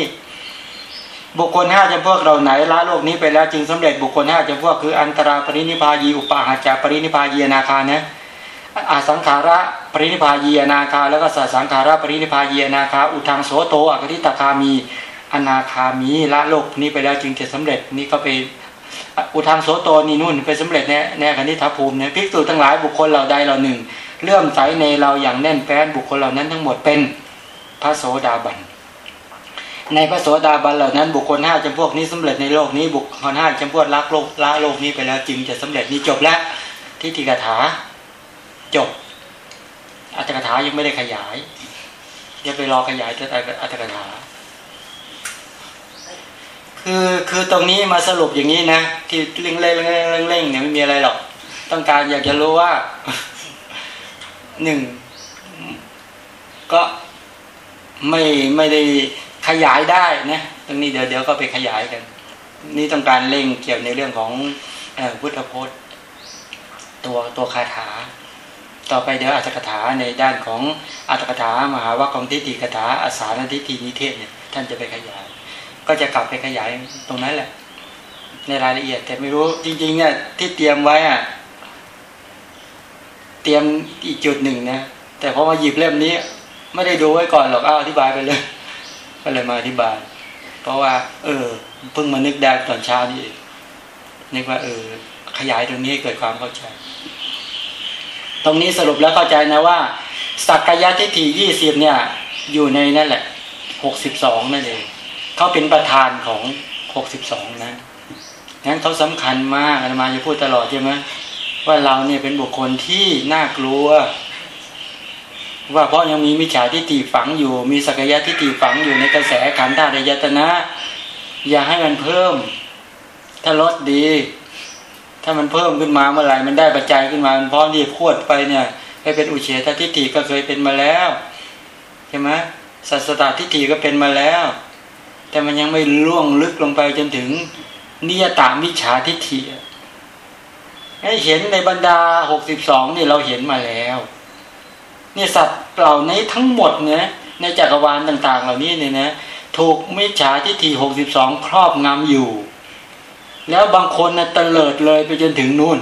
บุคคลห้าจำพวกเราไหนละโลกนี้ไปแล้วจึงสำเร็จบุคคลห้าจำพวกคืออันตราปรินิพพายีอุปาหาจาปรินิพพายีนาคานะอาสังขาระปรินิพพายีนาคา แล้วก็สัสังขาระปรินิพพายีนาคา อุทางโสโตอกริตคามีอนาคามีละโลกนี้ไปแล้วจึงจะสำเร็จนี่ก็ไปอุทางโสโตนี่นู่นไปสำเร็จในในคณิธภูมิเนี่ยภิกษุทั้งหลายบุคคลเหล่าใดเหล่าหนึ่งเลื่อมใสในเราอย่างแน่นแฟ้นบุคคลเหล่านั้นทั้งหมดเป็นพระโสดาบัน ในพระโสดาบันเหล่านั้น บุคคลห้าจำพวกนี้สำเร็จในโลกนี้ บุคคลห้าจำพวกละโลกละโลกนี้ไปแล้วจึงจะสำเร็จนี่จบแล้วทิฏฐิกถาจบอัตถกถายังไม่ได้ขยายจะไปรอขยายจะแต่อัตถกถาคือคือตรงนี้มาสรุปอย่างนี้นะที่เร่งเร่งเร่งเร่งเนี่ยไม่มีอะไรหรอก ต้องการอยากจะรู้ว่าหนึ่งก็ไม่ไม่ได้ ขยายได้นะตรงนี้เดี๋ยวเดี๋ยวก็ไปขยายกัน นี่ต้องการเร่งเกี่ยวในเรื่องของพุทธพจน์ ตัวตัวคาถา ต่อไปเดี๋ยวอัตถกถาในด้านของอัตถกถามหาว่าของทิฏฐิกถาอาสานทิฏฐินิเทศเนี่ยท่านจะไปขยาย ก็จะกลับไปขยายตรงนั้นแหละ ในรายละเอียดแต่ไม่รู้จริงๆเนี่ยที่เตรียมไว้อะเตรียมอีกจุดหนึ่งนะแต่พอมาหยิบเล่มนี้ ไม่ได้ดูไว้ก่อนหรอกอ้าวอธิบายไปเลย ก็เลยมาอธิบาย เพราะว่า เออเพิ่งมานึกได้ตอนเช้านี่นึกว่า เออ ขยายตรงนี้ให้เกิดความเข้าใจ ตรงนี้สรุปแล้วเข้าใจนะว่า สักกายทิฏฐิยี่สิบเนี่ย อยู่ในนั่นแหละหกสิบสองนั่นเองเขาเป็นประธานของหกสิบสองนะงั้นเขาสำคัญมากอาตมาจะพูดตลอดใช่ไหมว่าเราเนี่ยเป็นบุคคลที่น่ากลัว ว่าเพราะยังมีมิจฉาทิฏฐิฝังอยู่ มีสักยะทิฏฐิฝังอยู่ในกระแสขันธ์ธาตุยตนะ อย่าให้มันเพิ่ม ถ้าลดดี ถ้ามันเพิ่มขึ้นมาเมื่อไหร่มันได้ปัจจัยขึ้นมามันพร้อมที่พวดไปเนี่ยให้เป็นอุเฉททิฏฐิก็เคยเป็นมาแล้วใช่ไหมสัสตตทิฏฐิก็เป็นมาแล้ว แต่มันยังไม่ล่วงลึกลงไปจนถึงนิยตามิจฉาทิฏฐิให้เห็นในบรรดาหกสิบสองนี่เราเห็นมาแล้ว นี่สัตว์เหล่านี้ทั้งหมดเนี่ยในจักรวาลต่างๆ เหล่านี้เนี่ยนะถูกมิจฉาทิฏฐิหกสิบสองครอบงำอยู่ แล้วบางคนนะ่ะเตลิดเลยไปจนถึงนู่น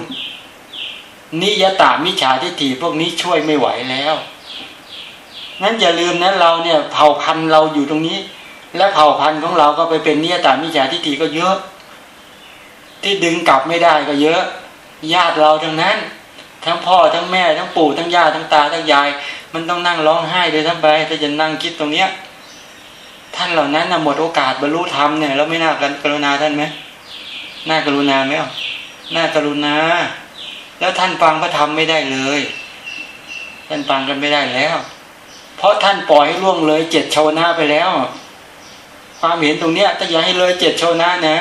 นิยตามิจฉาทิฏฐิพวกนี้ช่วยไม่ไหวแล้วงั้นอย่าลืมนะเราเนี่ยเผ่าพันธุ์เราอยู่ตรงนี้ และเผ่าพันธุ์ของเราก็ไปเป็นนิยตามิจฉาทิฏฐิก็เยอะ ที่ดึงกลับไม่ได้ก็เยอะ ญาติเราทั้งนั้น ทั้งพ่อทั้งแม่ทั้งปู่ทั้งย่าทั้งตาทั้งยาย มันต้องนั่งร้องไห้เลยทั้งไปถ้าจะนั่งคิดตรงเนี้ย ท่านเหล่านั้นนะหมดโอกาสบรรลุธรรมเนี่ยแล้วไม่น่ากันกรุณาท่านไหมน่ากรุณาไหมอะน่ากรุณา แล้วท่านฟังพระธรรมไม่ได้เลย ท่านฟังกันไม่ได้แล้ว เพราะท่านปล่อยให้ล่วงเลยเจ็ดชาวนาไปแล้ว ความเห็นตรงเนี้ยถ้าอย่าให้เลยเจ็ดชาวนานะ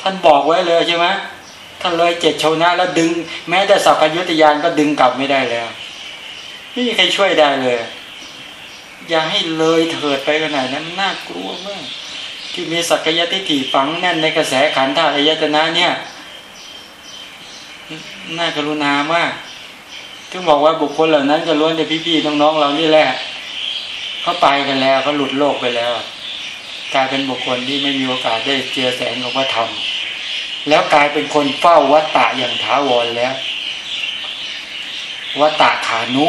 ท่านบอกไว้เลยใช่ไหม ท่านเลยเจ็ดชนาแล้วดึง แม้แต่สัพพยุตยานก็ดึงกลับไม่ได้แล้วไม่มีใครช่วยได้เลย อย่าให้เลยเถิดไปขนาดนั้นน่ากลัวมากที่มีสักยติถีฝังแน่นในกระแสขันธ์ธาตุอายตนะเนี่ยน่ากรุณามากถึงบอกว่าบุคคลเหล่านั้นก็ล้วนแต่พี่ๆน้องๆเรานี่แหละเขาไปกันแล้วเขาหลุดโลกไปแล้ว กลายเป็นบุคคลที่ไม่มีโอกาสได้เจอแสงของพระธรรม แล้วกลายเป็นคนเฝ้าวัตตะอย่างถาวรแล้ววัตตะขานุ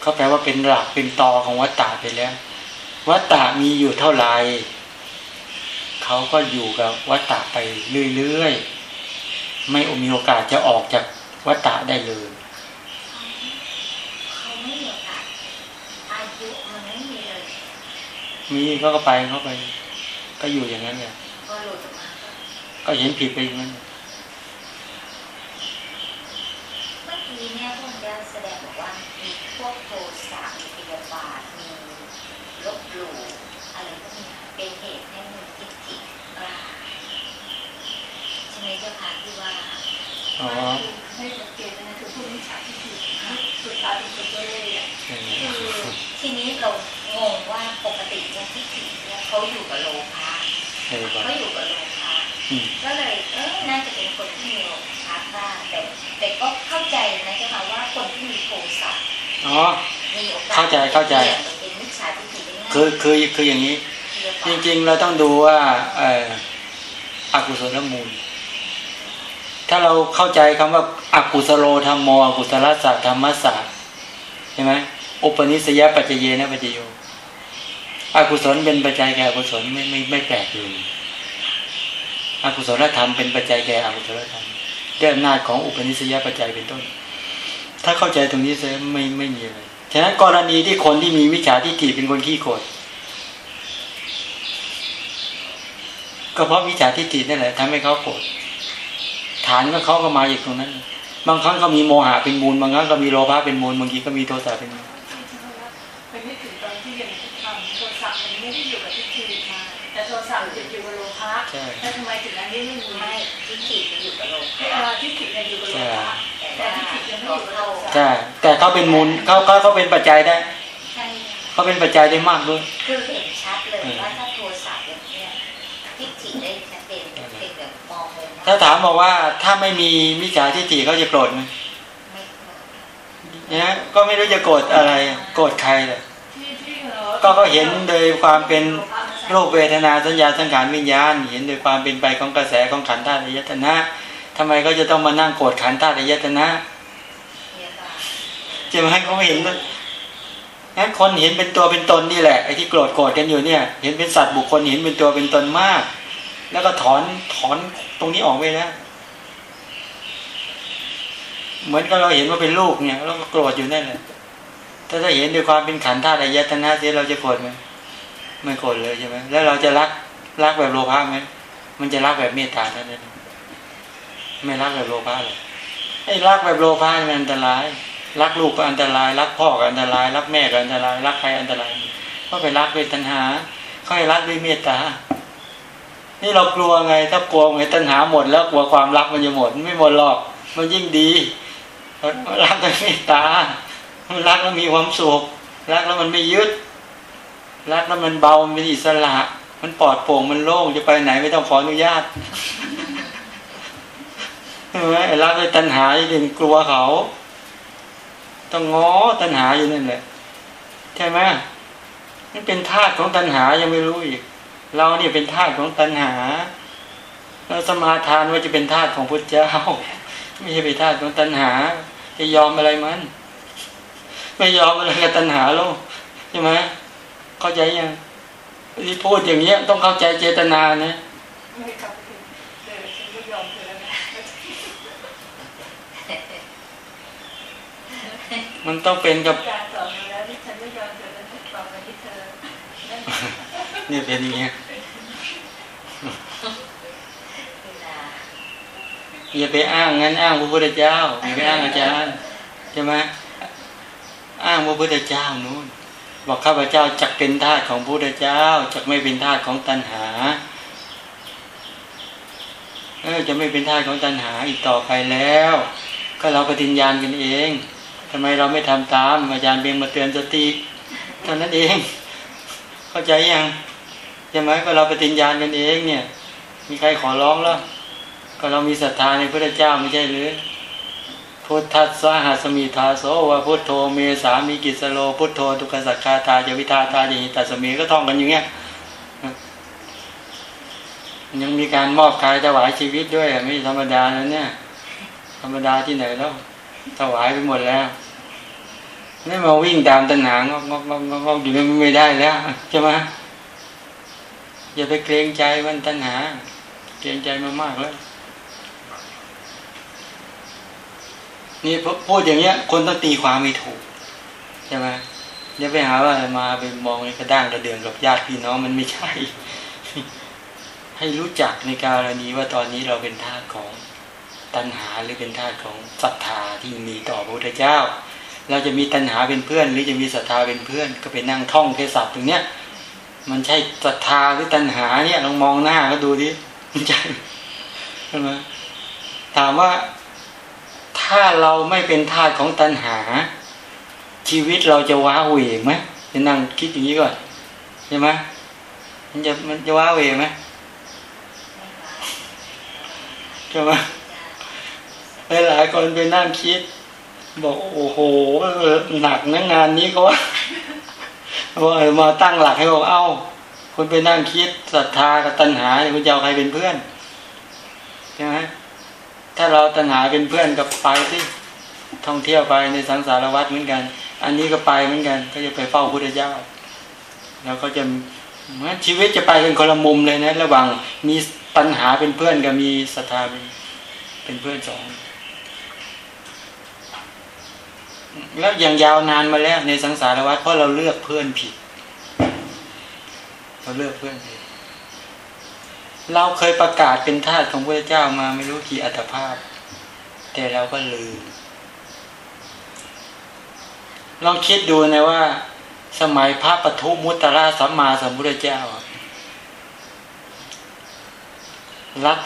เขาแปลว่าเป็นหลักเป็นตอของวัตตะไปแล้ววัตตะมีอยู่เท่าไหร่เขาก็อยู่กับวัตตะไปเรื่อยๆไม่มีโอกาสจะออกจากวัตตะได้เลยเขาไม่มีโอกาสอายุมันไม่มีเลยมีเขาก็ไปเขาไป ก็อยู่อย่างนั้นเนี่ย ก็หลุดออกมา ก็ก็เห็นผิดไปอย่างนั้นเมื่อกี้เนี่ยพวกจะแสดงบอกว่ามีพวกโทสะมีพยาบาทมีลบหลู่อะไรพวกเนี้ยเป็นเหตุให้มีทิฏฐิกล้าใช่ไหมเจ้าค่ะที่ว่าอ๋อไม่สังเกตนะคือผู้มิจฉาทิฏฐิสุดท้ายเป็นคนก็เลยอะอย่างนี้คือทีนี้เรางงว่าปกติเนี่ยทิฏฐิเนี่ยเขาอยู่กับโลภะ ใช่ป่ะเขาอยู่กับโลภะอืมก็เลยเออน่าจะเป็นคนที่มีโลภะบ้างแต่แต่ก็เข้าใจนะเจ้าค่ะว่าคนที่มีโทสะอ๋อมีโอกาสเข้าใจเข้าใจสี่ยงเป็นมิจฉาทิฏฐิได้ง่ายคือคือคืออย่างนี้พยาปาจริง ๆ เราต้องดูว่าเอ่ออกุศลมูล ถ้าเราเข้าใจคำว่าอากุศโลธรรมโมอกุศลศาสตร์ธรรมศาสตร์ใช่ไหมอุปนิสัยปัจเจเยนะปัจจโย อกุศลเป็นปัจจัยแก่อกุศลไม่ไม่ไม่แปลกเลยอกุศลธรรมเป็นปัจจัยแก่อกุศลธรรมด้วยอำนาจของอุปนิสัยปัจจัยเป็นต้น ถ้าเข้าใจตรงนี้เสียไม่ไม่มีอะไรฉะนั้นกรณีที่คนที่มีวิชาทิฏฐิเป็นคนขี้โกรธก็เพราะวิชาทิฏฐินั่นแหละทำให้เขาโกรธฐานก็เขาก็มาอีกตรงนั้น บางครั้งก็มีโมหะเป็นมูล บางครั้งก็มีโลภะเป็นมูลบางทีก็มีโทสะเป็นมูล ใช่แล้วทำไมถึงอันนี้ไม่มีไม่ทิฏฐิมันอยู่กับโลกเวลาทิฏฐิเนี่ยอยู่กับโลภะแต่แต่ว่าทิฏฐิยังไม่ตัวอยู่กับเข้าโลภะใช่แต่เขาเป็นมูลเขาเขาเขาเป็นปัจจัยได้ใช่เขาเป็นปัจจัยได้มากด้วยคือเห็นชัดเลยว่าถ้าโทรศัพท์อย่างเนี้ยทิฏฐิได้ชัดเจนเพียงแต่มองมุมถ้าถามบอกว่าถ้าไม่มีมิจฉาทิฏฐิเขาจะโกรธไหมไม่เนี่ยก็ไม่รู้จะโกรธอะไร โกรธใครเลย ก็เขาเห็นโดยความเป็นรูปเวทนาสัญญาสังขารวิญญาณ เห็นโดยความเป็นไปของกระแสของขันธ์ธาตุอายตนะทำไมก็จะต้องมานั่งโกรธขันธ์ธาตุอายตนะจะมาให้เขาเห็นว่างั้นคนเห็นเป็นตัวเป็นตนนี่แหละไอ้ที่โกรธโกรธกันอยู่เนี่ย เห็นเป็นสัตว์บุคคลเห็นเป็นตัวเป็นตนมาก แล้วก็ถอนถอนตรงนี้ออกไปนะเหมือนกับเราเห็นว่าเป็นลูกเนี่ยเราก็โกรธอยู่นั่นแหละ ถ้าถ้าเห็นด้วยความเป็นขันธ์ธาตุอายตนะเสียเราจะโกรธไหมไม่โกรธเลยใช่ไหมแล้วเราจะรักรักแบบโลภะไหมมันจะรักแบบเมตตาเท่านั้นไม่รักแบบโลภะเลยไอ้รักแบบโลภะมันอันตราย รักลูกก็อันตราย รักพ่อก็อันตราย รักแม่ก็อันตราย รักใครอันตรายก็ไปรักด้วยตัณหาเขาให้รักด้วยเมตตา นี่เรากลัวไง ถ้ากลัวไงตัณหาหมด แล้วกลัวความรักมันจะหมด ไม่หมดหรอก มันยิ่งดีรักด้วยเมตตา รักแล้วมีความสุข รักแล้วมันไม่ยึด รักแล้วมันเบา มันเป็นอิสระ มันปลอดโปร่ง มันโล่ง จะไปไหนไม่ต้องขออนุญาตใช่ไหมรักด้วยตัณหาที่เป็นกลัวเขา ต้องง้อตัณหาอยู่นั่นแหละ ใช่ไหมนี่เป็นธาตุของตัณหายังไม่รู้อีก เราเนี่ยเป็นธาตุของตัณหาเราสมาทานว่าจะเป็นธาตุของพุทธเจ้า ไม่ใช่เป็นธาตุของตัณหา จะยอมอะไรมัน ไม่ยอมอะไรกับตัณหาหรอกใช่ไหมเข้าใจยังที่พูดอย่างเงี้ยต้องเข้าใจเจตนานะไม่กลับไปเออฉันไม่ยอมเธอแล้วนะมันต้องเป็นกับการสอนมาแล้วที่ฉันไม่ยอมเธอแล้วฉันตอบมาที่เธอนั่นนี่เป็นอย่างเงี้ยเวลาอย่าไปอ้างงั้นอ้างพระพุทธเจ้าอย่าไปอ้างอาจารย์ใช่ไหม อ้างพระพุทธเจ้านู้นบอกข้าพเจ้าจักเป็นทาสของพระพุทธเจ้าจักไม่เป็นทาสของตัณหาเออจะไม่เป็นทาสของตัณหาอีกต่อไปแล้ว ก็เราปฏิญญาณกันเองทำไมเราไม่ทำตามอาจารย์เบียงมาเตือนสติเท่านั้นเอง เข้าใจยังใช่ไหมก็เราปฏิญญาณกันเองเนี่ย มีใครขอร้องแล้วก็เรามีศรัทธาในพระเจ้าไม่ใช่หรือ พุทธัสสะหัสมีทาโสวะพุทโธเมสามีกิสโล พุทโธทุกขสักคาตาจวิทาตาจิตัสเมก็ท่องกันอย่างเงี้ยยังมีการมอบกายถวายชีวิตด้วยไม่ธรรมดาแล้วเนี่ย ธรรมดาที่ไหนแล้วถวายไปหมดแล้วนี่มาวิ่งตามตัณหางอกงอกงอกงอกงอกอยู่ไม่ได้แล้วใช่ไหมอย่าไปเกรงใจมันตัณหา เกรงใจมามากแล้ว นี่พูดอย่างเงี้ย คนต้องตีความไม่ถูกใช่ไหมอย่าไปหาว่ามาไปมองในกระด้างกระเดืองกับญาติพี่น้องมันไม่ใช่ ให้รู้จักในการนี้ว่าตอนนี้เราเป็นทาสของตัณหาหรือเป็นทาสของศรัทธาที่มีต่อพระพุทธเจ้า เราจะมีตัณหาเป็นเพื่อน หรือจะมีศรัทธาเป็นเพื่อน ก็ไปนั่งท่องแค่ศัพท์ตรงเนี้ย มันใช่ศรัทธาหรือตัณหาเนี่ยลองมองหน้าก็ดูดิมันใช่ใช่ไหมถามว่า ถ้าเราไม่เป็นทาสของตัณหา ชีวิตเราจะว้าเหวไหมจะนั่งคิดอย่างนี้ก่อนใช่ไหมมันจะมันจะว้าเหวไหมไม่มใช่ไหมหลายคนไปนั่งคิด บอกโอ้โหหนักนะงานนี้เขาว่าว่ามาตั้งหลักให้บอกเอ้าคุณไปนั่งคิดศรัทธากับตัณหาคุณจะเอาใครเป็นเพื่อนใช่ไหม ถ้าเราตัณหาเป็นเพื่อนกับไปที่ท่องเที่ยวไปในสังสารวัฏเหมือนกัน อันนี้ก็ไปเหมือนกัน ก็จะไปเฝ้าพุทธเจ้า แล้วก็จะชีวิตจะไปเป็นคนละมุมเลยนะ ระหว่างมีตัณหาเป็นเพื่อนกับมีศรัทธาเป็นเป็นเพื่อนสองแล้วอย่างยาวนานมาแล้วในสังสารวัฏเพราะเราเลือกเพื่อนผิด เราเลือกเพื่อนผิด เราเคยประกาศเป็นทาสของพระเจ้ามาไม่รู้กี่อัตภาพ แต่เราก็ลืมลองคิดดูนะว่า สมัยพระปทุมุตระสัมมาสัมพุทธเจ้ารัก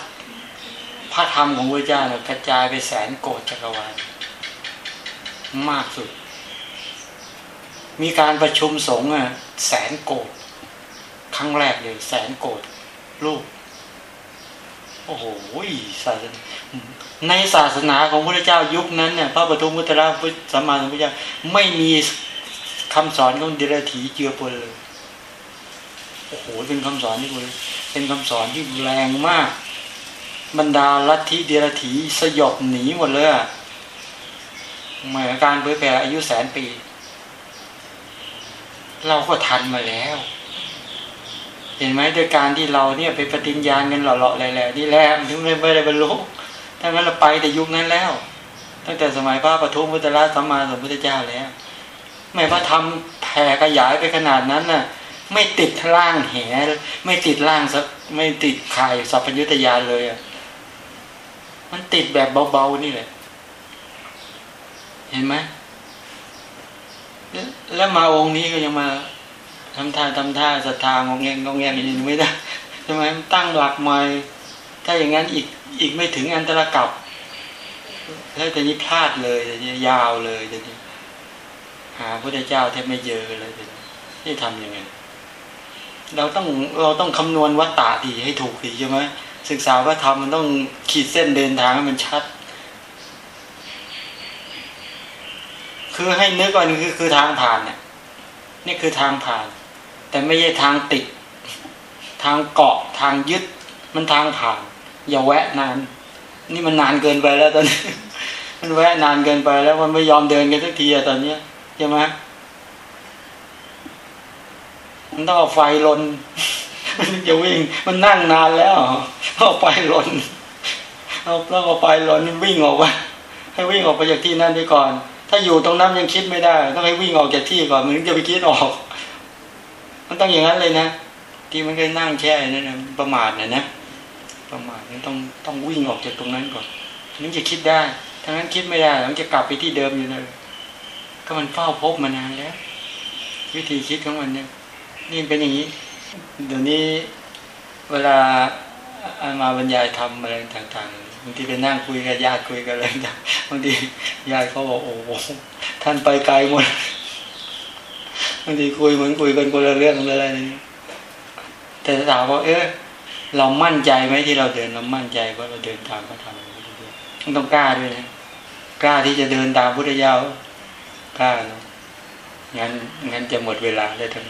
พระธรรมของพระเจ้าเนี่ยกระจายไปแสนโกดจักรวาลมากสุด มีการประชุมสงฆ์อะแสนโกดครั้งแรกเลยแสนโกดลูก โอ้โหศาสนาในศาสนาของพระเจ้ายุคนั้นเนี่ยพระปฐมมุตระสัมมาสัมพุทธเจ้าไม่มีคำสอนของเดรัจฉีเจือปนเลยโอ้โหเป็นคำสอนที่เป็นคำสอนที่แรงมาก บรรดาลัทธิเดรัจฉีสยบหนีหมดเลยอะหมายการเผยแผ่อายุแสนปี เราก็ทันมาแล้ว เห็นไหมโดยการที่เราเนี่ยไปปฏิญญาณกันหล่อๆอะไรๆนี่แหละถึงไม่ได้บรรลุถ้างั้นเราไปแต่ยุคนั้นแล้ว ตั้งแต่สมัยพระปฐมพุทธราชสัมมาสัมพุทธเจ้าแล้วไม่พระทำแผ่ขยายไปขนาดนั้นน่ะ ไม่ติดร่างแหไม่ติดร่างสักไม่ติดข่ายสัพพยุตยานเลยอะมันติดแบบเบาๆนี่แหละ เห็นไหมแล้วมาองค์นี้ก็ยังมา ทำท่าทำท่าศรัทธางงแงงงงแงงอย่างไม่ได้ใช่ไหมตั้งหลักใหม่ ถ้าอย่างนั้นอีกอีกไม่ถึงอันตรกับแล้วแต่นี้พลาดเลยแต่นี้ยาวเลยแต่นี้ หาพระเจ้าแทบไม่เจอเลยแต่นี้จะทำยังไงเราต้องเราต้องคำนวณวัตตะดีให้ถูกดีใช่ไหมศึกษาว่าทำมันต้องขีดเส้นเดินทางให้มันชัด คือให้นึกก่อนคือคือทางผ่านเนี่ยนี่คือทางผ่าน แต่ไม่ใช่ทางติด ทางเกาะทางยึด มันทางผ่าน อย่าแวะนาน นี่มันนานเกินไปแล้วตอนนี้มันแวะนานเกินไปแล้วมันไม่ยอมเดินกันสักทีอะตอนเนี้ยใช่ไหมมันต้องเอาไฟลนมันจะวิ่ง มันนั่งนานแล้วเอาไฟลนเอาต้องเอาไฟลนวิ่งออกไปให้วิ่งออกไปจากที่นั่นไปก่อน ถ้าอยู่ตรงนั้นยังคิดไม่ได้ต้องให้วิ่งออกจากที่ก่อนมันถึงจะไปคิดออก มันต้องอย่างนั้นเลยนะ ที่มันเคยนั่งแช่นั่นนะประมาทเนี่ยนะ ประมาทมันต้องต้องวิ่งออกจากตรงนั้นก่อนถึงจะคิดได้ถ้างั้นคิดไม่ได้มันจะกลับไปที่เดิมอยู่เลยก็มันเฝ้าพบมานานแล้ว วิธีคิดของมันเนี่ยนี่เป็นอย่างนี้ เดี๋ยวนี้เวลามาบรรยายทำอะไรต่างๆบางทีไปนั่งคุยกับญาติคุยกันอะไรต่างบางทีญาติเขาบอกโอ้โหท่านไปไกลหมด บางทีคุยเหมือนคุยกันคนละเรื่องอะไรนี่แต่ถามว่าเออเรามั่นใจไหมที่เราเดินเรามั่นใจว่าเราเดินตามพระธรรมต้องกล้าด้วยนะกล้าที่จะเดินตามพุทธเจ้ากล้างั้นงั้นจะหมดเวลาเลยทั้ง